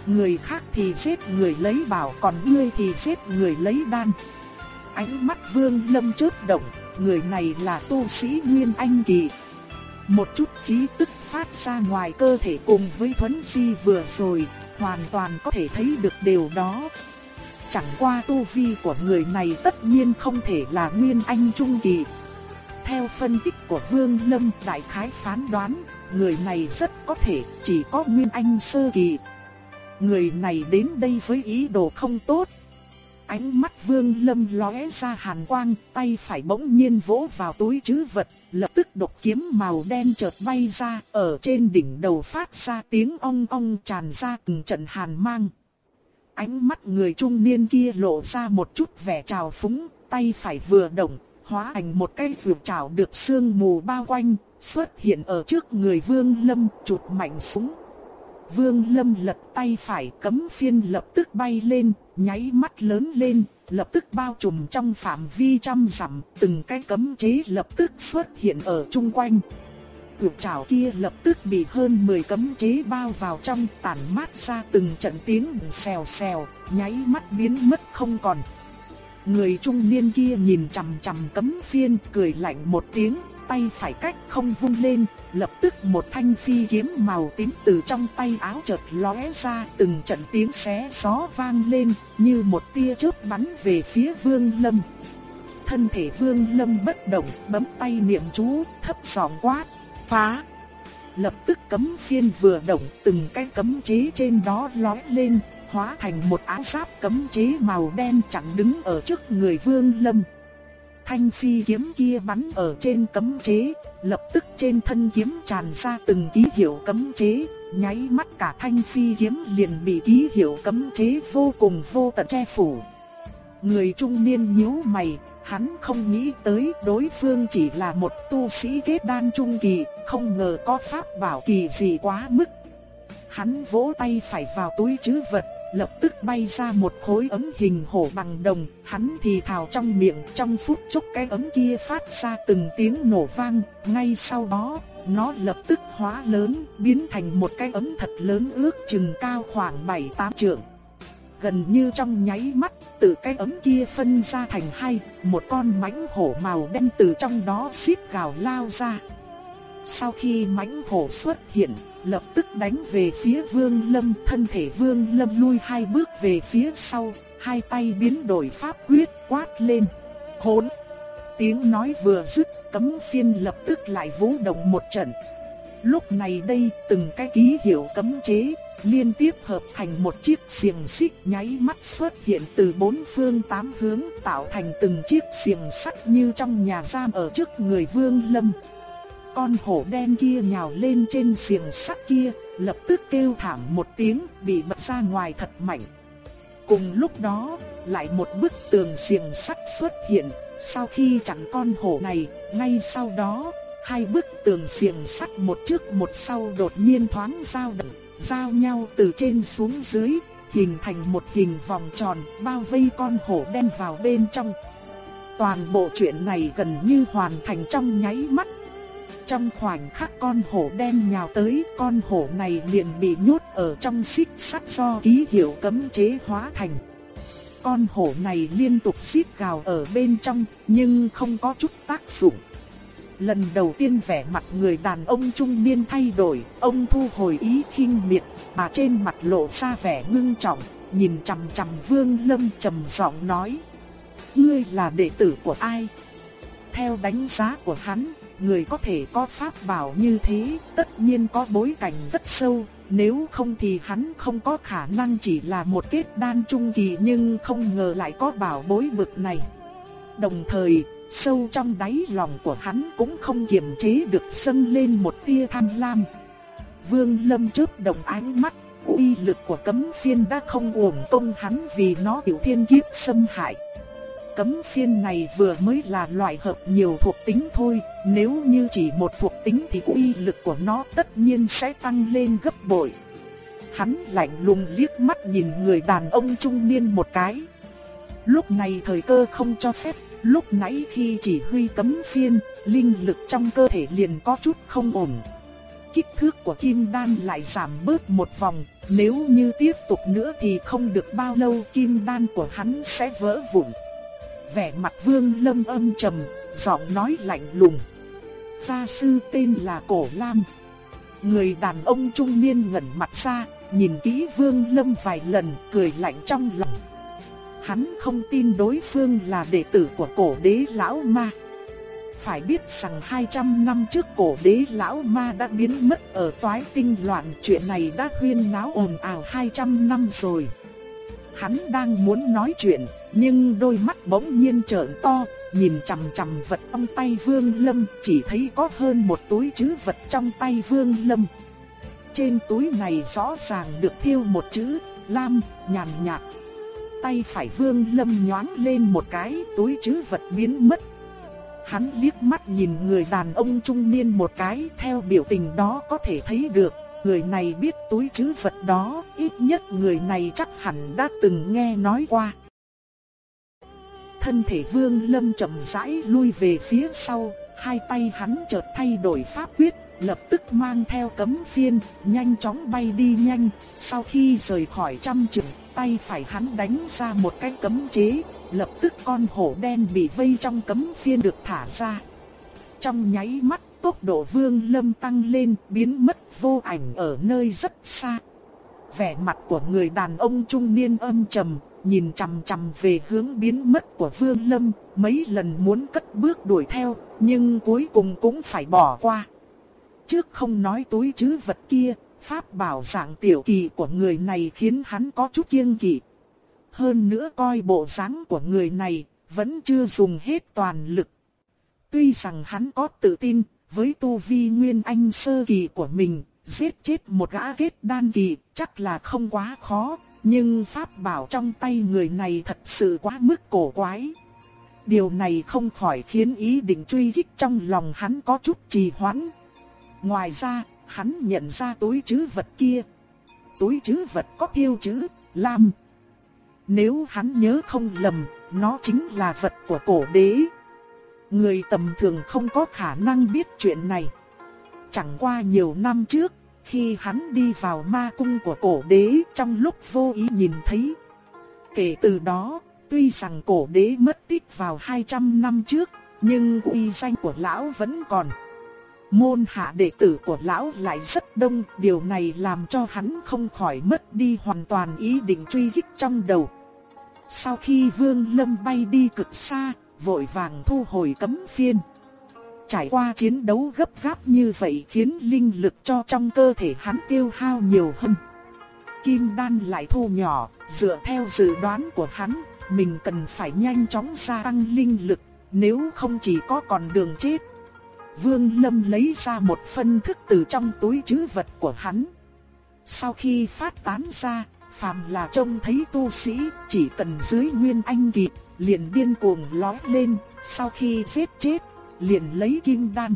Người khác thì giết người lấy bảo, còn ngươi thì giết người lấy đan." Ánh mắt Vương Lâm chớp động, người này là tu sĩ Nguyên Anh kỳ. Một chút khí tức phát ra ngoài cơ thể cùng với thuấn di vừa rồi, hoàn toàn có thể thấy được điều đó. Chẳng qua tu vi của người này tất nhiên không thể là Nguyên Anh Trung Kỳ. Theo phân tích của Vương Lâm đại khái phán đoán, người này rất có thể chỉ có Nguyên Anh Sơ Kỳ. Người này đến đây với ý đồ không tốt. Ánh mắt Vương Lâm lóe ra hàn quang, tay phải bỗng nhiên vỗ vào túi trữ vật, lập tức độc kiếm màu đen chợt bay ra, ở trên đỉnh đầu phát ra tiếng ong ong tràn ra từng trận hàn mang. Ánh mắt người trung niên kia lộ ra một chút vẻ trào phúng, tay phải vừa động, hóa thành một cây vượt trào được sương mù bao quanh, xuất hiện ở trước người Vương Lâm, chụp mạnh súng. Vương Lâm lật tay phải cấm phiên lập tức bay lên, nháy mắt lớn lên, lập tức bao trùm trong phạm vi trăm dặm, từng cái cấm chế lập tức xuất hiện ở chung quanh cửu trảo kia lập tức bị hơn 10 cấm chế bao vào trong tản mát ra từng trận tiếng xèo xèo, nháy mắt biến mất không còn. Người trung niên kia nhìn chằm chằm cấm phiên cười lạnh một tiếng, tay phải cách không vung lên, lập tức một thanh phi kiếm màu tím từ trong tay áo chợt lóe ra, từng trận tiếng xé gió vang lên, như một tia chớp bắn về phía Vương Lâm. Thân thể Vương Lâm bất động, bấm tay niệm chú, thấp giọng quát, phá. Lập tức cấm phiên vừa động, từng cái cấm chế trên đó lói lên, hóa thành một áo giáp cấm chế màu đen chặn đứng ở trước người Vương Lâm. Thanh phi kiếm kia bắn ở trên cấm chế, lập tức trên thân kiếm tràn ra từng ký hiệu cấm chế, nháy mắt cả thanh phi kiếm liền bị ký hiệu cấm chế vô cùng vô tận che phủ. Người trung niên nhíu mày, Hắn không nghĩ tới đối phương chỉ là một tu sĩ kết đan trung kỳ, không ngờ có pháp bảo kỳ gì quá mức. Hắn vỗ tay phải vào túi trữ vật, lập tức bay ra một khối ấm hình hổ bằng đồng, hắn thì thào trong miệng, trong phút chốc cái ấm kia phát ra từng tiếng nổ vang, ngay sau đó, nó lập tức hóa lớn, biến thành một cái ấm thật lớn ước chừng cao khoảng 7-8 trượng gần như trong nháy mắt, từ cái ấm kia phân ra thành hai, một con mãnh hổ màu đen từ trong đó xít gào lao ra. Sau khi mãnh hổ xuất hiện, lập tức đánh về phía Vương Lâm, thân thể Vương Lâm lui hai bước về phía sau, hai tay biến đổi pháp quyết quát lên. Hỗn! Tiếng nói vừa dứt, cấm phiên lập tức lại vũ động một trận. Lúc này đây, từng cái ký hiệu cấm chế, liên tiếp hợp thành một chiếc xiềng xích nháy mắt xuất hiện từ bốn phương tám hướng tạo thành từng chiếc xiềng sắt như trong nhà giam ở trước người Vương Lâm. Con hổ đen kia nhào lên trên xiềng sắt kia, lập tức kêu thảm một tiếng, bị bật ra ngoài thật mạnh. Cùng lúc đó, lại một bức tường xiềng sắt xuất hiện, sau khi chặn con hổ này, ngay sau đó, hai bức tường xiềng sắt một trước một sau đột nhiên thoáng giao động, giao nhau từ trên xuống dưới, hình thành một hình vòng tròn bao vây con hổ đen vào bên trong. Toàn bộ chuyện này gần như hoàn thành trong nháy mắt. Trong khoảnh khắc con hổ đen nhào tới, con hổ này liền bị nhốt ở trong xích sắt do ký hiệu cấm chế hóa thành. Con hổ này liên tục xít gào ở bên trong, nhưng không có chút tác dụng. Lần đầu tiên vẻ mặt người đàn ông trung niên thay đổi, ông thu hồi ý khinh miệt, mà trên mặt lộ ra vẻ ngưng trọng, nhìn chằm chằm Vương Lâm trầm giọng nói: "Ngươi là đệ tử của ai?" Theo đánh giá của hắn, người có thể có pháp bảo như thế, tất nhiên có bối cảnh rất sâu, nếu không thì hắn không có khả năng chỉ là một kết đan trung kỳ nhưng không ngờ lại có bảo bối bực này. Đồng thời, sâu trong đáy lòng của hắn cũng không kiềm chế được dâng lên một tia tham lam. Vương Lâm chớp động ánh mắt, uy lực của cấm phiên đã không uổng công hắn vì nó tiểu thiên kiếp xâm hại. Cấm phiên này vừa mới là loại hợp nhiều thuộc tính thôi, nếu như chỉ một thuộc tính thì uy lực của nó tất nhiên sẽ tăng lên gấp bội. Hắn lạnh lùng liếc mắt nhìn người đàn ông trung niên một cái. Lúc này thời cơ không cho phép, lúc nãy khi chỉ huy cấm phiên, linh lực trong cơ thể liền có chút không ổn. Kích thước của kim đan lại giảm bớt một vòng, nếu như tiếp tục nữa thì không được bao lâu kim đan của hắn sẽ vỡ vụn vẻ mặt Vương Lâm âm trầm, giọng nói lạnh lùng. Gia sư tên là Cổ Lam. Người đàn ông trung niên ngẩn mặt ra, nhìn kỹ Vương Lâm vài lần, cười lạnh trong lòng. Hắn không tin đối phương là đệ tử của cổ đế lão ma. Phải biết rằng 200 năm trước cổ đế lão ma đã biến mất ở toái tinh loạn chuyện này đã huyên náo ồn ào 200 năm rồi. Hắn đang muốn nói chuyện, nhưng đôi mắt bỗng nhiên trợn to, nhìn chằm chằm vật trong tay Vương Lâm, chỉ thấy có hơn một túi chữ vật trong tay Vương Lâm. Trên túi này rõ ràng được thiêu một chữ Lam, nhàn nhạt. Tay phải Vương Lâm nhoáng lên một cái, túi chứ vật biến mất. Hắn liếc mắt nhìn người đàn ông trung niên một cái, theo biểu tình đó có thể thấy được, người này biết túi chứ vật đó, ít nhất người này chắc hẳn đã từng nghe nói qua thân thể Vương Lâm chậm rãi lui về phía sau, hai tay hắn chợt thay đổi pháp quyết, lập tức mang theo cấm phiên, nhanh chóng bay đi nhanh, sau khi rời khỏi trăm trượng, tay phải hắn đánh ra một cái cấm chế, lập tức con hổ đen bị vây trong cấm phiên được thả ra. Trong nháy mắt, tốc độ Vương Lâm tăng lên, biến mất vô ảnh ở nơi rất xa. Vẻ mặt của người đàn ông trung niên âm trầm, nhìn chằm chằm về hướng biến mất của Vương Lâm, mấy lần muốn cất bước đuổi theo, nhưng cuối cùng cũng phải bỏ qua. Trước không nói túi chứ vật kia, pháp bảo dạng tiểu kỳ của người này khiến hắn có chút kiêng kỵ. Hơn nữa coi bộ dáng của người này, vẫn chưa dùng hết toàn lực. Tuy rằng hắn có tự tin, với tu vi nguyên anh sơ kỳ của mình, giết chết một gã kết đan kỳ, chắc là không quá khó, nhưng pháp bảo trong tay người này thật sự quá mức cổ quái. Điều này không khỏi khiến ý định truy kích trong lòng hắn có chút trì hoãn. Ngoài ra, hắn nhận ra túi trữ vật kia. Túi trữ vật có tiêu chữ, lam. Nếu hắn nhớ không lầm, nó chính là vật của cổ đế. Người tầm thường không có khả năng biết chuyện này. Chẳng qua nhiều năm trước, khi hắn đi vào ma cung của cổ đế trong lúc vô ý nhìn thấy. Kể từ đó, tuy rằng cổ đế mất tích vào 200 năm trước, nhưng uy danh của lão vẫn còn. Môn hạ đệ tử của lão lại rất đông, điều này làm cho hắn không khỏi mất đi hoàn toàn ý định truy kích trong đầu. Sau khi Vương Lâm bay đi cực xa, vội vàng thu hồi cấm phiên. Trải qua chiến đấu gấp gáp như vậy khiến linh lực cho trong cơ thể hắn tiêu hao nhiều hơn. kim đan lại thu nhỏ, dựa theo dự đoán của hắn, mình cần phải nhanh chóng gia tăng linh lực, nếu không chỉ có còn đường chết. Vương Lâm lấy ra một phân thức từ trong túi trữ vật của hắn. Sau khi phát tán ra, phàm là trông thấy tu sĩ, chỉ cần dưới nguyên anh kỳ, liền điên cuồng lói lên, sau khi giết chết, liền lấy kim đan.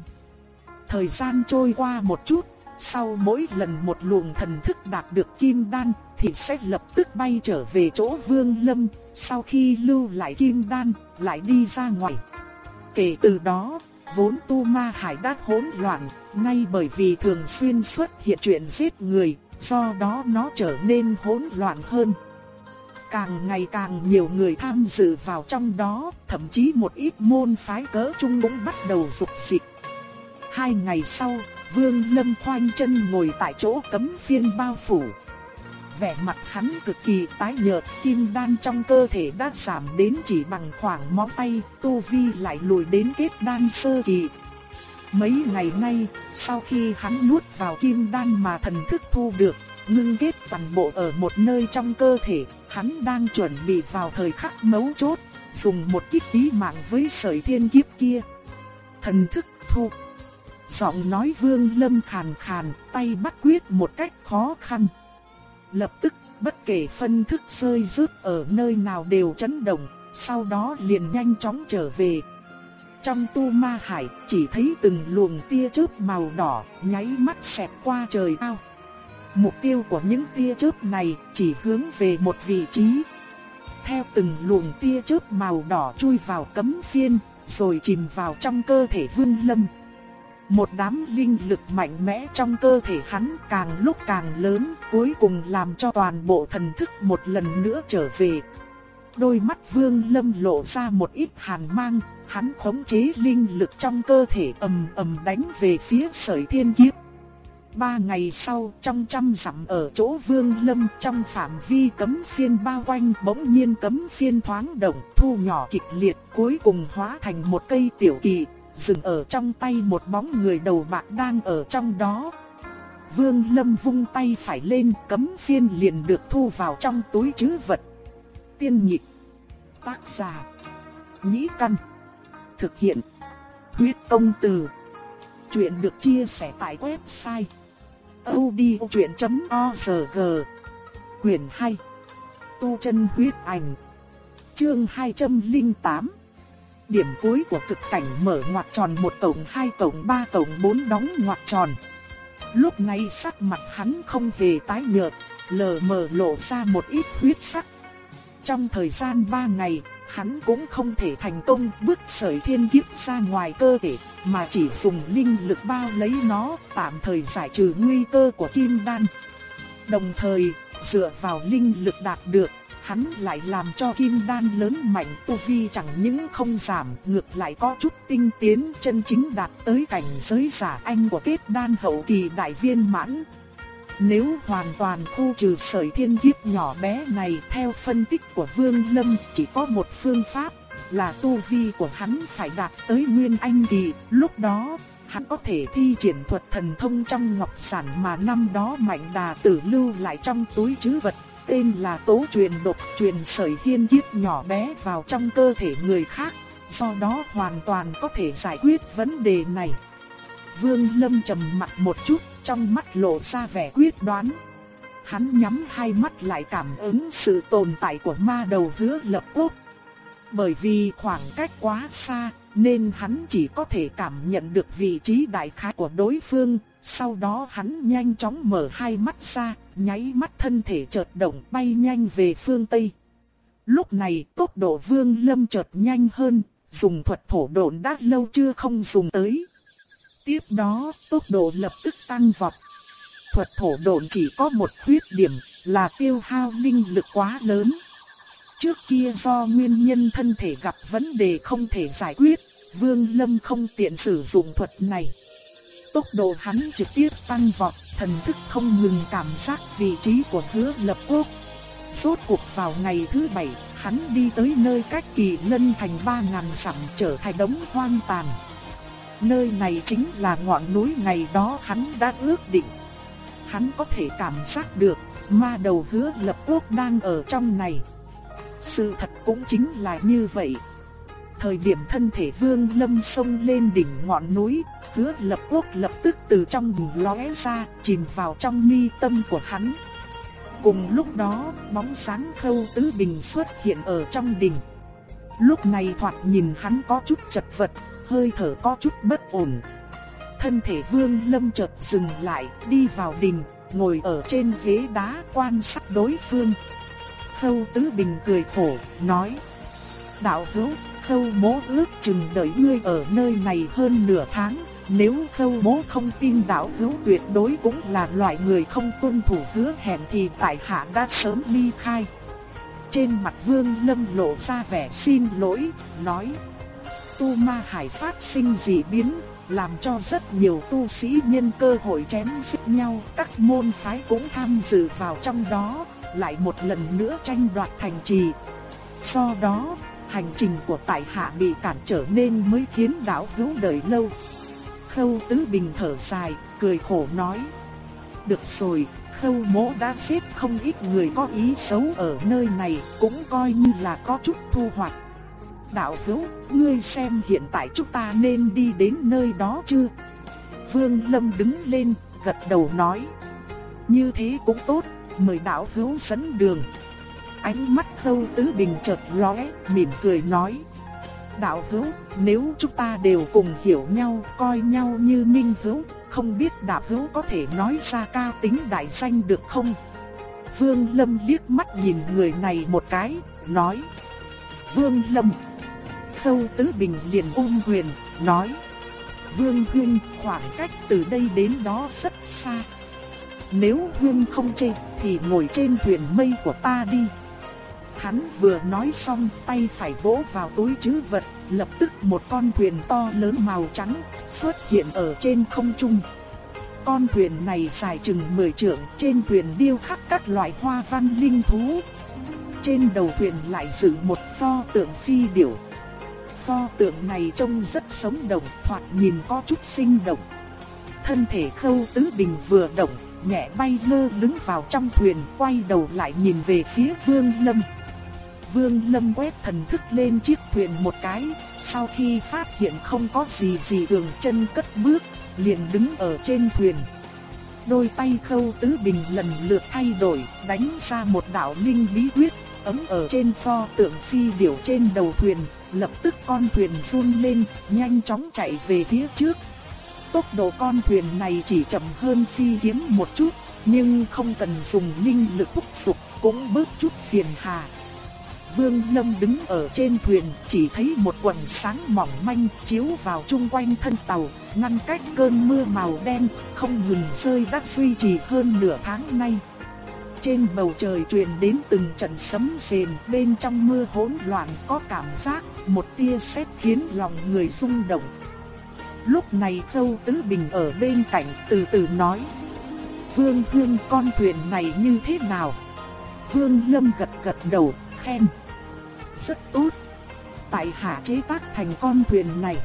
Thời gian trôi qua một chút, sau mỗi lần một luồng thần thức đạt được kim đan, thì sẽ lập tức bay trở về chỗ Vương Lâm, sau khi lưu lại kim đan, lại đi ra ngoài. Kể từ đó, vốn tu ma hải đã hỗn loạn, nay bởi vì thường xuyên xuất hiện chuyện giết người, do đó nó trở nên hỗn loạn hơn. Càng ngày càng nhiều người tham dự vào trong đó, thậm chí một ít môn phái cỡ trung cũng bắt đầu dục dịch. Hai ngày sau, Vương Lâm khoanh chân ngồi tại chỗ cấm phiên bao phủ. Vẻ mặt hắn cực kỳ tái nhợt, kim đan trong cơ thể đã giảm đến chỉ bằng khoảng móng tay, tu vi lại lùi đến kết đan sơ kỳ. Mấy ngày nay, sau khi hắn nuốt vào kim đan mà thần thức thu được, ngưng kết toàn bộ ở một nơi trong cơ thể, hắn đang chuẩn bị vào thời khắc mấu chốt, dùng một kích tí mạng với sợi thiên kiếp kia. Thần thức thu. Giọng nói vương lâm khàn khàn, tay bắt quyết một cách khó khăn. Lập tức, bất kể phân thức rơi rớt ở nơi nào đều chấn động, sau đó liền nhanh chóng trở về. Trong tu ma hải, chỉ thấy từng luồng tia chớp màu đỏ, nháy mắt xẹt qua trời ao. Mục tiêu của những tia chớp này chỉ hướng về một vị trí. Theo từng luồng tia chớp màu đỏ chui vào cấm phiên, rồi chìm vào trong cơ thể Vương Lâm. Một đám linh lực mạnh mẽ trong cơ thể hắn càng lúc càng lớn, cuối cùng làm cho toàn bộ thần thức một lần nữa trở về. Đôi mắt Vương Lâm lộ ra một ít hàn mang, hắn khống chế linh lực trong cơ thể ầm ầm đánh về phía sợi thiên kiếp. Ba ngày sau, trong trăm dặm ở chỗ Vương Lâm trong phạm vi cấm phiên bao quanh bỗng nhiên cấm phiên thoáng động, thu nhỏ kịch liệt, cuối cùng hóa thành một cây tiểu kỳ, dừng ở trong tay một bóng người đầu bạc đang ở trong đó. Vương Lâm vung tay phải lên, cấm phiên liền được thu vào trong túi trữ vật. Tiên nhị tác giả, nhĩ căn, thực hiện, huyết công từ. Chuyện được chia sẻ tại website audiochuyện.org Quyền 2 Tu chân huyết ảnh Chương 208 Điểm cuối của cực cảnh mở ngoặc tròn một tổng hai tổng ba tổng bốn đóng ngoặc tròn. Lúc này sắc mặt hắn không hề tái nhợt, lờ mờ lộ ra một ít huyết sắc. Trong thời gian ba ngày, hắn cũng không thể thành công bước sợi thiên kiếp ra ngoài cơ thể, mà chỉ dùng linh lực bao lấy nó, tạm thời giải trừ nguy cơ của kim đan. Đồng thời, dựa vào linh lực đạt được, hắn lại làm cho kim đan lớn mạnh tu vi chẳng những không giảm, ngược lại có chút tinh tiến chân chính đạt tới cảnh giới giả anh của kết đan hậu kỳ đại viên mãn. Nếu hoàn toàn khu trừ sợi thiên kiếp nhỏ bé này theo phân tích của Vương Lâm chỉ có một phương pháp là tu vi của hắn phải đạt tới Nguyên Anh Kỳ, lúc đó hắn có thể thi triển thuật thần thông trong ngọc sản mà năm đó mạnh đà tử lưu lại trong túi trữ vật, tên là tố truyền độc truyền sợi hiên kiếp nhỏ bé vào trong cơ thể người khác, do đó hoàn toàn có thể giải quyết vấn đề này. Vương Lâm trầm mặt một chút, trong mắt lộ ra vẻ quyết đoán. Hắn nhắm hai mắt lại cảm ứng sự tồn tại của ma đầu hứa lập quốc. Bởi vì khoảng cách quá xa, nên hắn chỉ có thể cảm nhận được vị trí đại khái của đối phương. Sau đó hắn nhanh chóng mở hai mắt ra, nháy mắt thân thể chợt động bay nhanh về phương Tây. Lúc này tốc độ vương lâm chợt nhanh hơn, dùng thuật thổ độn đã lâu chưa không dùng tới. Tiếp đó, tốc độ lập tức tăng vọt. Thuật thổ độn chỉ có một khuyết điểm là tiêu hao linh lực quá lớn. Trước kia do nguyên nhân thân thể gặp vấn đề không thể giải quyết, Vương Lâm không tiện sử dụng thuật này. Tốc độ hắn trực tiếp tăng vọt, thần thức không ngừng cảm giác vị trí của hứa lập quốc. suốt cuộc vào ngày thứ bảy, hắn đi tới nơi cách kỳ lân thành ba ngàn dặm trở thành đống hoang tàn. Nơi này chính là ngọn núi ngày đó hắn đã ước định. hắn có thể cảm giác được, ma đầu hứa lập quốc đang ở trong này. Sự thật cũng chính là như vậy. Thời điểm thân thể vương lâm sông lên đỉnh ngọn núi, hứa lập quốc lập tức từ trong đỉnh lóe ra, chìm vào trong mi tâm của hắn. Cùng lúc đó, bóng sáng khâu tứ bình xuất hiện ở trong đỉnh. Lúc này thoạt nhìn hắn có chút chật vật, hơi thở có chút bất ổn. Thân thể vương lâm chợt dừng lại, đi vào đình, ngồi ở trên ghế đá quan sát đối phương. Khâu Tứ Bình cười khổ, nói. Đạo hữu, khâu bố ước chừng đợi ngươi ở nơi này hơn nửa tháng. Nếu khâu bố không tin đạo hữu tuyệt đối cũng là loại người không tuân thủ hứa hẹn thì tại hạ đã sớm ly khai. Trên mặt vương lâm lộ ra vẻ xin lỗi, nói. Tu ma hải phát sinh dị biến, làm cho rất nhiều tu sĩ nhân cơ hội chém giết nhau, các môn phái cũng tham dự vào trong đó, lại một lần nữa tranh đoạt thành trì. Do đó, hành trình của tại hạ bị cản trở nên mới khiến đạo hữu đợi lâu. Khâu Tứ Bình thở dài, cười khổ nói. Được rồi, khâu mỗ đã xếp không ít người có ý xấu ở nơi này, cũng coi như là có chút thu hoạch. Đạo hữu, ngươi xem hiện tại chúng ta nên đi đến nơi đó chưa? Vương Lâm đứng lên, gật đầu nói. Như thế cũng tốt, mời đạo hữu dẫn đường. Ánh mắt khâu tứ bình chợt lóe, mỉm cười nói. Đạo hữu, nếu chúng ta đều cùng hiểu nhau, coi nhau như minh hữu, không biết đạo hữu có thể nói ra ca tính đại danh được không? Vương Lâm liếc mắt nhìn người này một cái, nói. Vương Lâm. Khâu Tứ Bình liền ôm quyền, nói. Vương Huynh, khoảng cách từ đây đến đó rất xa. Nếu Huynh không chê, thì ngồi trên thuyền mây của ta đi. Hắn vừa nói xong, tay phải vỗ vào túi chứ vật, lập tức một con thuyền to lớn màu trắng xuất hiện ở trên không trung. Con thuyền này dài chừng 10 trượng, trên thuyền điêu khắc các loại hoa văn linh thú. Trên đầu thuyền lại dựng một pho tượng phi điểu. Pho tượng này trông rất sống động, thoạt nhìn có chút sinh động. Thân thể khâu tứ bình vừa động, nhẹ bay lơ lửng vào trong thuyền, quay đầu lại nhìn về phía Vương Lâm. Vương Lâm quét thần thức lên chiếc thuyền một cái, sau khi phát hiện không có gì gì thường chân cất bước, liền đứng ở trên thuyền. Đôi tay khâu tứ bình lần lượt thay đổi, đánh ra một đạo linh bí quyết, ấm ở trên pho tượng phi điểu trên đầu thuyền, lập tức con thuyền run lên, nhanh chóng chạy về phía trước. Tốc độ con thuyền này chỉ chậm hơn phi kiếm một chút, nhưng không cần dùng linh lực thúc sụp cũng bớt chút phiền hà. Vương Lâm đứng ở trên thuyền, chỉ thấy một quần sáng mỏng manh chiếu vào chung quanh thân tàu, ngăn cách cơn mưa màu đen, không ngừng rơi đắt duy trì hơn nửa tháng nay. Trên bầu trời truyền đến từng trận sấm sền, bên trong mưa hỗn loạn có cảm giác một tia sét khiến lòng người rung động. Lúc này Khâu Tứ Bình ở bên cạnh từ từ nói: "Vương Hương con thuyền này như thế nào?" Vương Lâm gật gật đầu, khen: "Rất tốt. Tại hạ chế tác thành con thuyền này."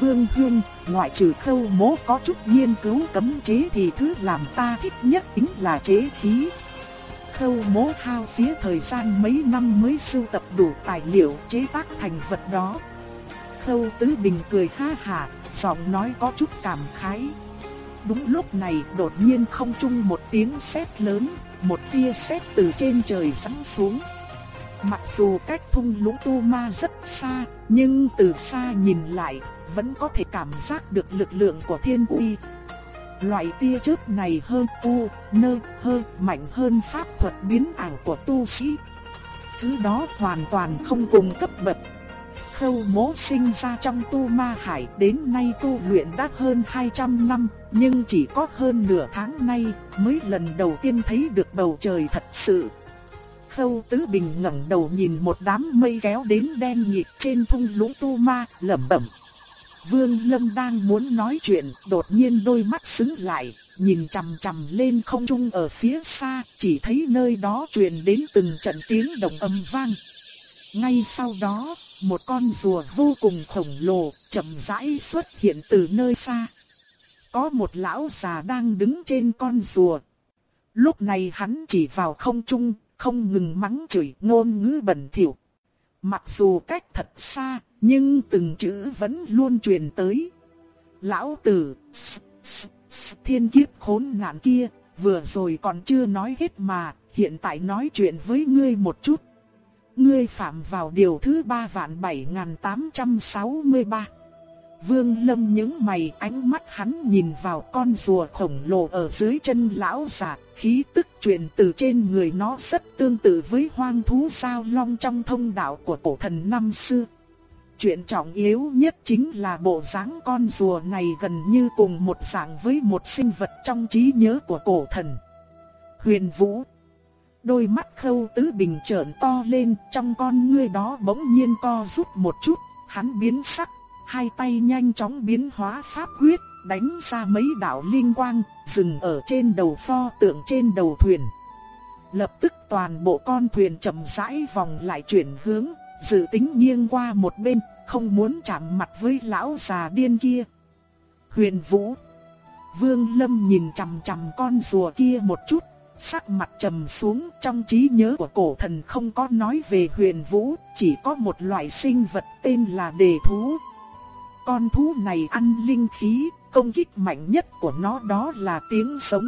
Vương Hương, ngoại trừ khâu mố có chút nghiên cứu cấm chế thì thứ làm ta thích nhất chính là chế khí. Khâu mố hao phía thời gian mấy năm mới sưu tập đủ tài liệu chế tác thành vật đó. Khâu Tứ Bình cười ha hà, giọng nói có chút cảm khái. Đúng lúc này đột nhiên không trung một tiếng sét lớn, một tia sét từ trên trời giáng xuống. Mặc dù cách thung lũng tu ma rất xa, nhưng từ xa nhìn lại, vẫn có thể cảm giác được lực lượng của thiên uy. Loại tia chớp này hơn u, nơ, hơn mạnh hơn pháp thuật biến ảo của tu sĩ. Thứ đó hoàn toàn không cùng cấp bậc. Khâu mố sinh ra trong tu ma hải đến nay tu luyện đã hơn 200 năm, nhưng chỉ có hơn nửa tháng nay mới lần đầu tiên thấy được bầu trời thật sự. Khâu Tứ Bình ngẩng đầu nhìn một đám mây kéo đến đen nhịt trên thung lũng tu ma, lẩm bẩm. Vương Lâm đang muốn nói chuyện, đột nhiên đôi mắt sững lại, nhìn chằm chằm lên không trung ở phía xa, chỉ thấy nơi đó truyền đến từng trận tiếng động âm vang. Ngay sau đó, một con rùa vô cùng khổng lồ chậm rãi xuất hiện từ nơi xa. Có một lão già đang đứng trên con rùa. Lúc này hắn chỉ vào không trung, không ngừng mắng chửi ngôn ngữ bẩn thỉu. Mặc dù cách thật xa, nhưng từng chữ vẫn luôn truyền tới. Lão tử, thiên kiếp khốn nạn kia, vừa rồi còn chưa nói hết mà, hiện tại nói chuyện với ngươi một chút. Ngươi phạm vào điều thứ ba vạn bảy tám trăm sáu mươi ba. Vương Lâm những mày ánh mắt hắn nhìn vào con rùa khổng lồ ở dưới chân lão già, khí tức truyền từ trên người nó rất tương tự với hoang thú sao long trong thông đạo của cổ thần năm xưa. Chuyện trọng yếu nhất chính là bộ dáng con rùa này gần như cùng một dạng với một sinh vật trong trí nhớ của cổ thần. Huyền Vũ Đôi mắt khâu tứ bình trợn to lên trong con ngươi đó bỗng nhiên co rút một chút, hắn biến sắc, hai tay nhanh chóng biến hóa pháp quyết, đánh ra mấy đạo linh quang, dừng ở trên đầu pho tượng trên đầu thuyền. Lập tức toàn bộ con thuyền chậm rãi vòng lại chuyển hướng, dự tính nghiêng qua một bên, không muốn chạm mặt với lão già điên kia. Huyền Vũ Vương Lâm nhìn chằm chằm con rùa kia một chút, sắc mặt trầm xuống trong trí nhớ của cổ thần không có nói về huyền vũ, chỉ có một loại sinh vật tên là đề thú. Con thú này ăn linh khí, công kích mạnh nhất của nó đó là tiếng sống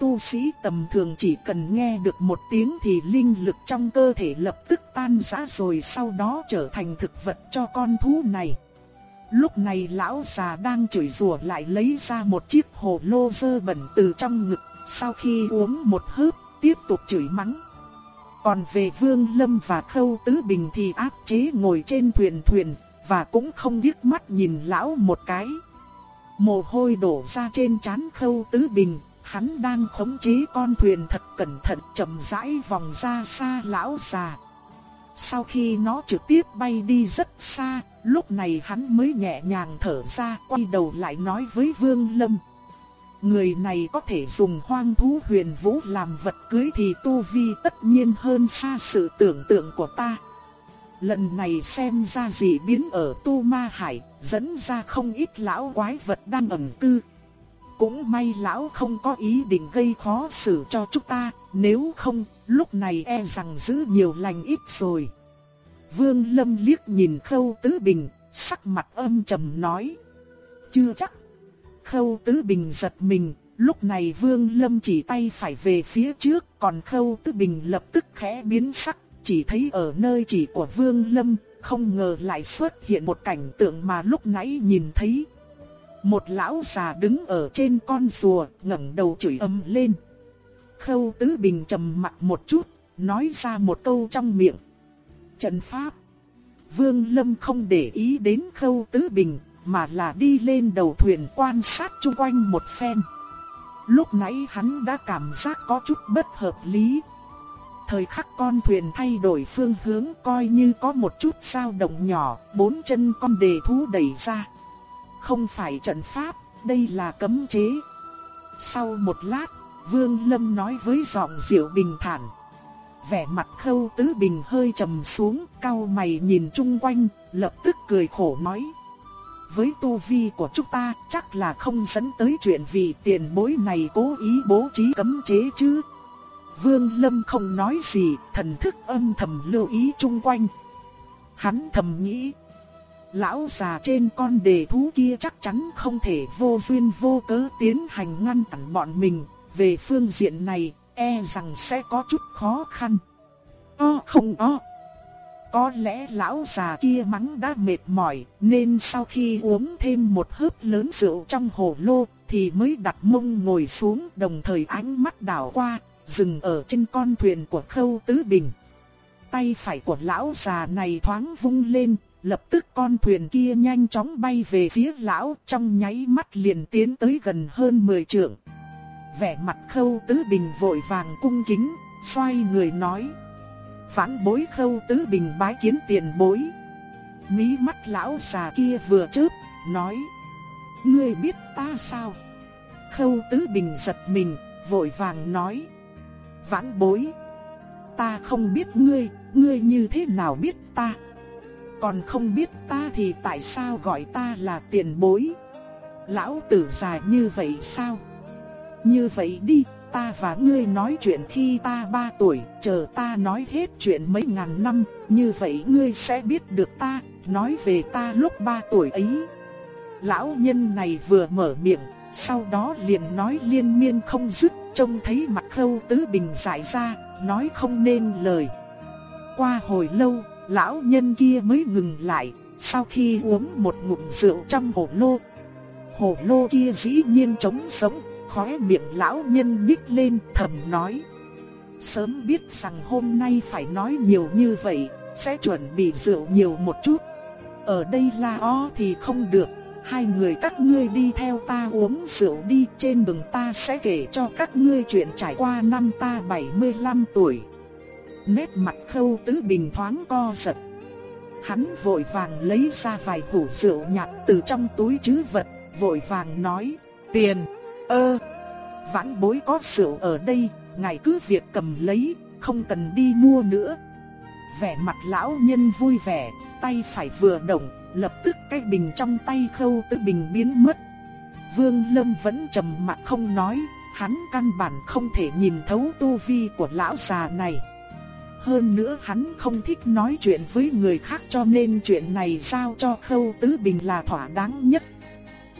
tu sĩ tầm thường chỉ cần nghe được một tiếng thì linh lực trong cơ thể lập tức tan rã rồi sau đó trở thành thực vật cho con thú này. Lúc này lão già đang chửi rủa lại lấy ra một chiếc hồ lô dơ bẩn từ trong ngực, sau khi uống một hớp, tiếp tục chửi mắng. Còn về Vương Lâm và Khâu Tứ Bình thì áp chế ngồi trên thuyền thuyền, và cũng không biết mắt nhìn lão một cái. Mồ hôi đổ ra trên trán Khâu Tứ Bình, Hắn đang khống chế con thuyền thật cẩn thận chậm rãi vòng ra xa lão già. Sau khi nó trực tiếp bay đi rất xa, lúc này hắn mới nhẹ nhàng thở ra quay đầu lại nói với Vương Lâm. Người này có thể dùng hoang thú huyền vũ làm vật cưới thì tu vi tất nhiên hơn xa sự tưởng tượng của ta. Lần này xem ra dị biến ở Tu Ma Hải, dẫn ra không ít lão quái vật đang ẩn cư. Cũng may lão không có ý định gây khó xử cho chúng ta, nếu không, lúc này e rằng giữ nhiều lành ít rồi. Vương Lâm liếc nhìn Khâu Tứ Bình, sắc mặt âm trầm nói. Chưa chắc. Khâu Tứ Bình giật mình, lúc này Vương Lâm chỉ tay phải về phía trước, còn Khâu Tứ Bình lập tức khẽ biến sắc, chỉ thấy ở nơi chỉ của Vương Lâm, không ngờ lại xuất hiện một cảnh tượng mà lúc nãy nhìn thấy. Một lão già đứng ở trên con rùa, ngẩng đầu chửi ầm lên. Khâu Tứ Bình trầm mặt một chút, nói ra một câu trong miệng. Trận pháp. Vương Lâm không để ý đến Khâu Tứ Bình, mà là đi lên đầu thuyền quan sát chung quanh một phen. Lúc nãy hắn đã cảm giác có chút bất hợp lý. Thời khắc con thuyền thay đổi phương hướng coi như có một chút sao động nhỏ, bốn chân con đề thú đẩy ra. Không phải trận pháp, đây là cấm chế. Sau một lát, Vương Lâm nói với giọng dịu bình thản. Vẻ mặt khâu tứ bình hơi trầm xuống, cau mày nhìn chung quanh, lập tức cười khổ nói. Với tu vi của chúng ta chắc là không dẫn tới chuyện vì tiền bối này cố ý bố trí cấm chế chứ. Vương Lâm không nói gì, thần thức âm thầm lưu ý chung quanh. Hắn thầm nghĩ, Lão già trên con đề thú kia chắc chắn không thể vô duyên vô cớ tiến hành ngăn cản bọn mình, về phương diện này, e rằng sẽ có chút khó khăn. O không o. Có lẽ lão già kia mắng đã mệt mỏi, nên sau khi uống thêm một hớp lớn rượu trong hồ lô, thì mới đặt mông ngồi xuống đồng thời ánh mắt đảo qua, dừng ở trên con thuyền của Khâu Tứ Bình. Tay phải của lão già này thoáng vung lên, Lập tức con thuyền kia nhanh chóng bay về phía lão trong nháy mắt liền tiến tới gần hơn 10 trượng. Vẻ mặt khâu tứ bình vội vàng cung kính, xoay người nói. Phản bối khâu tứ bình bái kiến tiền bối. Mí mắt lão già kia vừa chớp, nói. Ngươi biết ta sao? Khâu tứ bình giật mình, vội vàng nói. Vãn bối. Ta không biết ngươi, ngươi như thế nào biết ta? Còn không biết ta thì tại sao gọi ta là tiền bối? Lão tử già như vậy sao? Như vậy đi, ta và ngươi nói chuyện khi ta ba tuổi, chờ ta nói hết chuyện mấy ngàn năm, như vậy ngươi sẽ biết được ta, nói về ta lúc ba tuổi ấy. Lão nhân này vừa mở miệng, sau đó liền nói liên miên không dứt, trông thấy mặt khâu tứ bình giải ra, nói không nên lời. Qua hồi lâu, lão nhân kia mới ngừng lại, sau khi uống một ngụm rượu trong hồ lô. Hồ lô kia dĩ nhiên trống sống, khóe miệng lão nhân nhích lên thầm nói. Sớm biết rằng hôm nay phải nói nhiều như vậy, sẽ chuẩn bị rượu nhiều một chút. Ở đây là o thì không được, hai người các ngươi đi theo ta uống rượu đi, trên đường ta sẽ kể cho các ngươi chuyện trải qua năm ta 75 tuổi. Nét mặt khâu tứ bình thoáng co giật. Hắn vội vàng lấy ra vài hũ rượu nhạt từ trong túi chứ vật, vội vàng nói, tiền, ơ, vãn bối có rượu ở đây, ngài cứ việc cầm lấy, không cần đi mua nữa. Vẻ mặt lão nhân vui vẻ, tay phải vừa động, lập tức cái bình trong tay khâu tứ bình biến mất. Vương Lâm vẫn trầm mặc không nói, hắn căn bản không thể nhìn thấu tu vi của lão già này. Hơn nữa hắn không thích nói chuyện với người khác cho nên chuyện này giao cho khâu tứ bình là thỏa đáng nhất.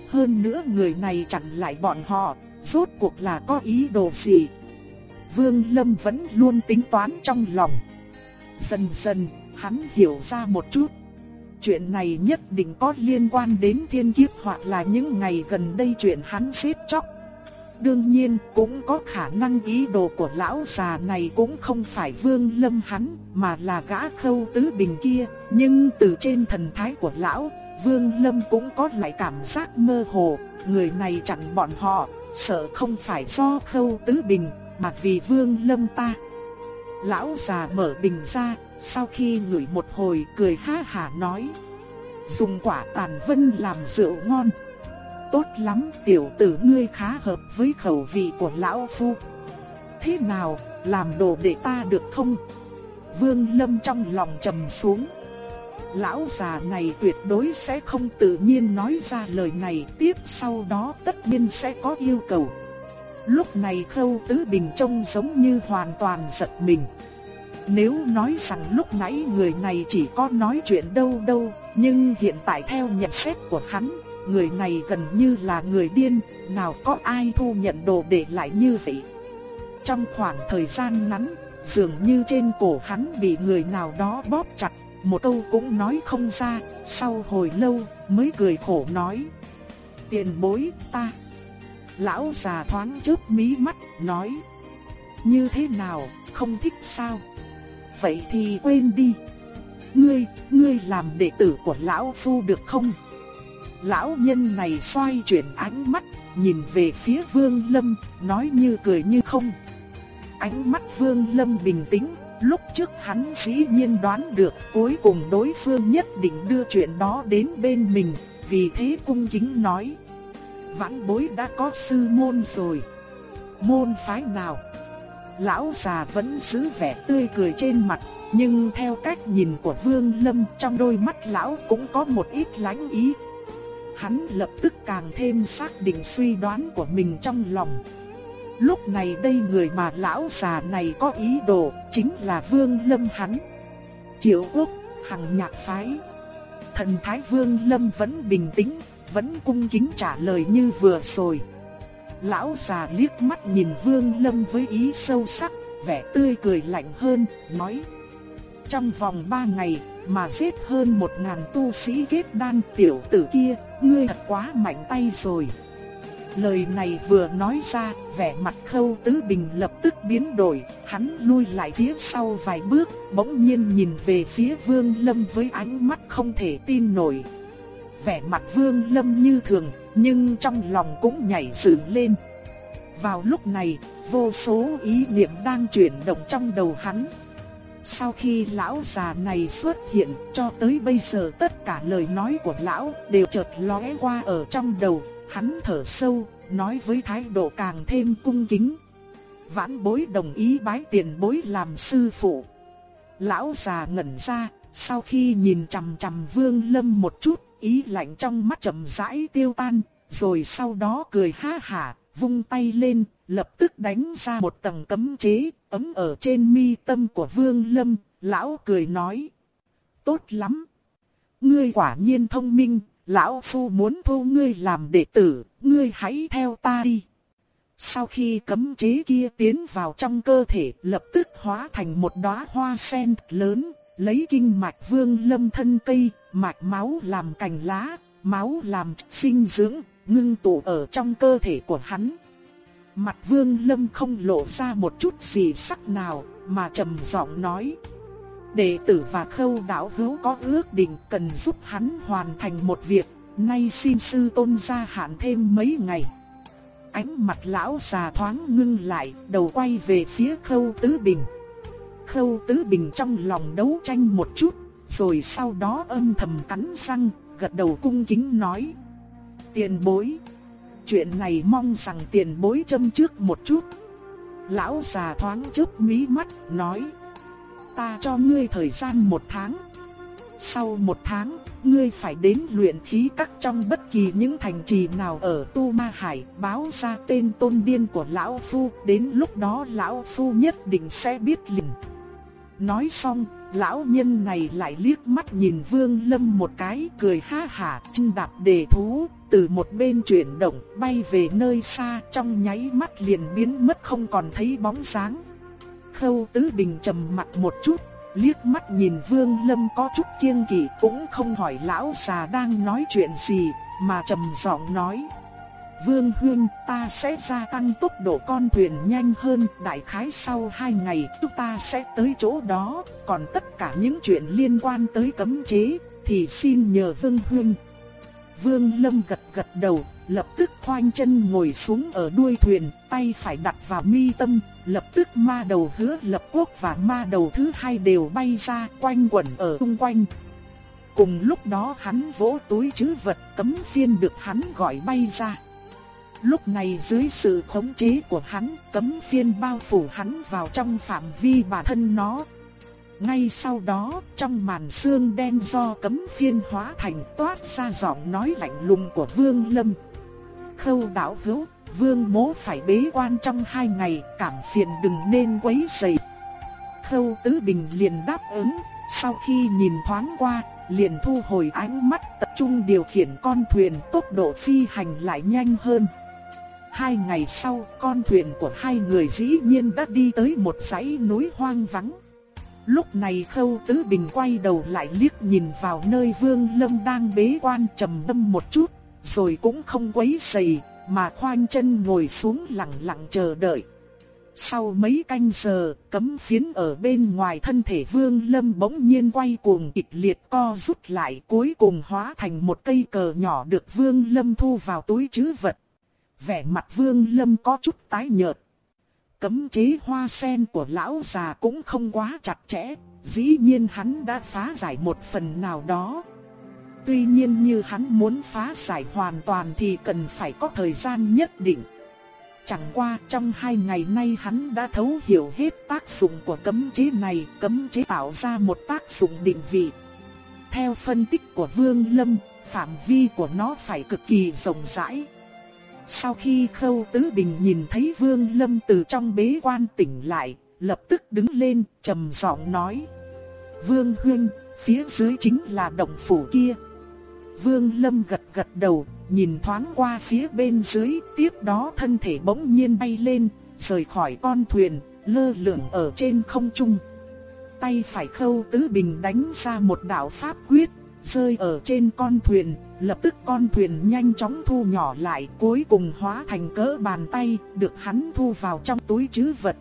Hơn nữa người này chặn lại bọn họ, rốt cuộc là có ý đồ gì. Vương Lâm vẫn luôn tính toán trong lòng. Dần dần, hắn hiểu ra một chút. Chuyện này nhất định có liên quan đến thiên kiếp hoặc là những ngày gần đây chuyện hắn xếp chóc. Đương nhiên cũng có khả năng ý đồ của lão già này cũng không phải vương lâm hắn mà là gã khâu tứ bình kia. Nhưng từ trên thần thái của lão, vương lâm cũng có lại cảm giác mơ hồ, người này chặn bọn họ, sợ không phải do khâu tứ bình mà vì vương lâm ta. Lão già mở bình ra, sau khi ngửi một hồi cười ha hả nói. Dùng quả tàn vân làm rượu ngon. Tốt lắm tiểu tử ngươi khá hợp với khẩu vị của lão phu. Thế nào, làm đồ để ta được không? Vương Lâm trong lòng trầm xuống. Lão già này tuyệt đối sẽ không tự nhiên nói ra lời này tiếp sau đó tất nhiên sẽ có yêu cầu. Lúc này Khâu Tứ Bình trông giống như hoàn toàn giật mình. Nếu nói rằng lúc nãy người này chỉ có nói chuyện đâu đâu, nhưng hiện tại theo nhận xét của hắn, người này gần như là người điên, nào có ai thu nhận đồ để lại như vậy. Trong khoảng thời gian ngắn, dường như trên cổ hắn bị người nào đó bóp chặt, một câu cũng nói không ra, sau hồi lâu mới cười khổ nói. Tiền bối ta. Lão già thoáng chớp mí mắt, nói. Như thế nào, không thích sao? Vậy thì quên đi. Ngươi, ngươi làm đệ tử của lão phu được không? Lão nhân này xoay chuyển ánh mắt, nhìn về phía Vương Lâm, nói như cười như không. Ánh mắt Vương Lâm bình tĩnh, lúc trước hắn dĩ nhiên đoán được cuối cùng đối phương nhất định đưa chuyện đó đến bên mình, vì thế cung kính nói. Vãn bối đã có sư môn rồi. Môn phái nào? Lão già vẫn giữ vẻ tươi cười trên mặt, nhưng theo cách nhìn của Vương Lâm trong đôi mắt lão cũng có một ít lánh ý. Hắn lập tức càng thêm xác định suy đoán của mình trong lòng. Lúc này đây người mà lão già này có ý đồ chính là Vương Lâm hắn. Triệu Quốc, Hằng Nhạc Phái. Thần Thái Vương Lâm vẫn bình tĩnh, vẫn cung kính trả lời như vừa rồi. Lão già liếc mắt nhìn Vương Lâm với ý sâu sắc, vẻ tươi cười lạnh hơn, nói. Trong vòng ba ngày, mà giết hơn một ngàn tu sĩ kết đan tiểu tử kia, ngươi thật quá mạnh tay rồi. Lời này vừa nói ra, vẻ mặt khâu tứ bình lập tức biến đổi, hắn lui lại phía sau vài bước, bỗng nhiên nhìn về phía vương lâm với ánh mắt không thể tin nổi. Vẻ mặt vương lâm như thường, nhưng trong lòng cũng nhảy dựng lên. Vào lúc này, vô số ý niệm đang chuyển động trong đầu hắn. Sau khi lão già này xuất hiện, cho tới bây giờ tất cả lời nói của lão đều chợt lóe qua ở trong đầu, hắn thở sâu, nói với thái độ càng thêm cung kính. Vãn bối đồng ý bái tiền bối làm sư phụ. Lão già ngẩn ra, sau khi nhìn chằm chằm Vương Lâm một chút, ý lạnh trong mắt chậm rãi tiêu tan, rồi sau đó cười ha hả, vung tay lên, lập tức đánh ra một tầng cấm chế, ấm ở trên mi tâm của Vương Lâm, lão cười nói. Tốt lắm. Ngươi quả nhiên thông minh, lão phu muốn thu ngươi làm đệ tử, ngươi hãy theo ta đi. Sau khi cấm chế kia tiến vào trong cơ thể, lập tức hóa thành một đóa hoa sen lớn, lấy kinh mạch vương lâm thân cây, mạch máu làm cành lá, máu làm sinh dưỡng, ngưng tụ ở trong cơ thể của hắn. Mặt vương lâm không lộ ra một chút gì sắc nào, mà trầm giọng nói. Đệ tử và khâu đạo hữu có ước định cần giúp hắn hoàn thành một việc, nay xin sư tôn gia hạn thêm mấy ngày. Ánh mặt lão già thoáng ngưng lại, đầu quay về phía khâu tứ bình. Khâu tứ bình trong lòng đấu tranh một chút, rồi sau đó âm thầm cắn răng, gật đầu cung kính nói. Tiền bối. Chuyện này mong rằng tiền bối châm trước một chút. Lão già thoáng chớp mí mắt, nói. Ta cho ngươi thời gian một tháng. Sau một tháng, ngươi phải đến luyện khí các trong bất kỳ những thành trì nào ở Tu Ma Hải, báo ra tên tôn điên của Lão Phu, đến lúc đó Lão Phu nhất định sẽ biết liền. Nói xong, lão nhân này lại liếc mắt nhìn Vương Lâm một cái, cười ha hả, chân đạp đề thú, từ một bên chuyển động, bay về nơi xa, trong nháy mắt liền biến mất không còn thấy bóng dáng. Khâu Tứ Bình trầm mặt một chút, liếc mắt nhìn Vương Lâm có chút kiêng kỵ, cũng không hỏi lão già đang nói chuyện gì, mà trầm giọng nói: Vương Huyên, ta sẽ gia tăng tốc độ con thuyền nhanh hơn, đại khái sau 2 ngày chúng ta sẽ tới chỗ đó, còn tất cả những chuyện liên quan tới cấm chế, thì xin nhờ Vương Huyên. Vương Lâm gật gật đầu, lập tức khoanh chân ngồi xuống ở đuôi thuyền, tay phải đặt vào mi tâm, lập tức ma đầu hứa lập quốc và ma đầu thứ hai đều bay ra quanh quẩn ở xung quanh. Cùng lúc đó hắn vỗ túi chứ vật cấm phiên được hắn gọi bay ra. Lúc này dưới sự khống chế của hắn, cấm phiên bao phủ hắn vào trong phạm vi bản thân nó. Ngay sau đó, trong màn xương đen do cấm phiên hóa thành toát ra giọng nói lạnh lùng của Vương Lâm. Khâu đảo hữu, Vương mố phải bế quan trong hai ngày, cảm phiền đừng nên quấy rầy. Khâu Tứ Bình liền đáp ứng, sau khi nhìn thoáng qua, liền thu hồi ánh mắt tập trung điều khiển con thuyền tốc độ phi hành lại nhanh hơn. Hai ngày sau, con thuyền của hai người dĩ nhiên đã đi tới một dãy núi hoang vắng. Lúc này Khâu Tứ Bình quay đầu lại liếc nhìn vào nơi Vương Lâm đang bế quan trầm ngâm một chút, rồi cũng không quấy rầy, mà khoanh chân ngồi xuống lặng lặng chờ đợi. Sau mấy canh giờ, cấm phiến ở bên ngoài thân thể Vương Lâm bỗng nhiên quay cuồng kịch liệt co rút lại cuối cùng hóa thành một cây cờ nhỏ được Vương Lâm thu vào túi trữ vật vẻ mặt vương lâm có chút tái nhợt. Cấm chế hoa sen của lão già cũng không quá chặt chẽ, dĩ nhiên hắn đã phá giải một phần nào đó. Tuy nhiên như hắn muốn phá giải hoàn toàn thì cần phải có thời gian nhất định. Chẳng qua trong hai ngày nay hắn đã thấu hiểu hết tác dụng của cấm chế này, cấm chế tạo ra một tác dụng định vị. Theo phân tích của Vương Lâm, phạm vi của nó phải cực kỳ rộng rãi. Sau khi Khâu Tứ Bình nhìn thấy Vương Lâm từ trong bế quan tỉnh lại, lập tức đứng lên, trầm giọng nói: "Vương huynh, phía dưới chính là động phủ kia." Vương Lâm gật gật đầu, nhìn thoáng qua phía bên dưới, tiếp đó thân thể bỗng nhiên bay lên, rời khỏi con thuyền, lơ lửng ở trên không trung. Tay phải Khâu Tứ Bình đánh ra một đạo pháp quyết, rơi ở trên con thuyền, lập tức con thuyền nhanh chóng thu nhỏ lại, cuối cùng hóa thành cỡ bàn tay, được hắn thu vào trong túi trữ vật.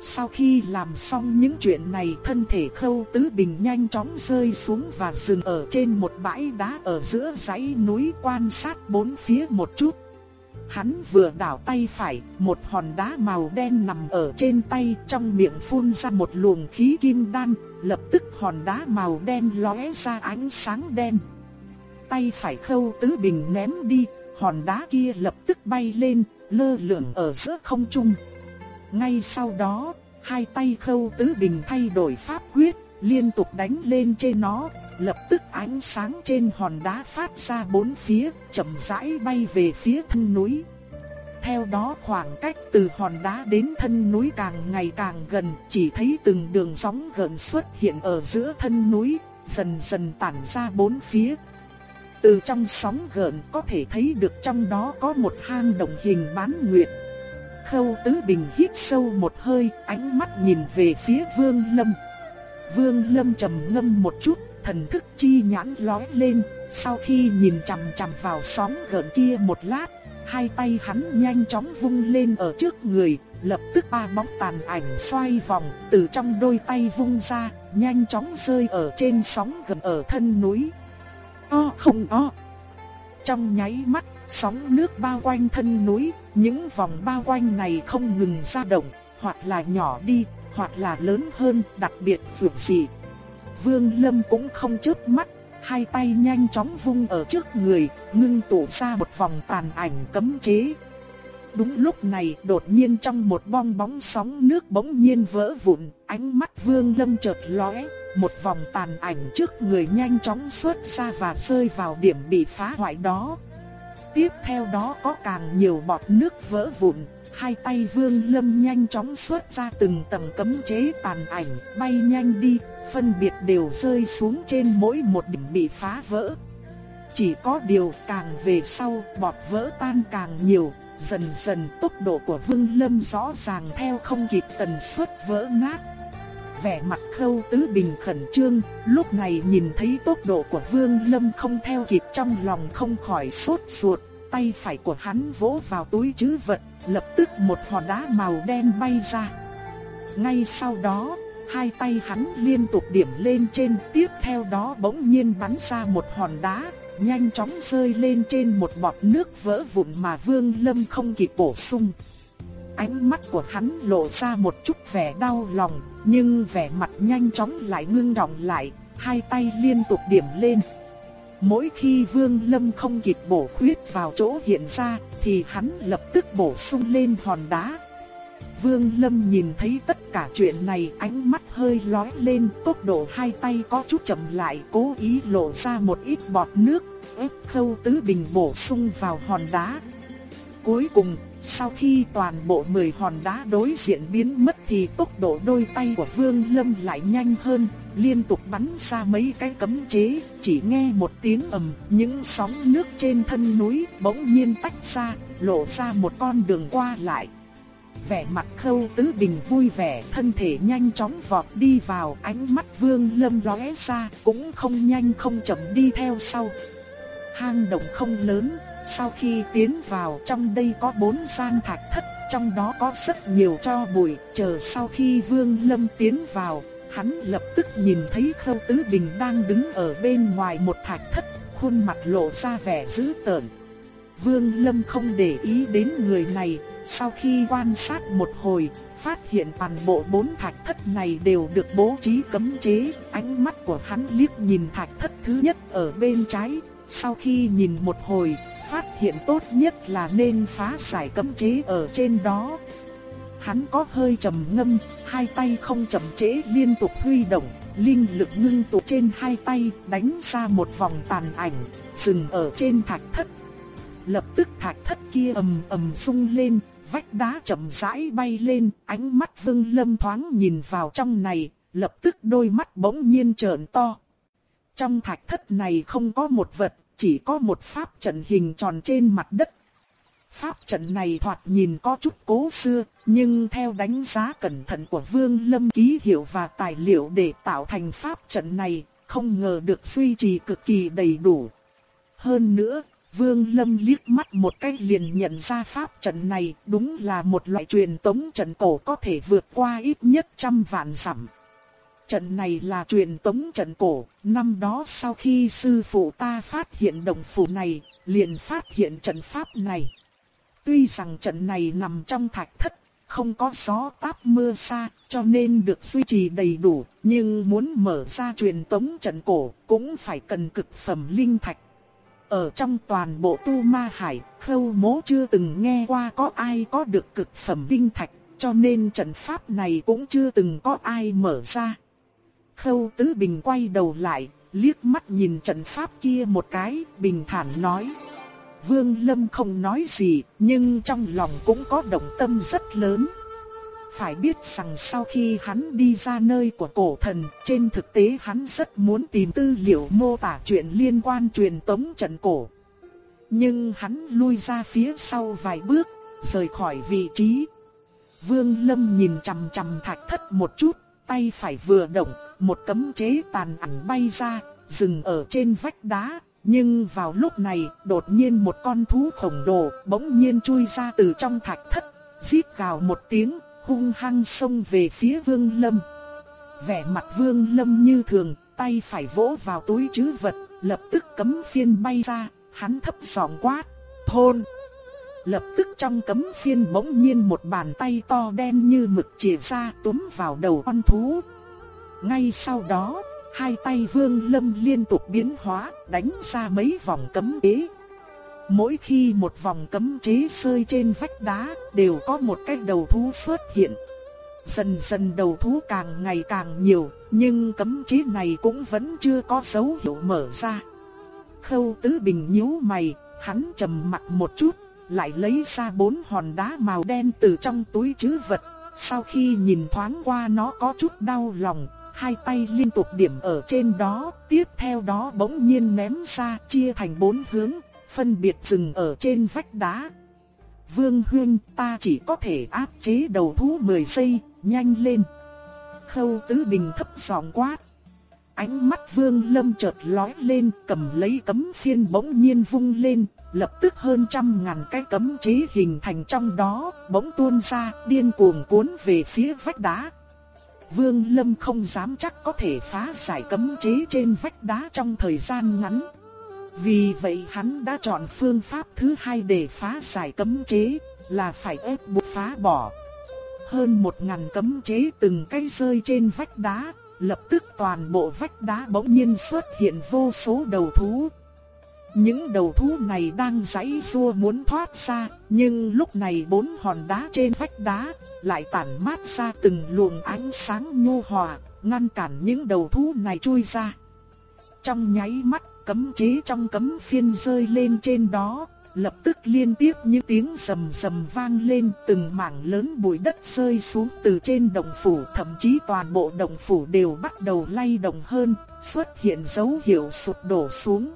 Sau khi làm xong những chuyện này, thân thể Khâu Tứ Bình nhanh chóng rơi xuống và dừng ở trên một bãi đá ở giữa dãy núi quan sát bốn phía một chút. Hắn vừa đảo tay phải, một hòn đá màu đen nằm ở trên tay, trong miệng phun ra một luồng khí kim đan, lập tức hòn đá màu đen lóe ra ánh sáng đen. Tay phải khâu tứ bình ném đi, hòn đá kia lập tức bay lên, lơ lửng ở giữa không trung. Ngay sau đó, hai tay khâu tứ bình thay đổi pháp quyết, liên tục đánh lên trên nó, lập tức ánh sáng trên hòn đá phát ra bốn phía, chậm rãi bay về phía thân núi. Theo đó khoảng cách từ hòn đá đến thân núi càng ngày càng gần, chỉ thấy từng đường sóng gợn xuất hiện ở giữa thân núi, dần dần tản ra bốn phía. Từ trong sóng gợn có thể thấy được trong đó có một hang động hình bán nguyệt. Khâu Tứ Bình hít sâu một hơi, ánh mắt nhìn về phía Vương Lâm. Vương Lâm trầm ngâm một chút, thần thức chi nhãn lóe lên, sau khi nhìn chằm chằm vào sóng gợn kia một lát, hai tay hắn nhanh chóng vung lên ở trước người, lập tức ba bóng tàn ảnh xoay vòng, từ trong đôi tay vung ra, nhanh chóng rơi ở trên sóng gần ở thân núi. O không o. Trong nháy mắt, sóng nước bao quanh thân núi, những vòng bao quanh này không ngừng ra động, hoặc là nhỏ đi, hoặc là lớn hơn, đặc biệt phượng dị. Vương Lâm cũng không chớp mắt, hai tay nhanh chóng vung ở trước người, ngưng tụ ra một vòng tàn ảnh cấm chế. Đúng lúc này, đột nhiên trong một bong bóng sóng nước bỗng nhiên vỡ vụn, ánh mắt Vương Lâm chợt lóe, một vòng tàn ảnh trước người nhanh chóng xuất ra và rơi vào điểm bị phá hoại đó. Tiếp theo đó có càng nhiều bọt nước vỡ vụn, hai tay Vương Lâm nhanh chóng xuất ra từng tầng cấm chế tàn ảnh, bay nhanh đi, phân biệt đều rơi xuống trên mỗi một đỉnh bị phá vỡ. Chỉ có điều càng về sau, bọt vỡ tan càng nhiều, dần dần tốc độ của Vương Lâm rõ ràng theo không kịp tần suất vỡ nát. Vẻ mặt Khâu Tứ Bình khẩn trương, lúc này nhìn thấy tốc độ của Vương Lâm không theo kịp trong lòng không khỏi sốt ruột, tay phải của hắn vỗ vào túi trữ vật, lập tức một hòn đá màu đen bay ra. Ngay sau đó, hai tay hắn liên tục điểm lên trên, tiếp theo đó bỗng nhiên bắn ra một hòn đá, nhanh chóng rơi lên trên một bọt nước vỡ vụn mà Vương Lâm không kịp bổ sung. Ánh mắt của hắn lộ ra một chút vẻ đau lòng, nhưng vẻ mặt nhanh chóng lại ngưng động lại, hai tay liên tục điểm lên. Mỗi khi Vương Lâm không kịp bổ khuyết vào chỗ hiện ra, thì hắn lập tức bổ sung lên hòn đá. Vương Lâm nhìn thấy tất cả chuyện này ánh mắt hơi lóe lên tốc độ hai tay có chút chậm lại cố ý lộ ra một ít bọt nước ép khâu tứ bình bổ sung vào hòn đá. Cuối cùng, sau khi toàn bộ 10 hòn đá đối diện biến mất thì tốc độ đôi tay của Vương Lâm lại nhanh hơn, liên tục bắn ra mấy cái cấm chế, chỉ nghe một tiếng ầm, những sóng nước trên thân núi bỗng nhiên tách ra, lộ ra một con đường qua lại vẻ mặt khâu tứ bình vui vẻ, thân thể nhanh chóng vọt đi vào, ánh mắt vương lâm lóe ra, cũng không nhanh không chậm đi theo sau. Hang động không lớn, sau khi tiến vào trong đây có bốn gian thạch thất, trong đó có rất nhiều cho bụi, chờ sau khi vương lâm tiến vào, hắn lập tức nhìn thấy khâu tứ bình đang đứng ở bên ngoài một thạch thất, khuôn mặt lộ ra vẻ dữ tợn. Vương Lâm không để ý đến người này, sau khi quan sát một hồi, phát hiện toàn bộ bốn thạch thất này đều được bố trí cấm chế, ánh mắt của hắn liếc nhìn thạch thất thứ nhất ở bên trái, sau khi nhìn một hồi, phát hiện tốt nhất là nên phá giải cấm chế ở trên đó. Hắn có hơi trầm ngâm, hai tay không chậm chế liên tục huy động, linh lực ngưng tụ trên hai tay, đánh ra một vòng tàn ảnh, dừng ở trên thạch thất. Lập tức thạch thất kia ầm ầm sung lên, vách đá chậm rãi bay lên, ánh mắt Vương Lâm thoáng nhìn vào trong này, lập tức đôi mắt bỗng nhiên trợn to. Trong thạch thất này không có một vật, chỉ có một pháp trận hình tròn trên mặt đất. Pháp trận này thoạt nhìn có chút cố xưa, nhưng theo đánh giá cẩn thận của Vương Lâm ký hiệu và tài liệu để tạo thành pháp trận này, không ngờ được duy trì cực kỳ đầy đủ. Hơn nữa, Vương Lâm liếc mắt một cái liền nhận ra pháp trận này đúng là một loại truyền tống trận cổ có thể vượt qua ít nhất trăm vạn dặm. Trận này là truyền tống trận cổ, năm đó sau khi sư phụ ta phát hiện đồng phủ này, liền phát hiện trận pháp này. Tuy rằng trận này nằm trong thạch thất, không có gió táp mưa xa, cho nên được duy trì đầy đủ, nhưng muốn mở ra truyền tống trận cổ cũng phải cần cực phẩm linh thạch. Ở trong toàn bộ tu ma hải, khâu mố chưa từng nghe qua có ai có được cực phẩm linh thạch, cho nên trận pháp này cũng chưa từng có ai mở ra. Khâu Tứ Bình quay đầu lại, liếc mắt nhìn trận pháp kia một cái, bình thản nói. Vương Lâm không nói gì, nhưng trong lòng cũng có động tâm rất lớn. Phải biết rằng sau khi hắn đi ra nơi của cổ thần, trên thực tế hắn rất muốn tìm tư liệu mô tả chuyện liên quan truyền tống trận cổ. Nhưng hắn lui ra phía sau vài bước, rời khỏi vị trí. Vương Lâm nhìn chằm chằm thạch thất một chút, tay phải vừa động, một cấm chế tàn ảnh bay ra, dừng ở trên vách đá. Nhưng vào lúc này, đột nhiên một con thú khổng lồ bỗng nhiên chui ra từ trong thạch thất, rít gào một tiếng, hung hăng xông về phía Vương Lâm. Vẻ mặt Vương Lâm như thường, tay phải vỗ vào túi trữ vật, lập tức cấm phiên bay ra, hắn thấp giọng quát, "Thôn!" Lập tức trong cấm phiên bỗng nhiên một bàn tay to đen như mực chìa ra túm vào đầu con thú. Ngay sau đó, hai tay Vương Lâm liên tục biến hóa, đánh ra mấy vòng cấm chế. Mỗi khi một vòng cấm chế rơi trên vách đá, đều có một cái đầu thú xuất hiện. Dần dần đầu thú càng ngày càng nhiều, nhưng cấm chế này cũng vẫn chưa có dấu hiệu mở ra. Khâu Tứ Bình nhíu mày, hắn trầm mặt một chút, lại lấy ra bốn hòn đá màu đen từ trong túi trữ vật. Sau khi nhìn thoáng qua nó có chút đau lòng, hai tay liên tục điểm ở trên đó, tiếp theo đó bỗng nhiên ném ra chia thành bốn hướng, phân biệt dừng ở trên vách đá. Vương Huyên ta chỉ có thể áp chế đầu thú 10 giây, nhanh lên. Khâu Tứ Bình thấp giọng quát. Ánh mắt Vương Lâm chợt lóe lên, cầm lấy cấm phiên bỗng nhiên vung lên, lập tức hơn trăm ngàn cái cấm chế hình thành trong đó, bỗng tuôn ra, điên cuồng cuốn về phía vách đá. Vương Lâm không dám chắc có thể phá giải cấm chế trên vách đá trong thời gian ngắn. Vì vậy hắn đã chọn phương pháp thứ hai để phá giải cấm chế, là phải ép buộc phá bỏ. Hơn một ngàn cấm chế từng cái rơi trên vách đá, lập tức toàn bộ vách đá bỗng nhiên xuất hiện vô số đầu thú. Những đầu thú này đang giãy xua muốn thoát ra, nhưng lúc này bốn hòn đá trên vách đá lại tản mát ra từng luồng ánh sáng nhu hòa, ngăn cản những đầu thú này chui ra. Trong nháy mắt, cấm chế trong cấm phiên rơi lên trên đó, lập tức liên tiếp những tiếng sầm sầm vang lên, từng mảng lớn bụi đất rơi xuống từ trên đồng phủ, thậm chí toàn bộ đồng phủ đều bắt đầu lay động hơn, xuất hiện dấu hiệu sụp đổ xuống.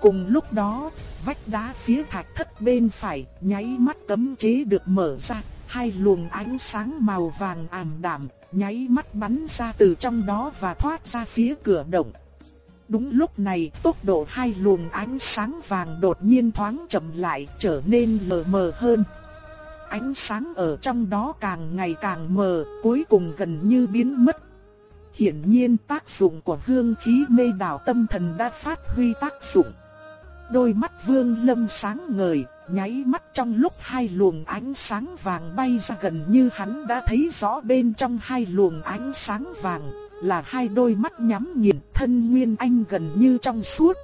Cùng lúc đó, vách đá phía thạch thất bên phải nháy mắt cấm chế được mở ra, hai luồng ánh sáng màu vàng ảm đạm nháy mắt bắn ra từ trong đó và thoát ra phía cửa động. Đúng lúc này, tốc độ hai luồng ánh sáng vàng đột nhiên thoáng chậm lại, trở nên lờ mờ hơn. Ánh sáng ở trong đó càng ngày càng mờ, cuối cùng gần như biến mất. Hiển nhiên tác dụng của hương khí mê đảo tâm thần đã phát huy tác dụng. Đôi mắt Vương Lâm sáng ngời, nháy mắt trong lúc hai luồng ánh sáng vàng bay ra gần như hắn đã thấy rõ bên trong hai luồng ánh sáng vàng là hai đôi mắt nhắm nghiền thân Nguyên Anh gần như trong suốt.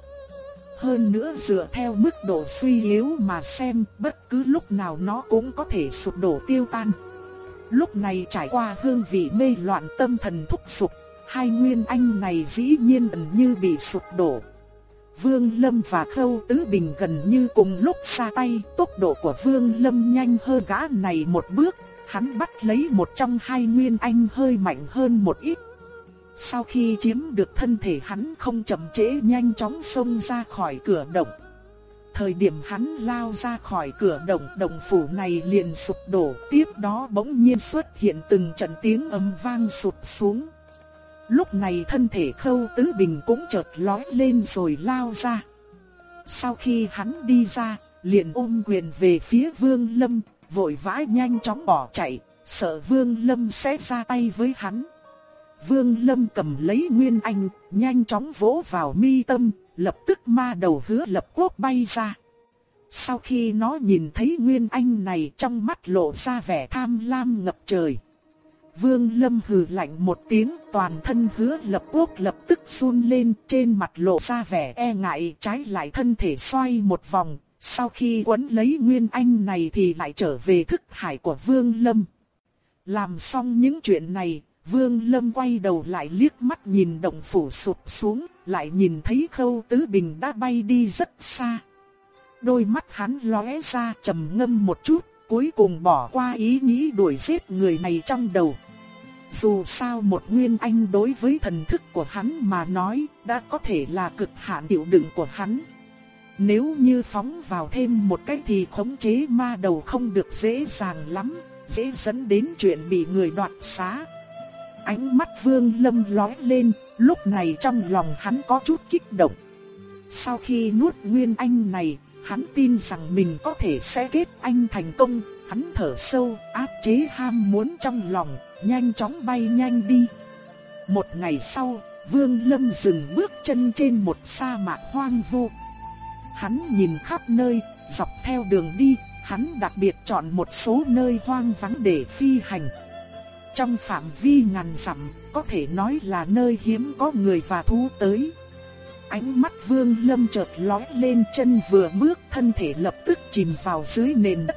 Hơn nữa dựa theo mức độ suy yếu mà xem bất cứ lúc nào nó cũng có thể sụp đổ tiêu tan. Lúc này trải qua hương vị mê loạn tâm thần thúc sụp, hai Nguyên Anh này dĩ nhiên gần như bị sụp đổ. Vương Lâm và Khâu Tứ Bình gần như cùng lúc ra tay, tốc độ của Vương Lâm nhanh hơn gã này một bước, hắn bắt lấy một trong hai nguyên anh hơi mạnh hơn một ít. Sau khi chiếm được thân thể hắn không chậm trễ nhanh chóng xông ra khỏi cửa động. Thời điểm hắn lao ra khỏi cửa động, động phủ này liền sụp đổ, tiếp đó bỗng nhiên xuất hiện từng trận tiếng ầm vang sụt xuống. Lúc này thân thể khâu tứ bình cũng chợt lói lên rồi lao ra. Sau khi hắn đi ra, liền ôm quyền về phía Vương Lâm, vội vã nhanh chóng bỏ chạy, sợ Vương Lâm sẽ ra tay với hắn. Vương Lâm cầm lấy Nguyên Anh, nhanh chóng vỗ vào mi tâm, lập tức ma đầu hứa lập quốc bay ra. Sau khi nó nhìn thấy Nguyên Anh này trong mắt lộ ra vẻ tham lam ngập trời. Vương Lâm hừ lạnh một tiếng, toàn thân hứa lập quốc lập tức run lên, trên mặt lộ ra vẻ e ngại, trái lại thân thể xoay một vòng, sau khi quấn lấy Nguyên Anh này thì lại trở về thức hải của Vương Lâm. Làm xong những chuyện này, Vương Lâm quay đầu lại liếc mắt nhìn động phủ sụp xuống, lại nhìn thấy Khâu Tứ Bình đã bay đi rất xa. Đôi mắt hắn lóe ra trầm ngâm một chút, cuối cùng bỏ qua ý nghĩ đuổi giết người này trong đầu. Dù sao một nguyên anh đối với thần thức của hắn mà nói đã có thể là cực hạn chịu đựng của hắn. Nếu như phóng vào thêm một cái thì khống chế ma đầu không được dễ dàng lắm, dễ dẫn đến chuyện bị người đoạt xá. Ánh mắt vương lâm lóe lên, lúc này trong lòng hắn có chút kích động. Sau khi nuốt nguyên anh này, hắn tin rằng mình có thể sẽ kết anh thành công, hắn thở sâu, áp chế ham muốn trong lòng, nhanh chóng bay nhanh đi. Một ngày sau, Vương Lâm dừng bước chân trên một sa mạc hoang vu. Hắn nhìn khắp nơi, dọc theo đường đi, hắn đặc biệt chọn một số nơi hoang vắng để phi hành. Trong phạm vi ngàn dặm, có thể nói là nơi hiếm có người và thú tới. Ánh mắt Vương Lâm chợt lóe lên chân vừa bước thân thể lập tức chìm vào dưới nền đất.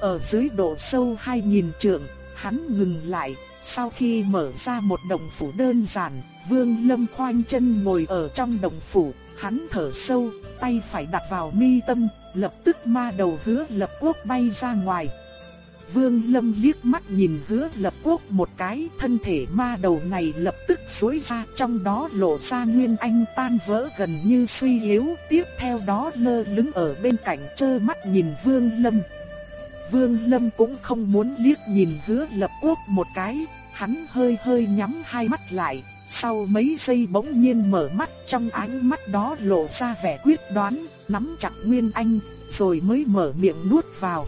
Ở dưới độ sâu 2000 trượng, hắn ngừng lại, sau khi mở ra một động phủ đơn giản, Vương Lâm khoanh chân ngồi ở trong động phủ, hắn thở sâu, tay phải đặt vào mi tâm, lập tức ma đầu hứa lập quốc bay ra ngoài. Vương Lâm liếc mắt nhìn hứa lập quốc một cái, thân thể ma đầu này lập tức xối ra trong đó lộ ra nguyên anh tan vỡ gần như suy yếu, tiếp theo đó lơ lứng ở bên cạnh trơ mắt nhìn Vương Lâm. Vương Lâm cũng không muốn liếc nhìn hứa lập quốc một cái, hắn hơi hơi nhắm hai mắt lại, sau mấy giây bỗng nhiên mở mắt trong ánh mắt đó lộ ra vẻ quyết đoán, nắm chặt Nguyên Anh, rồi mới mở miệng nuốt vào.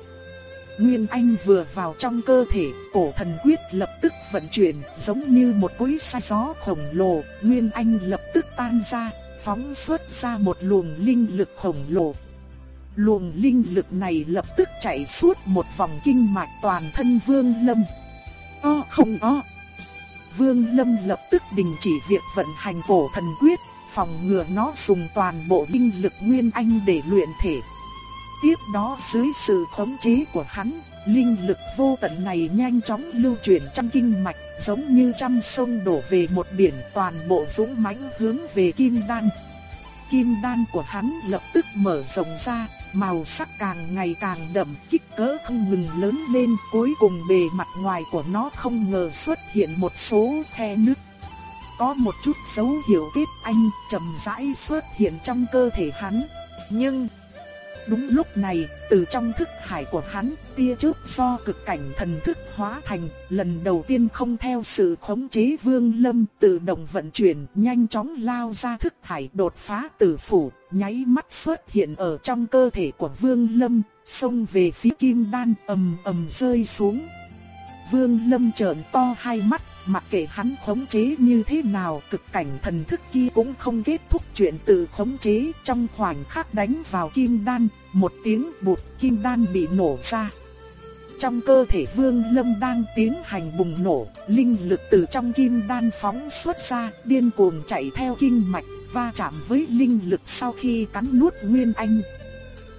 Nguyên Anh vừa vào trong cơ thể, cổ thần quyết lập tức vận chuyển, giống như một cối xay gió khổng lồ, Nguyên Anh lập tức tan ra, phóng xuất ra một luồng linh lực khổng lồ. Luồng linh lực này lập tức chạy suốt một vòng kinh mạch toàn thân Vương Lâm. O không o. Vương Lâm lập tức đình chỉ việc vận hành cổ thần quyết, phòng ngừa nó dùng toàn bộ linh lực Nguyên Anh để luyện thể. Tiếp đó dưới sự khống chế của hắn, linh lực vô tận này nhanh chóng lưu chuyển trong kinh mạch, giống như trăm sông đổ về một biển toàn bộ dũng mãnh hướng về kim đan. Kim đan của hắn lập tức mở rộng ra, màu sắc càng ngày càng đậm, kích cỡ không ngừng lớn lên, cuối cùng bề mặt ngoài của nó không ngờ xuất hiện một số khe nứt. Có một chút dấu hiệu kết anh chậm rãi xuất hiện trong cơ thể hắn, nhưng Đúng lúc này, từ trong thức hải của hắn, tia chớp do cực cảnh thần thức hóa thành, lần đầu tiên không theo sự khống chế Vương Lâm tự động vận chuyển, nhanh chóng lao ra thức hải đột phá tử phủ, nháy mắt xuất hiện ở trong cơ thể của Vương Lâm, xông về phía kim đan ầm ầm rơi xuống. Vương Lâm trợn to hai mắt, mặc kệ hắn khống chế như thế nào, cực cảnh thần thức kia cũng không kết thúc chuyện tự khống chế, trong khoảnh khắc đánh vào kim đan, một tiếng bụt kim đan bị nổ ra. Trong cơ thể Vương Lâm đang tiến hành bùng nổ, linh lực từ trong kim đan phóng xuất ra, điên cuồng chạy theo kinh mạch, va chạm với linh lực sau khi cắn nuốt Nguyên Anh.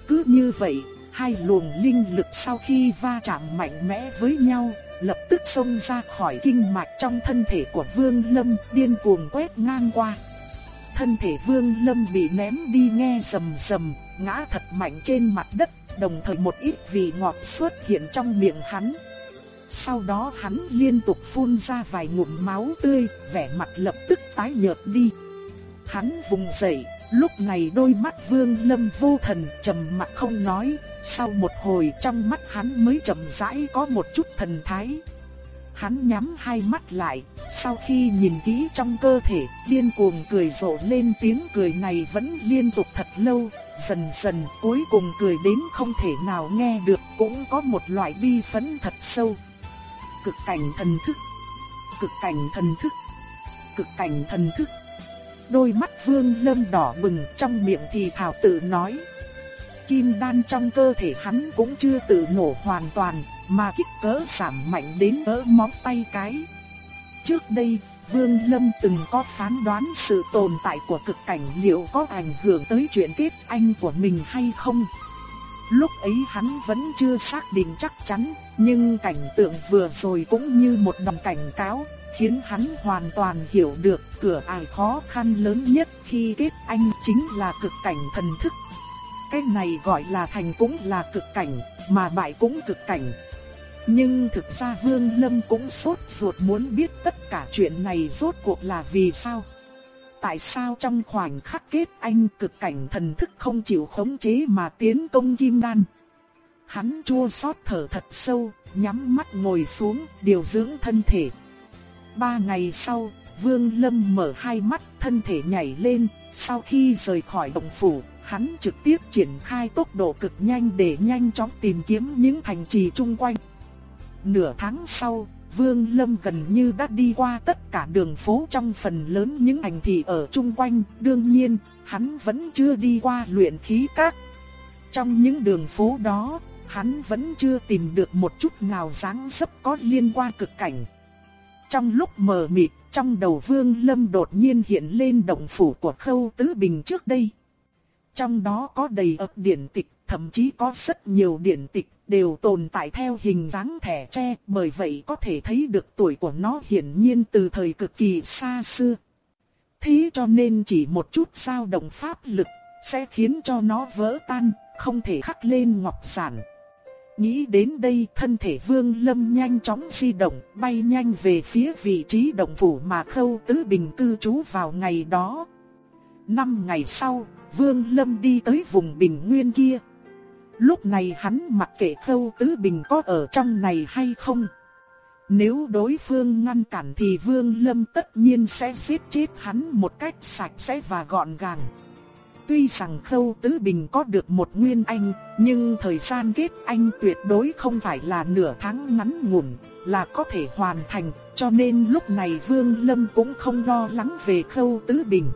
Cứ như vậy, hai luồng linh lực sau khi va chạm mạnh mẽ với nhau, lập tức xông ra khỏi kinh mạch trong thân thể của Vương Lâm, điên cuồng quét ngang qua. Thân thể Vương Lâm bị ném đi nghe rầm rầm, ngã thật mạnh trên mặt đất, đồng thời một ít vị ngọt xuất hiện trong miệng hắn. Sau đó hắn liên tục phun ra vài ngụm máu tươi, vẻ mặt lập tức tái nhợt đi. Hắn vùng dậy, lúc này đôi mắt Vương Lâm vô thần trầm mặc không nói, sau một hồi trong mắt hắn mới chậm rãi có một chút thần thái. Hắn nhắm hai mắt lại, sau khi nhìn kỹ trong cơ thể, điên cuồng cười rộ lên tiếng cười này vẫn liên tục thật lâu, dần dần cuối cùng cười đến không thể nào nghe được cũng có một loại bi phấn thật sâu. Cực cảnh thần thức, cực cảnh thần thức, cực cảnh thần thức. Đôi mắt vương lâm đỏ bừng trong miệng thì thảo tự nói kim đan trong cơ thể hắn cũng chưa tự nổ hoàn toàn, mà kích cỡ giảm mạnh đến cỡ móng tay cái. Trước đây, Vương Lâm từng có phán đoán sự tồn tại của cực cảnh liệu có ảnh hưởng tới chuyện kết anh của mình hay không. Lúc ấy hắn vẫn chưa xác định chắc chắn, nhưng cảnh tượng vừa rồi cũng như một đòn cảnh cáo, khiến hắn hoàn toàn hiểu được cửa ải khó khăn lớn nhất khi kết anh chính là cực cảnh thần thức. Cái này gọi là thành cũng là cực cảnh, mà bại cũng cực cảnh. Nhưng thực ra Vương Lâm cũng sốt ruột muốn biết tất cả chuyện này rốt cuộc là vì sao. Tại sao trong khoảnh khắc kết anh cực cảnh thần thức không chịu khống chế mà tiến công kim đan? Hắn chua xót thở thật sâu, nhắm mắt ngồi xuống, điều dưỡng thân thể. Ba ngày sau, Vương Lâm mở hai mắt, thân thể nhảy lên, sau khi rời khỏi động phủ, hắn trực tiếp triển khai tốc độ cực nhanh để nhanh chóng tìm kiếm những thành trì chung quanh. Nửa tháng sau, Vương Lâm gần như đã đi qua tất cả đường phố trong phần lớn những thành thị ở chung quanh, đương nhiên, hắn vẫn chưa đi qua luyện khí các. Trong những đường phố đó, hắn vẫn chưa tìm được một chút nào dáng dấp có liên quan cực cảnh. Trong lúc mờ mịt, trong đầu Vương Lâm đột nhiên hiện lên động phủ của Khâu Tứ Bình trước đây. Trong đó có đầy ập điển tịch, thậm chí có rất nhiều điển tịch đều tồn tại theo hình dáng thẻ tre, bởi vậy có thể thấy được tuổi của nó hiển nhiên từ thời cực kỳ xa xưa. Thế cho nên chỉ một chút dao động pháp lực sẽ khiến cho nó vỡ tan, không thể khắc lên ngọc giản. Nghĩ đến đây thân thể vương lâm nhanh chóng di động, bay nhanh về phía vị trí động phủ mà khâu tứ bình cư trú vào ngày đó. Năm ngày sau, vương lâm đi tới vùng bình nguyên kia. Lúc này hắn mặc kệ khâu tứ bình có ở trong này hay không. Nếu đối phương ngăn cản thì vương lâm tất nhiên sẽ giết chết hắn một cách sạch sẽ và gọn gàng. Tuy rằng Khâu Tứ Bình có được một nguyên anh, nhưng thời gian kết anh tuyệt đối không phải là nửa tháng ngắn ngủn, là có thể hoàn thành, cho nên lúc này Vương Lâm cũng không lo lắng về Khâu Tứ Bình.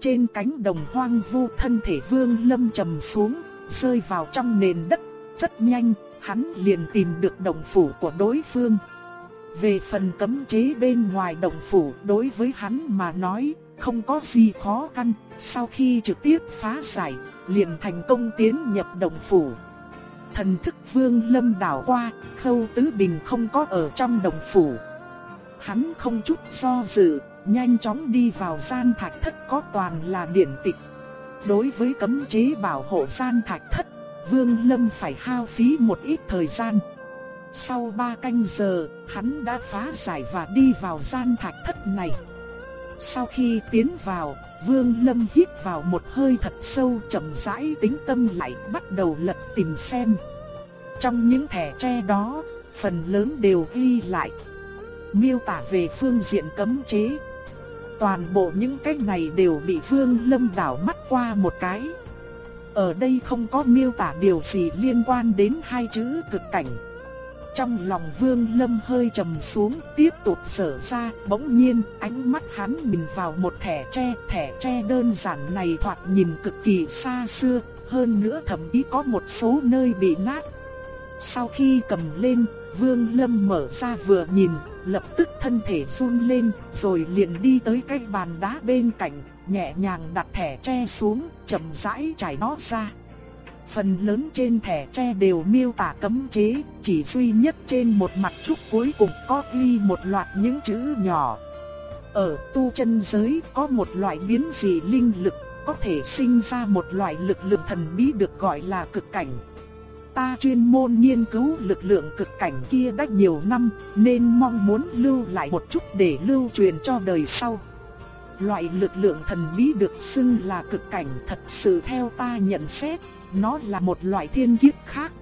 Trên cánh đồng hoang vu thân thể Vương Lâm trầm xuống, rơi vào trong nền đất, rất nhanh, hắn liền tìm được đồng phủ của đối phương. Về phần cấm chế bên ngoài đồng phủ đối với hắn mà nói, không có gì khó khăn, sau khi trực tiếp phá giải, liền thành công tiến nhập động phủ. Thần thức vương lâm đảo qua, khâu tứ bình không có ở trong động phủ. Hắn không chút do dự, nhanh chóng đi vào gian thạch thất có toàn là điển tịch. Đối với cấm chế bảo hộ gian thạch thất, vương lâm phải hao phí một ít thời gian. Sau ba canh giờ, hắn đã phá giải và đi vào gian thạch thất này. Sau khi tiến vào, Vương Lâm hít vào một hơi thật sâu chậm rãi tính tâm lại bắt đầu lật tìm xem. Trong những thẻ tre đó, phần lớn đều ghi lại. Miêu tả về phương diện cấm chế. Toàn bộ những cái này đều bị Vương Lâm đảo mắt qua một cái. Ở đây không có miêu tả điều gì liên quan đến hai chữ cực cảnh. Trong lòng Vương Lâm hơi trầm xuống, tiếp tục sở ra, bỗng nhiên ánh mắt hắn nhìn vào một thẻ tre, thẻ tre đơn giản này thoạt nhìn cực kỳ xa xưa, hơn nữa thậm chí có một số nơi bị nát. Sau khi cầm lên, Vương Lâm mở ra vừa nhìn, lập tức thân thể run lên, rồi liền đi tới cái bàn đá bên cạnh, nhẹ nhàng đặt thẻ tre xuống, chậm rãi trải nó ra. Phần lớn trên thẻ tre đều miêu tả cấm chế, chỉ duy nhất trên một mặt trúc cuối cùng có ghi một loạt những chữ nhỏ. Ở tu chân giới có một loại biến dị linh lực, có thể sinh ra một loại lực lượng thần bí được gọi là cực cảnh. Ta chuyên môn nghiên cứu lực lượng cực cảnh kia đã nhiều năm, nên mong muốn lưu lại một chút để lưu truyền cho đời sau. Loại lực lượng thần bí được xưng là cực cảnh thật sự theo ta nhận xét, nó là một loại thiên kiếp khác.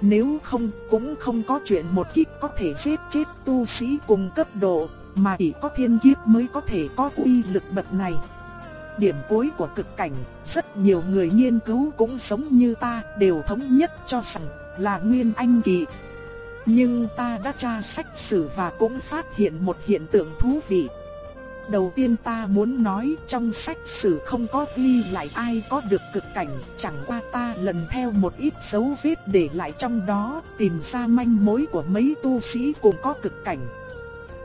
Nếu không cũng không có chuyện một kiếp có thể giết chết tu sĩ cùng cấp độ, mà chỉ có thiên kiếp mới có thể có uy lực bậc này. Điểm cuối của cực cảnh, rất nhiều người nghiên cứu cũng giống như ta đều thống nhất cho rằng là nguyên anh kỳ. Nhưng ta đã tra sách sử và cũng phát hiện một hiện tượng thú vị. Đầu tiên ta muốn nói trong sách sử không có ghi lại ai có được cực cảnh, chẳng qua ta lần theo một ít dấu vết để lại trong đó, tìm ra manh mối của mấy tu sĩ cùng có cực cảnh.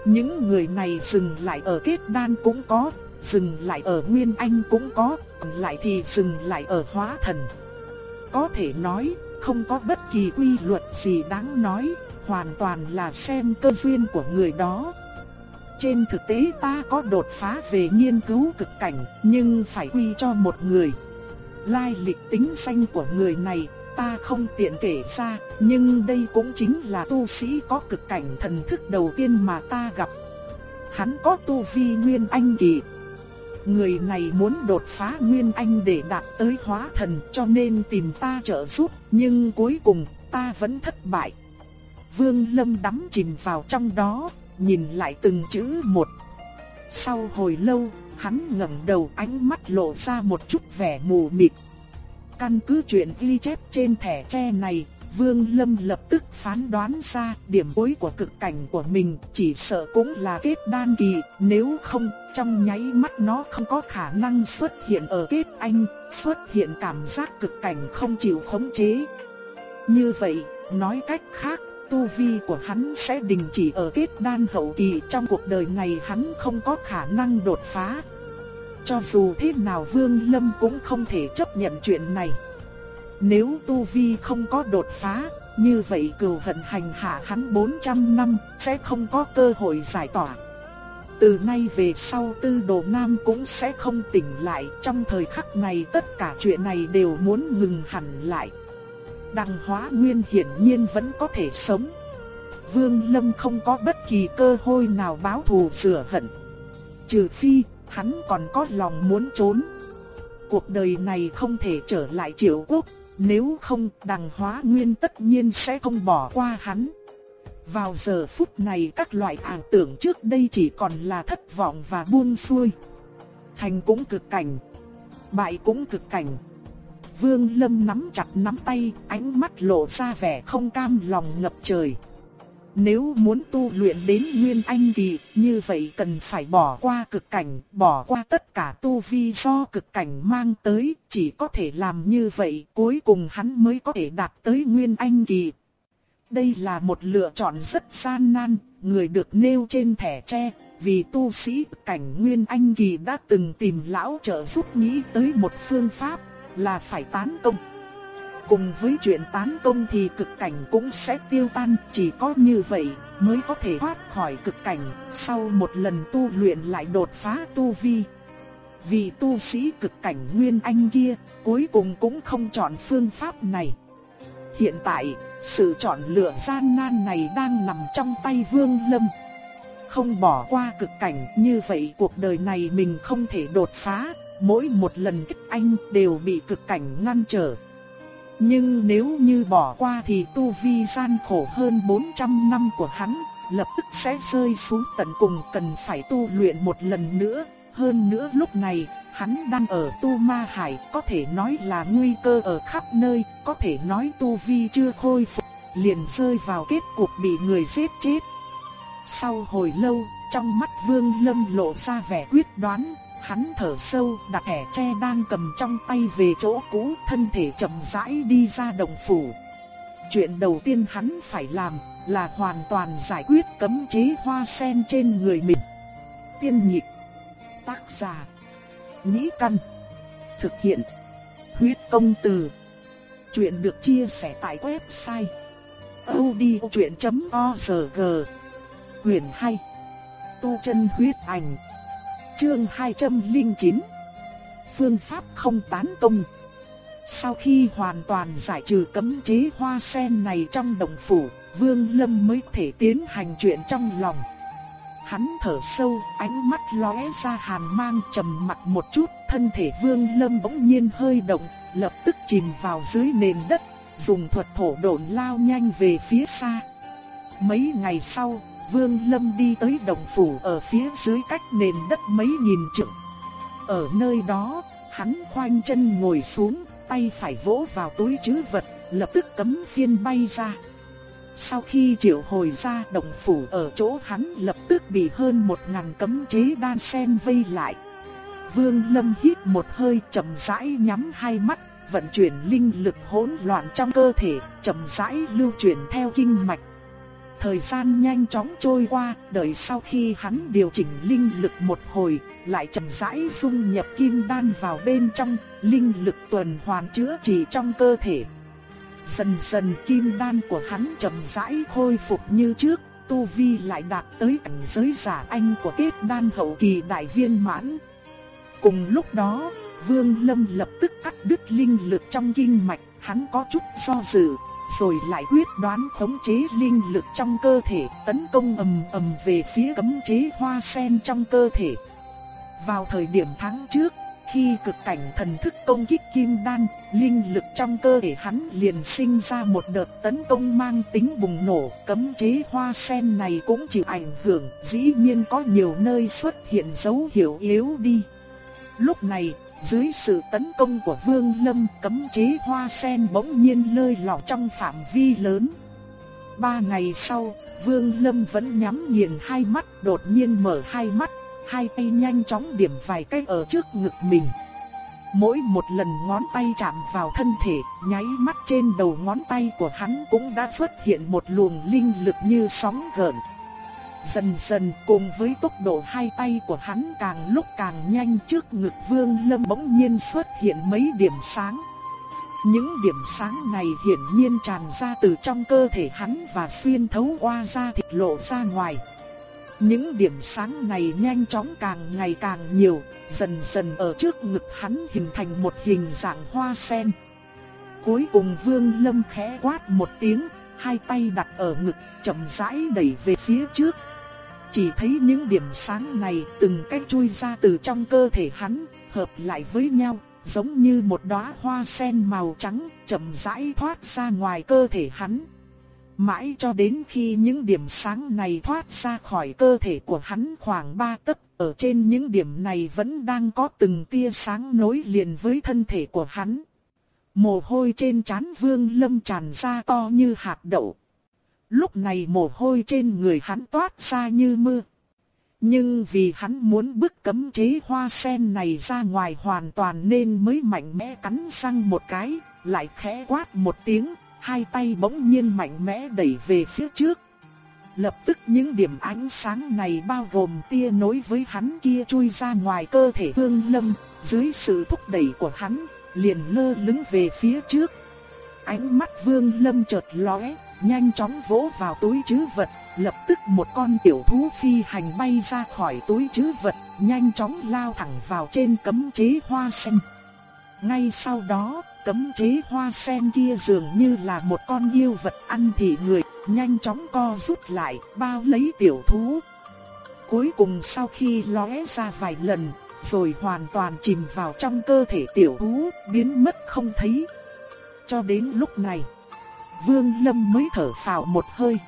Những người này dừng lại ở kết đan cũng có, dừng lại ở nguyên anh cũng có, còn lại thì dừng lại ở hóa thần. có thể nói, không có bất kỳ quy luật gì đáng nói, hoàn toàn là xem cơ duyên của người đó. Trên thực tế ta có đột phá về nghiên cứu cực cảnh, nhưng phải quy cho một người. Lai lịch tính danh của người này ta không tiện kể ra, nhưng đây cũng chính là tu sĩ có cực cảnh thần thức đầu tiên mà ta gặp. Hắn có tu vi nguyên anh kỳ. Người này muốn đột phá nguyên anh để đạt tới hóa thần cho nên tìm ta trợ giúp, nhưng cuối cùng ta vẫn thất bại. Vương Lâm đắm chìm vào trong đó, nhìn lại từng chữ một. Sau hồi lâu, hắn ngẩng đầu ánh mắt lộ ra một chút vẻ mù mịt. Căn cứ chuyện ghi chép trên thẻ tre này, Vương Lâm lập tức phán đoán ra điểm cuối của cực cảnh của mình chỉ sợ cũng là kết đan kỳ, nếu không trong nháy mắt nó không có khả năng xuất hiện ở kết anh, xuất hiện cảm giác cực cảnh không chịu khống chế. Như vậy, nói cách khác, tu vi của hắn sẽ đình chỉ ở kết đan hậu kỳ trong cuộc đời này hắn không có khả năng đột phá. Cho dù thế nào Vương Lâm cũng không thể chấp nhận chuyện này. Nếu Tu Vi không có đột phá, như vậy cừu hận hành hạ hắn 400 năm sẽ không có cơ hội giải tỏa. Từ nay về sau tư đồ nam cũng sẽ không tỉnh lại Trong thời khắc này tất cả chuyện này đều muốn ngừng hẳn lại Đằng hóa nguyên hiển nhiên vẫn có thể sống Vương Lâm không có bất kỳ cơ hội nào báo thù sửa hận Trừ phi hắn còn có lòng muốn trốn. Cuộc đời này không thể trở lại triệu quốc, nếu không đằng hóa nguyên tất nhiên sẽ không bỏ qua hắn. Vào giờ phút này các loại ảo tưởng trước đây chỉ còn là thất vọng và buông xuôi. Thành cũng cực cảnh, bại cũng cực cảnh. Vương Lâm nắm chặt nắm tay, ánh mắt lộ ra vẻ không cam lòng ngập trời. Nếu muốn tu luyện đến Nguyên Anh Kỳ, như vậy cần phải bỏ qua cực cảnh, bỏ qua tất cả tu vi do cực cảnh mang tới, chỉ có thể làm như vậy, cuối cùng hắn mới có thể đạt tới Nguyên Anh Kỳ. Đây là một lựa chọn rất gian nan, người được nêu trên thẻ tre, vì tu sĩ cảnh Nguyên Anh Kỳ đã từng tìm lão trợ giúp nghĩ tới một phương pháp, là phải tán công. Cùng với chuyện tán công thì cực cảnh cũng sẽ tiêu tan, chỉ có như vậy mới có thể thoát khỏi cực cảnh, sau một lần tu luyện lại đột phá tu vi. Vì tu sĩ cực cảnh nguyên anh kia, cuối cùng cũng không chọn phương pháp này. Hiện tại, sự chọn lựa gian nan này đang nằm trong tay Vương Lâm. Không bỏ qua cực cảnh như vậy cuộc đời này mình không thể đột phá, mỗi một lần kích anh đều bị cực cảnh ngăn trở. Nhưng nếu như bỏ qua thì tu vi gian khổ hơn 400 năm của hắn, lập tức sẽ rơi xuống tận cùng cần phải tu luyện một lần nữa. Hơn nữa lúc này, hắn đang ở tu ma hải, có thể nói là nguy cơ ở khắp nơi, có thể nói tu vi chưa khôi phục, liền rơi vào kết cục bị người giết chết. Sau hồi lâu, trong mắt Vương Lâm lộ ra vẻ quyết đoán, Hắn thở sâu, đặt thẻ tre đang cầm trong tay về chỗ cũ, thân thể chậm rãi đi ra đồng phủ. Chuyện đầu tiên hắn phải làm là hoàn toàn giải quyết cấm chế hoa sen trên người mình. Tiên nhịp, tác giả, nhĩ căn, thực hiện, huyết công từ. Chuyện được chia sẻ tại website odchuyện.org Quyền 2 Tu chân huyết ảnh Chương 209 Phương pháp không tán công Sau khi hoàn toàn giải trừ cấm chế hoa sen này trong đồng phủ, Vương Lâm mới thể tiến hành chuyện trong lòng. Hắn thở sâu, ánh mắt lóe ra hàn mang trầm mặt một chút, thân thể Vương Lâm bỗng nhiên hơi động, lập tức chìm vào dưới nền đất, dùng thuật thổ độn lao nhanh về phía xa. Mấy ngày sau, Vương Lâm đi tới đồng phủ ở phía dưới cách nền đất mấy nghìn trượng. Ở nơi đó, hắn khoanh chân ngồi xuống, tay phải vỗ vào túi trữ vật, lập tức cấm phiên bay ra. Sau khi triệu hồi ra đồng phủ ở chỗ hắn lập tức bị hơn một ngàn cấm chế đan sen vây lại. Vương Lâm hít một hơi chậm rãi nhắm hai mắt, vận chuyển linh lực hỗn loạn trong cơ thể, chậm rãi lưu chuyển theo kinh mạch Thời gian nhanh chóng trôi qua, đợi sau khi hắn điều chỉnh linh lực một hồi, lại chậm rãi dung nhập kim đan vào bên trong, linh lực tuần hoàn chữa trị trong cơ thể. Dần dần kim đan của hắn chậm rãi khôi phục như trước, tu vi lại đạt tới cảnh giới giả anh của kết đan hậu kỳ đại viên mãn. Cùng lúc đó, Vương Lâm lập tức cắt đứt linh lực trong kinh mạch, hắn có chút do dự, rồi lại quyết đoán khống chế linh lực trong cơ thể, tấn công ầm ầm về phía cấm chế hoa sen trong cơ thể. Vào thời điểm tháng trước, khi cực cảnh thần thức công kích kim đan, linh lực trong cơ thể hắn liền sinh ra một đợt tấn công mang tính bùng nổ, cấm chế hoa sen này cũng chịu ảnh hưởng, dĩ nhiên có nhiều nơi xuất hiện dấu hiệu yếu đi. Lúc này, dưới sự tấn công của Vương Lâm, cấm chế hoa sen bỗng nhiên lơi lỏng trong phạm vi lớn. Ba ngày sau, Vương Lâm vẫn nhắm nghiền hai mắt, đột nhiên mở hai mắt, hai tay nhanh chóng điểm vài cái ở trước ngực mình. Mỗi một lần ngón tay chạm vào thân thể, nháy mắt trên đầu ngón tay của hắn cũng đã xuất hiện một luồng linh lực như sóng gợn. Dần dần cùng với tốc độ hai tay của hắn càng lúc càng nhanh trước ngực Vương Lâm bỗng nhiên xuất hiện mấy điểm sáng. Những điểm sáng này hiển nhiên tràn ra từ trong cơ thể hắn và xuyên thấu qua da thịt lộ ra ngoài. Những điểm sáng này nhanh chóng càng ngày càng nhiều, dần dần ở trước ngực hắn hình thành một hình dạng hoa sen. Cuối cùng Vương Lâm khẽ quát một tiếng, hai tay đặt ở ngực, chậm rãi đẩy về phía trước. Chỉ thấy những điểm sáng này từng cách chui ra từ trong cơ thể hắn, hợp lại với nhau, giống như một đóa hoa sen màu trắng, chậm rãi thoát ra ngoài cơ thể hắn. Mãi cho đến khi những điểm sáng này thoát ra khỏi cơ thể của hắn khoảng 3 tấc, ở trên những điểm này vẫn đang có từng tia sáng nối liền với thân thể của hắn. Mồ hôi trên trán Vương Lâm tràn ra to như hạt đậu. Lúc này mồ hôi trên người hắn toát ra như mưa. Nhưng vì hắn muốn bức cấm chế hoa sen này ra ngoài hoàn toàn nên mới mạnh mẽ cắn răng một cái, lại khẽ quát một tiếng, hai tay bỗng nhiên mạnh mẽ đẩy về phía trước. Lập tức những điểm ánh sáng này bao gồm tia nối với hắn kia chui ra ngoài cơ thể Vương Lâm, dưới sự thúc đẩy của hắn, liền lơ lứng về phía trước. Ánh mắt Vương Lâm chợt lóe, nhanh chóng vỗ vào túi trữ vật, lập tức một con tiểu thú phi hành bay ra khỏi túi trữ vật, nhanh chóng lao thẳng vào trên cấm chế hoa sen. Ngay sau đó, cấm chế hoa sen kia dường như là một con yêu vật ăn thị người, nhanh chóng co rút lại, bao lấy tiểu thú. Cuối cùng sau khi lóe ra vài lần, rồi hoàn toàn chìm vào trong cơ thể tiểu thú, biến mất không thấy. Cho đến lúc này, Vương Lâm mới thở phào một hơi.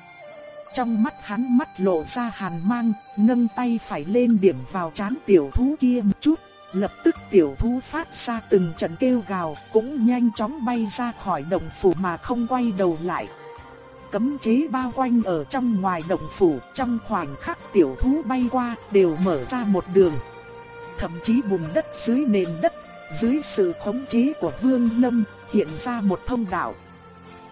Trong mắt hắn mắt lộ ra hàn mang, nâng tay phải lên điểm vào trán tiểu thú kia một chút. Lập tức tiểu thú phát ra từng trận kêu gào, cũng nhanh chóng bay ra khỏi động phủ mà không quay đầu lại. Cấm chế bao quanh ở trong ngoài động phủ, trong khoảnh khắc tiểu thú bay qua đều mở ra một đường. Thậm chí bùn đất dưới nền đất, dưới sự khống chế của Vương Lâm, hiện ra một thông đạo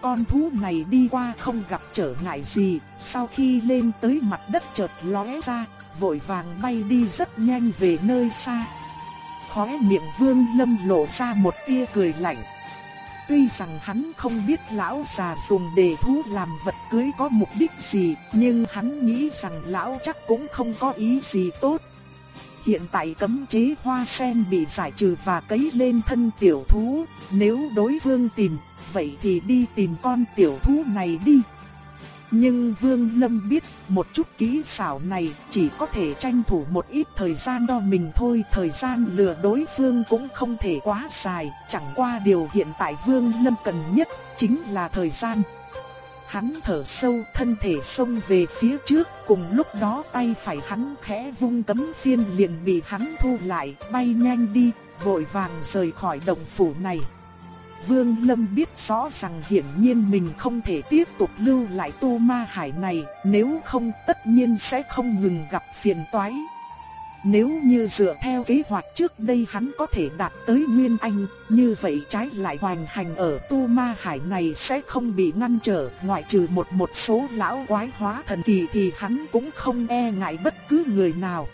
con thú này đi qua không gặp trở ngại gì, sau khi lên tới mặt đất chợt lóe ra, vội vàng bay đi rất nhanh về nơi xa. Khóe miệng Vương Lâm lộ ra một tia cười lạnh. Tuy rằng hắn không biết lão già dùng đề thú làm vật cưới có mục đích gì, nhưng hắn nghĩ rằng lão chắc cũng không có ý gì tốt. Hiện tại cấm chế hoa sen bị giải trừ và cấy lên thân tiểu thú, nếu đối phương tìm vậy thì đi tìm con tiểu thú này đi. Nhưng Vương Lâm biết một chút kỹ xảo này chỉ có thể tranh thủ một ít thời gian đo mình thôi. Thời gian lừa đối phương cũng không thể quá dài. Chẳng qua điều hiện tại Vương Lâm cần nhất chính là thời gian. Hắn thở sâu, thân thể xông về phía trước. Cùng lúc đó tay phải hắn khẽ vung cấm phiên liền bị hắn thu lại bay nhanh đi. Vội vàng rời khỏi động phủ này. Vương Lâm biết rõ rằng hiển nhiên mình không thể tiếp tục lưu lại tu ma hải này, nếu không tất nhiên sẽ không ngừng gặp phiền toái. Nếu như dựa theo kế hoạch trước đây hắn có thể đạt tới Nguyên Anh, như vậy trái lại hoành hành ở Tu Ma Hải này sẽ không bị ngăn trở, ngoại trừ một một số lão quái hóa thần kỳ thì hắn cũng không e ngại bất cứ người nào.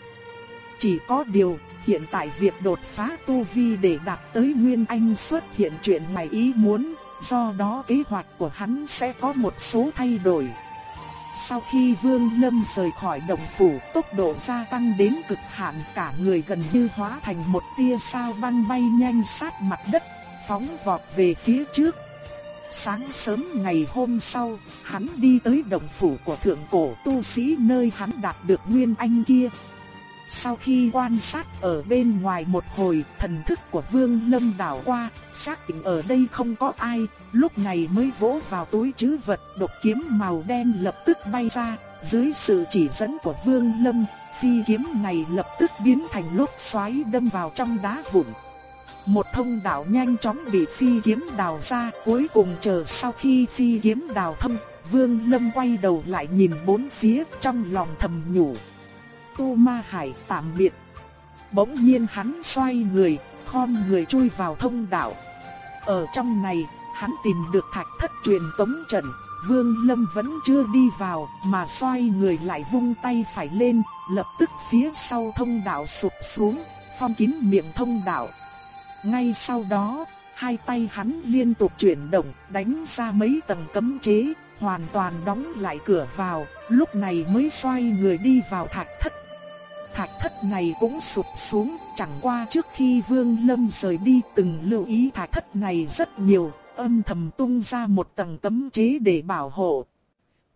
Chỉ có điều, hiện tại việc đột phá Tu Vi để đạt tới Nguyên Anh xuất hiện chuyện ngoài ý muốn, do đó kế hoạch của hắn sẽ có một số thay đổi. Sau khi Vương Lâm rời khỏi đồng phủ, tốc độ gia tăng đến cực hạn, cả người gần như hóa thành một tia sao băng bay nhanh sát mặt đất, phóng vọt về phía trước. Sáng sớm ngày hôm sau, hắn đi tới đồng phủ của thượng cổ tu sĩ nơi hắn đạt được nguyên anh kia, sau khi quan sát ở bên ngoài một hồi, thần thức của Vương Lâm đảo qua, xác định ở đây không có ai, lúc này mới vỗ vào túi trữ vật, độc kiếm màu đen lập tức bay ra, dưới sự chỉ dẫn của Vương Lâm, phi kiếm này lập tức biến thành lốc xoáy đâm vào trong đá vụn. Một thông đạo nhanh chóng bị phi kiếm đào ra, cuối cùng chờ sau khi phi kiếm đào thông, Vương Lâm quay đầu lại nhìn bốn phía trong lòng thầm nhủ, Tu Ma Hải tạm biệt. Bỗng nhiên hắn xoay người, khom người chui vào thông đạo. Ở trong này, hắn tìm được thạch thất truyền tống trận, Vương Lâm vẫn chưa đi vào, mà xoay người lại vung tay phải lên, lập tức phía sau thông đạo sụp xuống, phong kín miệng thông đạo. Ngay sau đó, hai tay hắn liên tục chuyển động, đánh ra mấy tầng cấm chế, hoàn toàn đóng lại cửa vào, lúc này mới xoay người đi vào thạch thất thạch thất này cũng sụp xuống, chẳng qua trước khi Vương Lâm rời đi từng lưu ý thạch thất này rất nhiều, âm thầm tung ra một tầng tấm chế để bảo hộ.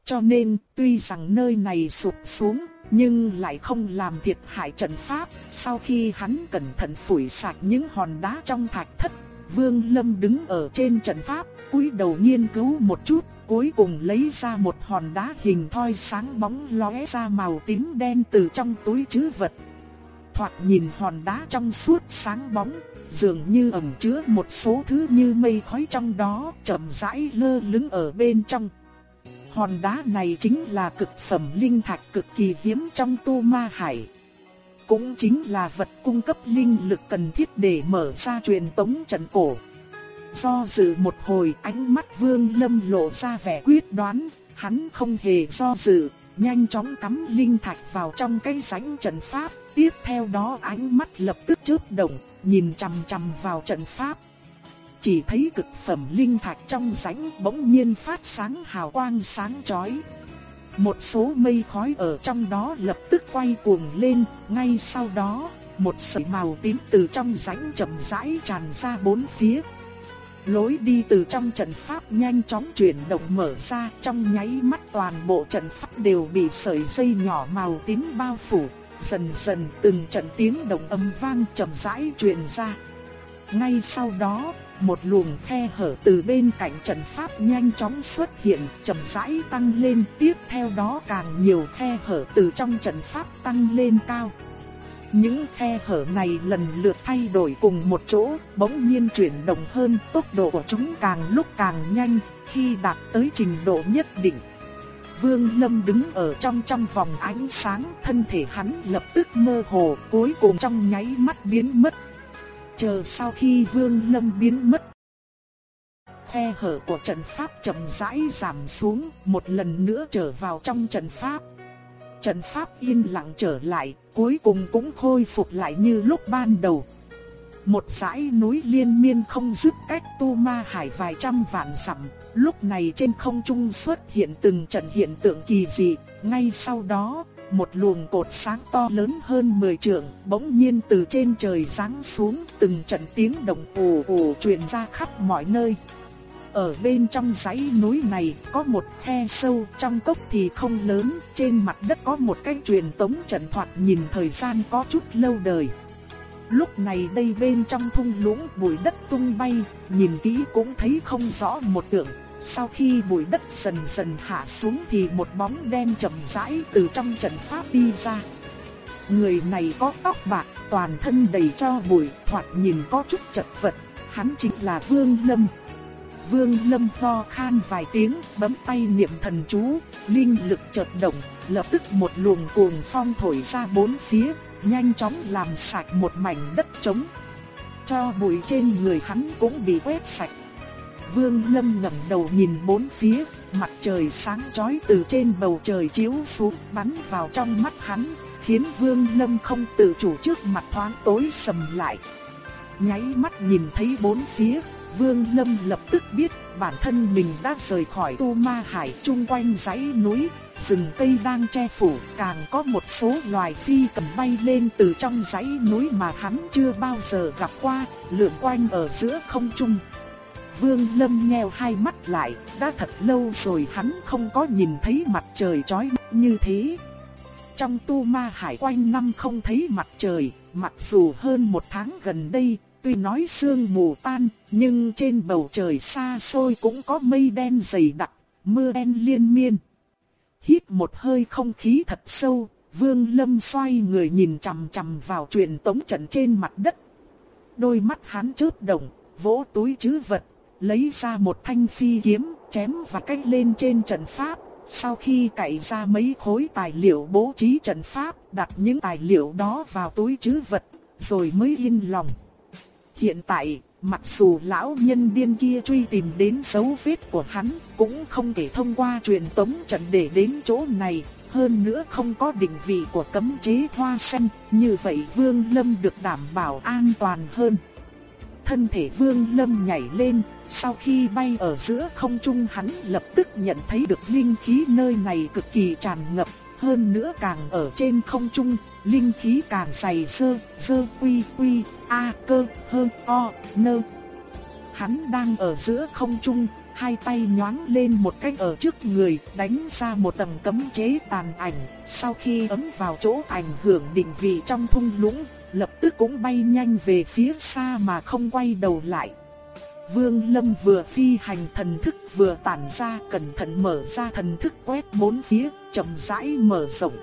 Cho nên, tuy rằng nơi này sụp xuống, nhưng lại không làm thiệt hại trận pháp, sau khi hắn cẩn thận phủi sạch những hòn đá trong thạch thất, Vương Lâm đứng ở trên trận pháp, cúi đầu nghiên cứu một chút, cuối cùng lấy ra một hòn đá hình thoi sáng bóng lóe ra màu tím đen từ trong túi trữ vật. Thoạt nhìn hòn đá trong suốt sáng bóng, dường như ẩn chứa một số thứ như mây khói trong đó, chậm rãi lơ lửng ở bên trong. Hòn đá này chính là cực phẩm linh thạch cực kỳ hiếm trong tu ma hải. Cũng chính là vật cung cấp linh lực cần thiết để mở ra truyền tống trận cổ. Do dự một hồi ánh mắt vương lâm lộ ra vẻ quyết đoán, hắn không hề do dự, nhanh chóng cắm linh thạch vào trong cái rãnh trận pháp, tiếp theo đó ánh mắt lập tức chớp động, nhìn chằm chằm vào trận pháp. Chỉ thấy cực phẩm linh thạch trong rãnh bỗng nhiên phát sáng hào quang sáng chói. Một số mây khói ở trong đó lập tức quay cuồng lên, ngay sau đó, một sợi màu tím từ trong rãnh chậm rãi tràn ra bốn phía, Lối đi từ trong trận pháp nhanh chóng chuyển động mở ra, trong nháy mắt toàn bộ trận pháp đều bị sợi dây nhỏ màu tím bao phủ, dần dần từng trận tiếng động âm vang chậm rãi truyền ra. Ngay sau đó, một luồng khe hở từ bên cạnh trận pháp nhanh chóng xuất hiện, chậm rãi tăng lên, tiếp theo đó càng nhiều khe hở từ trong trận pháp tăng lên cao. Những khe hở này lần lượt thay đổi cùng một chỗ, bỗng nhiên chuyển động hơn, tốc độ của chúng càng lúc càng nhanh, khi đạt tới trình độ nhất định. Vương Lâm đứng ở trong trong vòng ánh sáng, thân thể hắn lập tức mơ hồ, cuối cùng trong nháy mắt biến mất. Chờ sau khi Vương Lâm biến mất, khe hở của trận pháp chậm rãi giảm xuống, một lần nữa trở vào trong trận pháp. Trận pháp yên lặng trở lại, cuối cùng cũng khôi phục lại như lúc ban đầu. Một dãy núi liên miên không dứt cách tu ma hải vài trăm vạn dặm, lúc này trên không trung xuất hiện từng trận hiện tượng kỳ dị, ngay sau đó, một luồng cột sáng to lớn hơn 10 trượng, bỗng nhiên từ trên trời giáng xuống, từng trận tiếng động ồ ồ truyền ra khắp mọi nơi. Ở bên trong dãy núi này có một khe sâu, trong cốc thì không lớn, trên mặt đất có một cái truyền tống trận thoạt nhìn thời gian có chút lâu đời. Lúc này đây bên trong thung lũng bụi đất tung bay, nhìn kỹ cũng thấy không rõ một tượng. Sau khi bụi đất dần dần hạ xuống thì một bóng đen chậm rãi từ trong trận pháp đi ra. Người này có tóc bạc, toàn thân đầy cho bụi, thoạt nhìn có chút chật vật, hắn chính là Vương Lâm. Vương Lâm ho khan vài tiếng, bấm tay niệm thần chú, linh lực chợt động, lập tức một luồng cuồng phong thổi ra bốn phía, nhanh chóng làm sạch một mảnh đất trống. Cho bụi trên người hắn cũng bị quét sạch. Vương Lâm ngẩng đầu nhìn bốn phía, mặt trời sáng chói từ trên bầu trời chiếu xuống bắn vào trong mắt hắn, khiến Vương Lâm không tự chủ trước mặt thoáng tối sầm lại. Nháy mắt nhìn thấy bốn phía, Vương Lâm lập tức biết bản thân mình đã rời khỏi Tu Ma Hải chung quanh dãy núi, rừng cây đang che phủ, càng có một số loài phi cầm bay lên từ trong dãy núi mà hắn chưa bao giờ gặp qua, lượn quanh ở giữa không trung. Vương Lâm nheo hai mắt lại, đã thật lâu rồi hắn không có nhìn thấy mặt trời chói như thế. Trong tu ma hải quanh năm không thấy mặt trời, mặc dù hơn một tháng gần đây, tuy nói sương mù tan, nhưng trên bầu trời xa xôi cũng có mây đen dày đặc, mưa đen liên miên. Hít một hơi không khí thật sâu, Vương Lâm xoay người nhìn chằm chằm vào truyền tống trận trên mặt đất. Đôi mắt hắn chớp động, vỗ túi trữ vật, lấy ra một thanh phi kiếm, chém và cách lên trên trận pháp. Sau khi cạy ra mấy khối tài liệu bố trí trận pháp, đặt những tài liệu đó vào túi trữ vật, rồi mới yên lòng. Hiện tại, mặc dù lão nhân điên kia truy tìm đến dấu vết của hắn, cũng không thể thông qua truyền tống trận để đến chỗ này, hơn nữa không có định vị của cấm chế hoa sen, như vậy Vương Lâm được đảm bảo an toàn hơn. Thân thể Vương Lâm nhảy lên, sau khi bay ở giữa không trung hắn lập tức nhận thấy được linh khí nơi này cực kỳ tràn ngập, hơn nữa càng ở trên không trung, linh khí càng dày sơ, sơ quy quy, a cơ, hơn o, nơ. Hắn đang ở giữa không trung, hai tay nhoáng lên một cách ở trước người, đánh ra một tầng cấm chế tàn ảnh, sau khi ấm vào chỗ ảnh hưởng định vị trong thung lũng, lập tức cũng bay nhanh về phía xa mà không quay đầu lại. Vương Lâm vừa phi hành thần thức vừa tản ra cẩn thận mở ra thần thức quét bốn phía, chậm rãi mở rộng.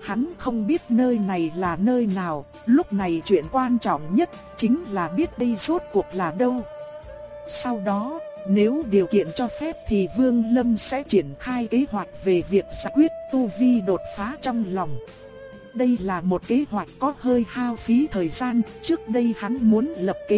Hắn không biết nơi này là nơi nào, lúc này chuyện quan trọng nhất chính là biết đây rốt cuộc là đâu. Sau đó, nếu điều kiện cho phép thì Vương Lâm sẽ triển khai kế hoạch về việc giải quyết tu vi đột phá trong lòng. Đây là một kế hoạch có hơi hao phí thời gian, trước đây hắn muốn lập kế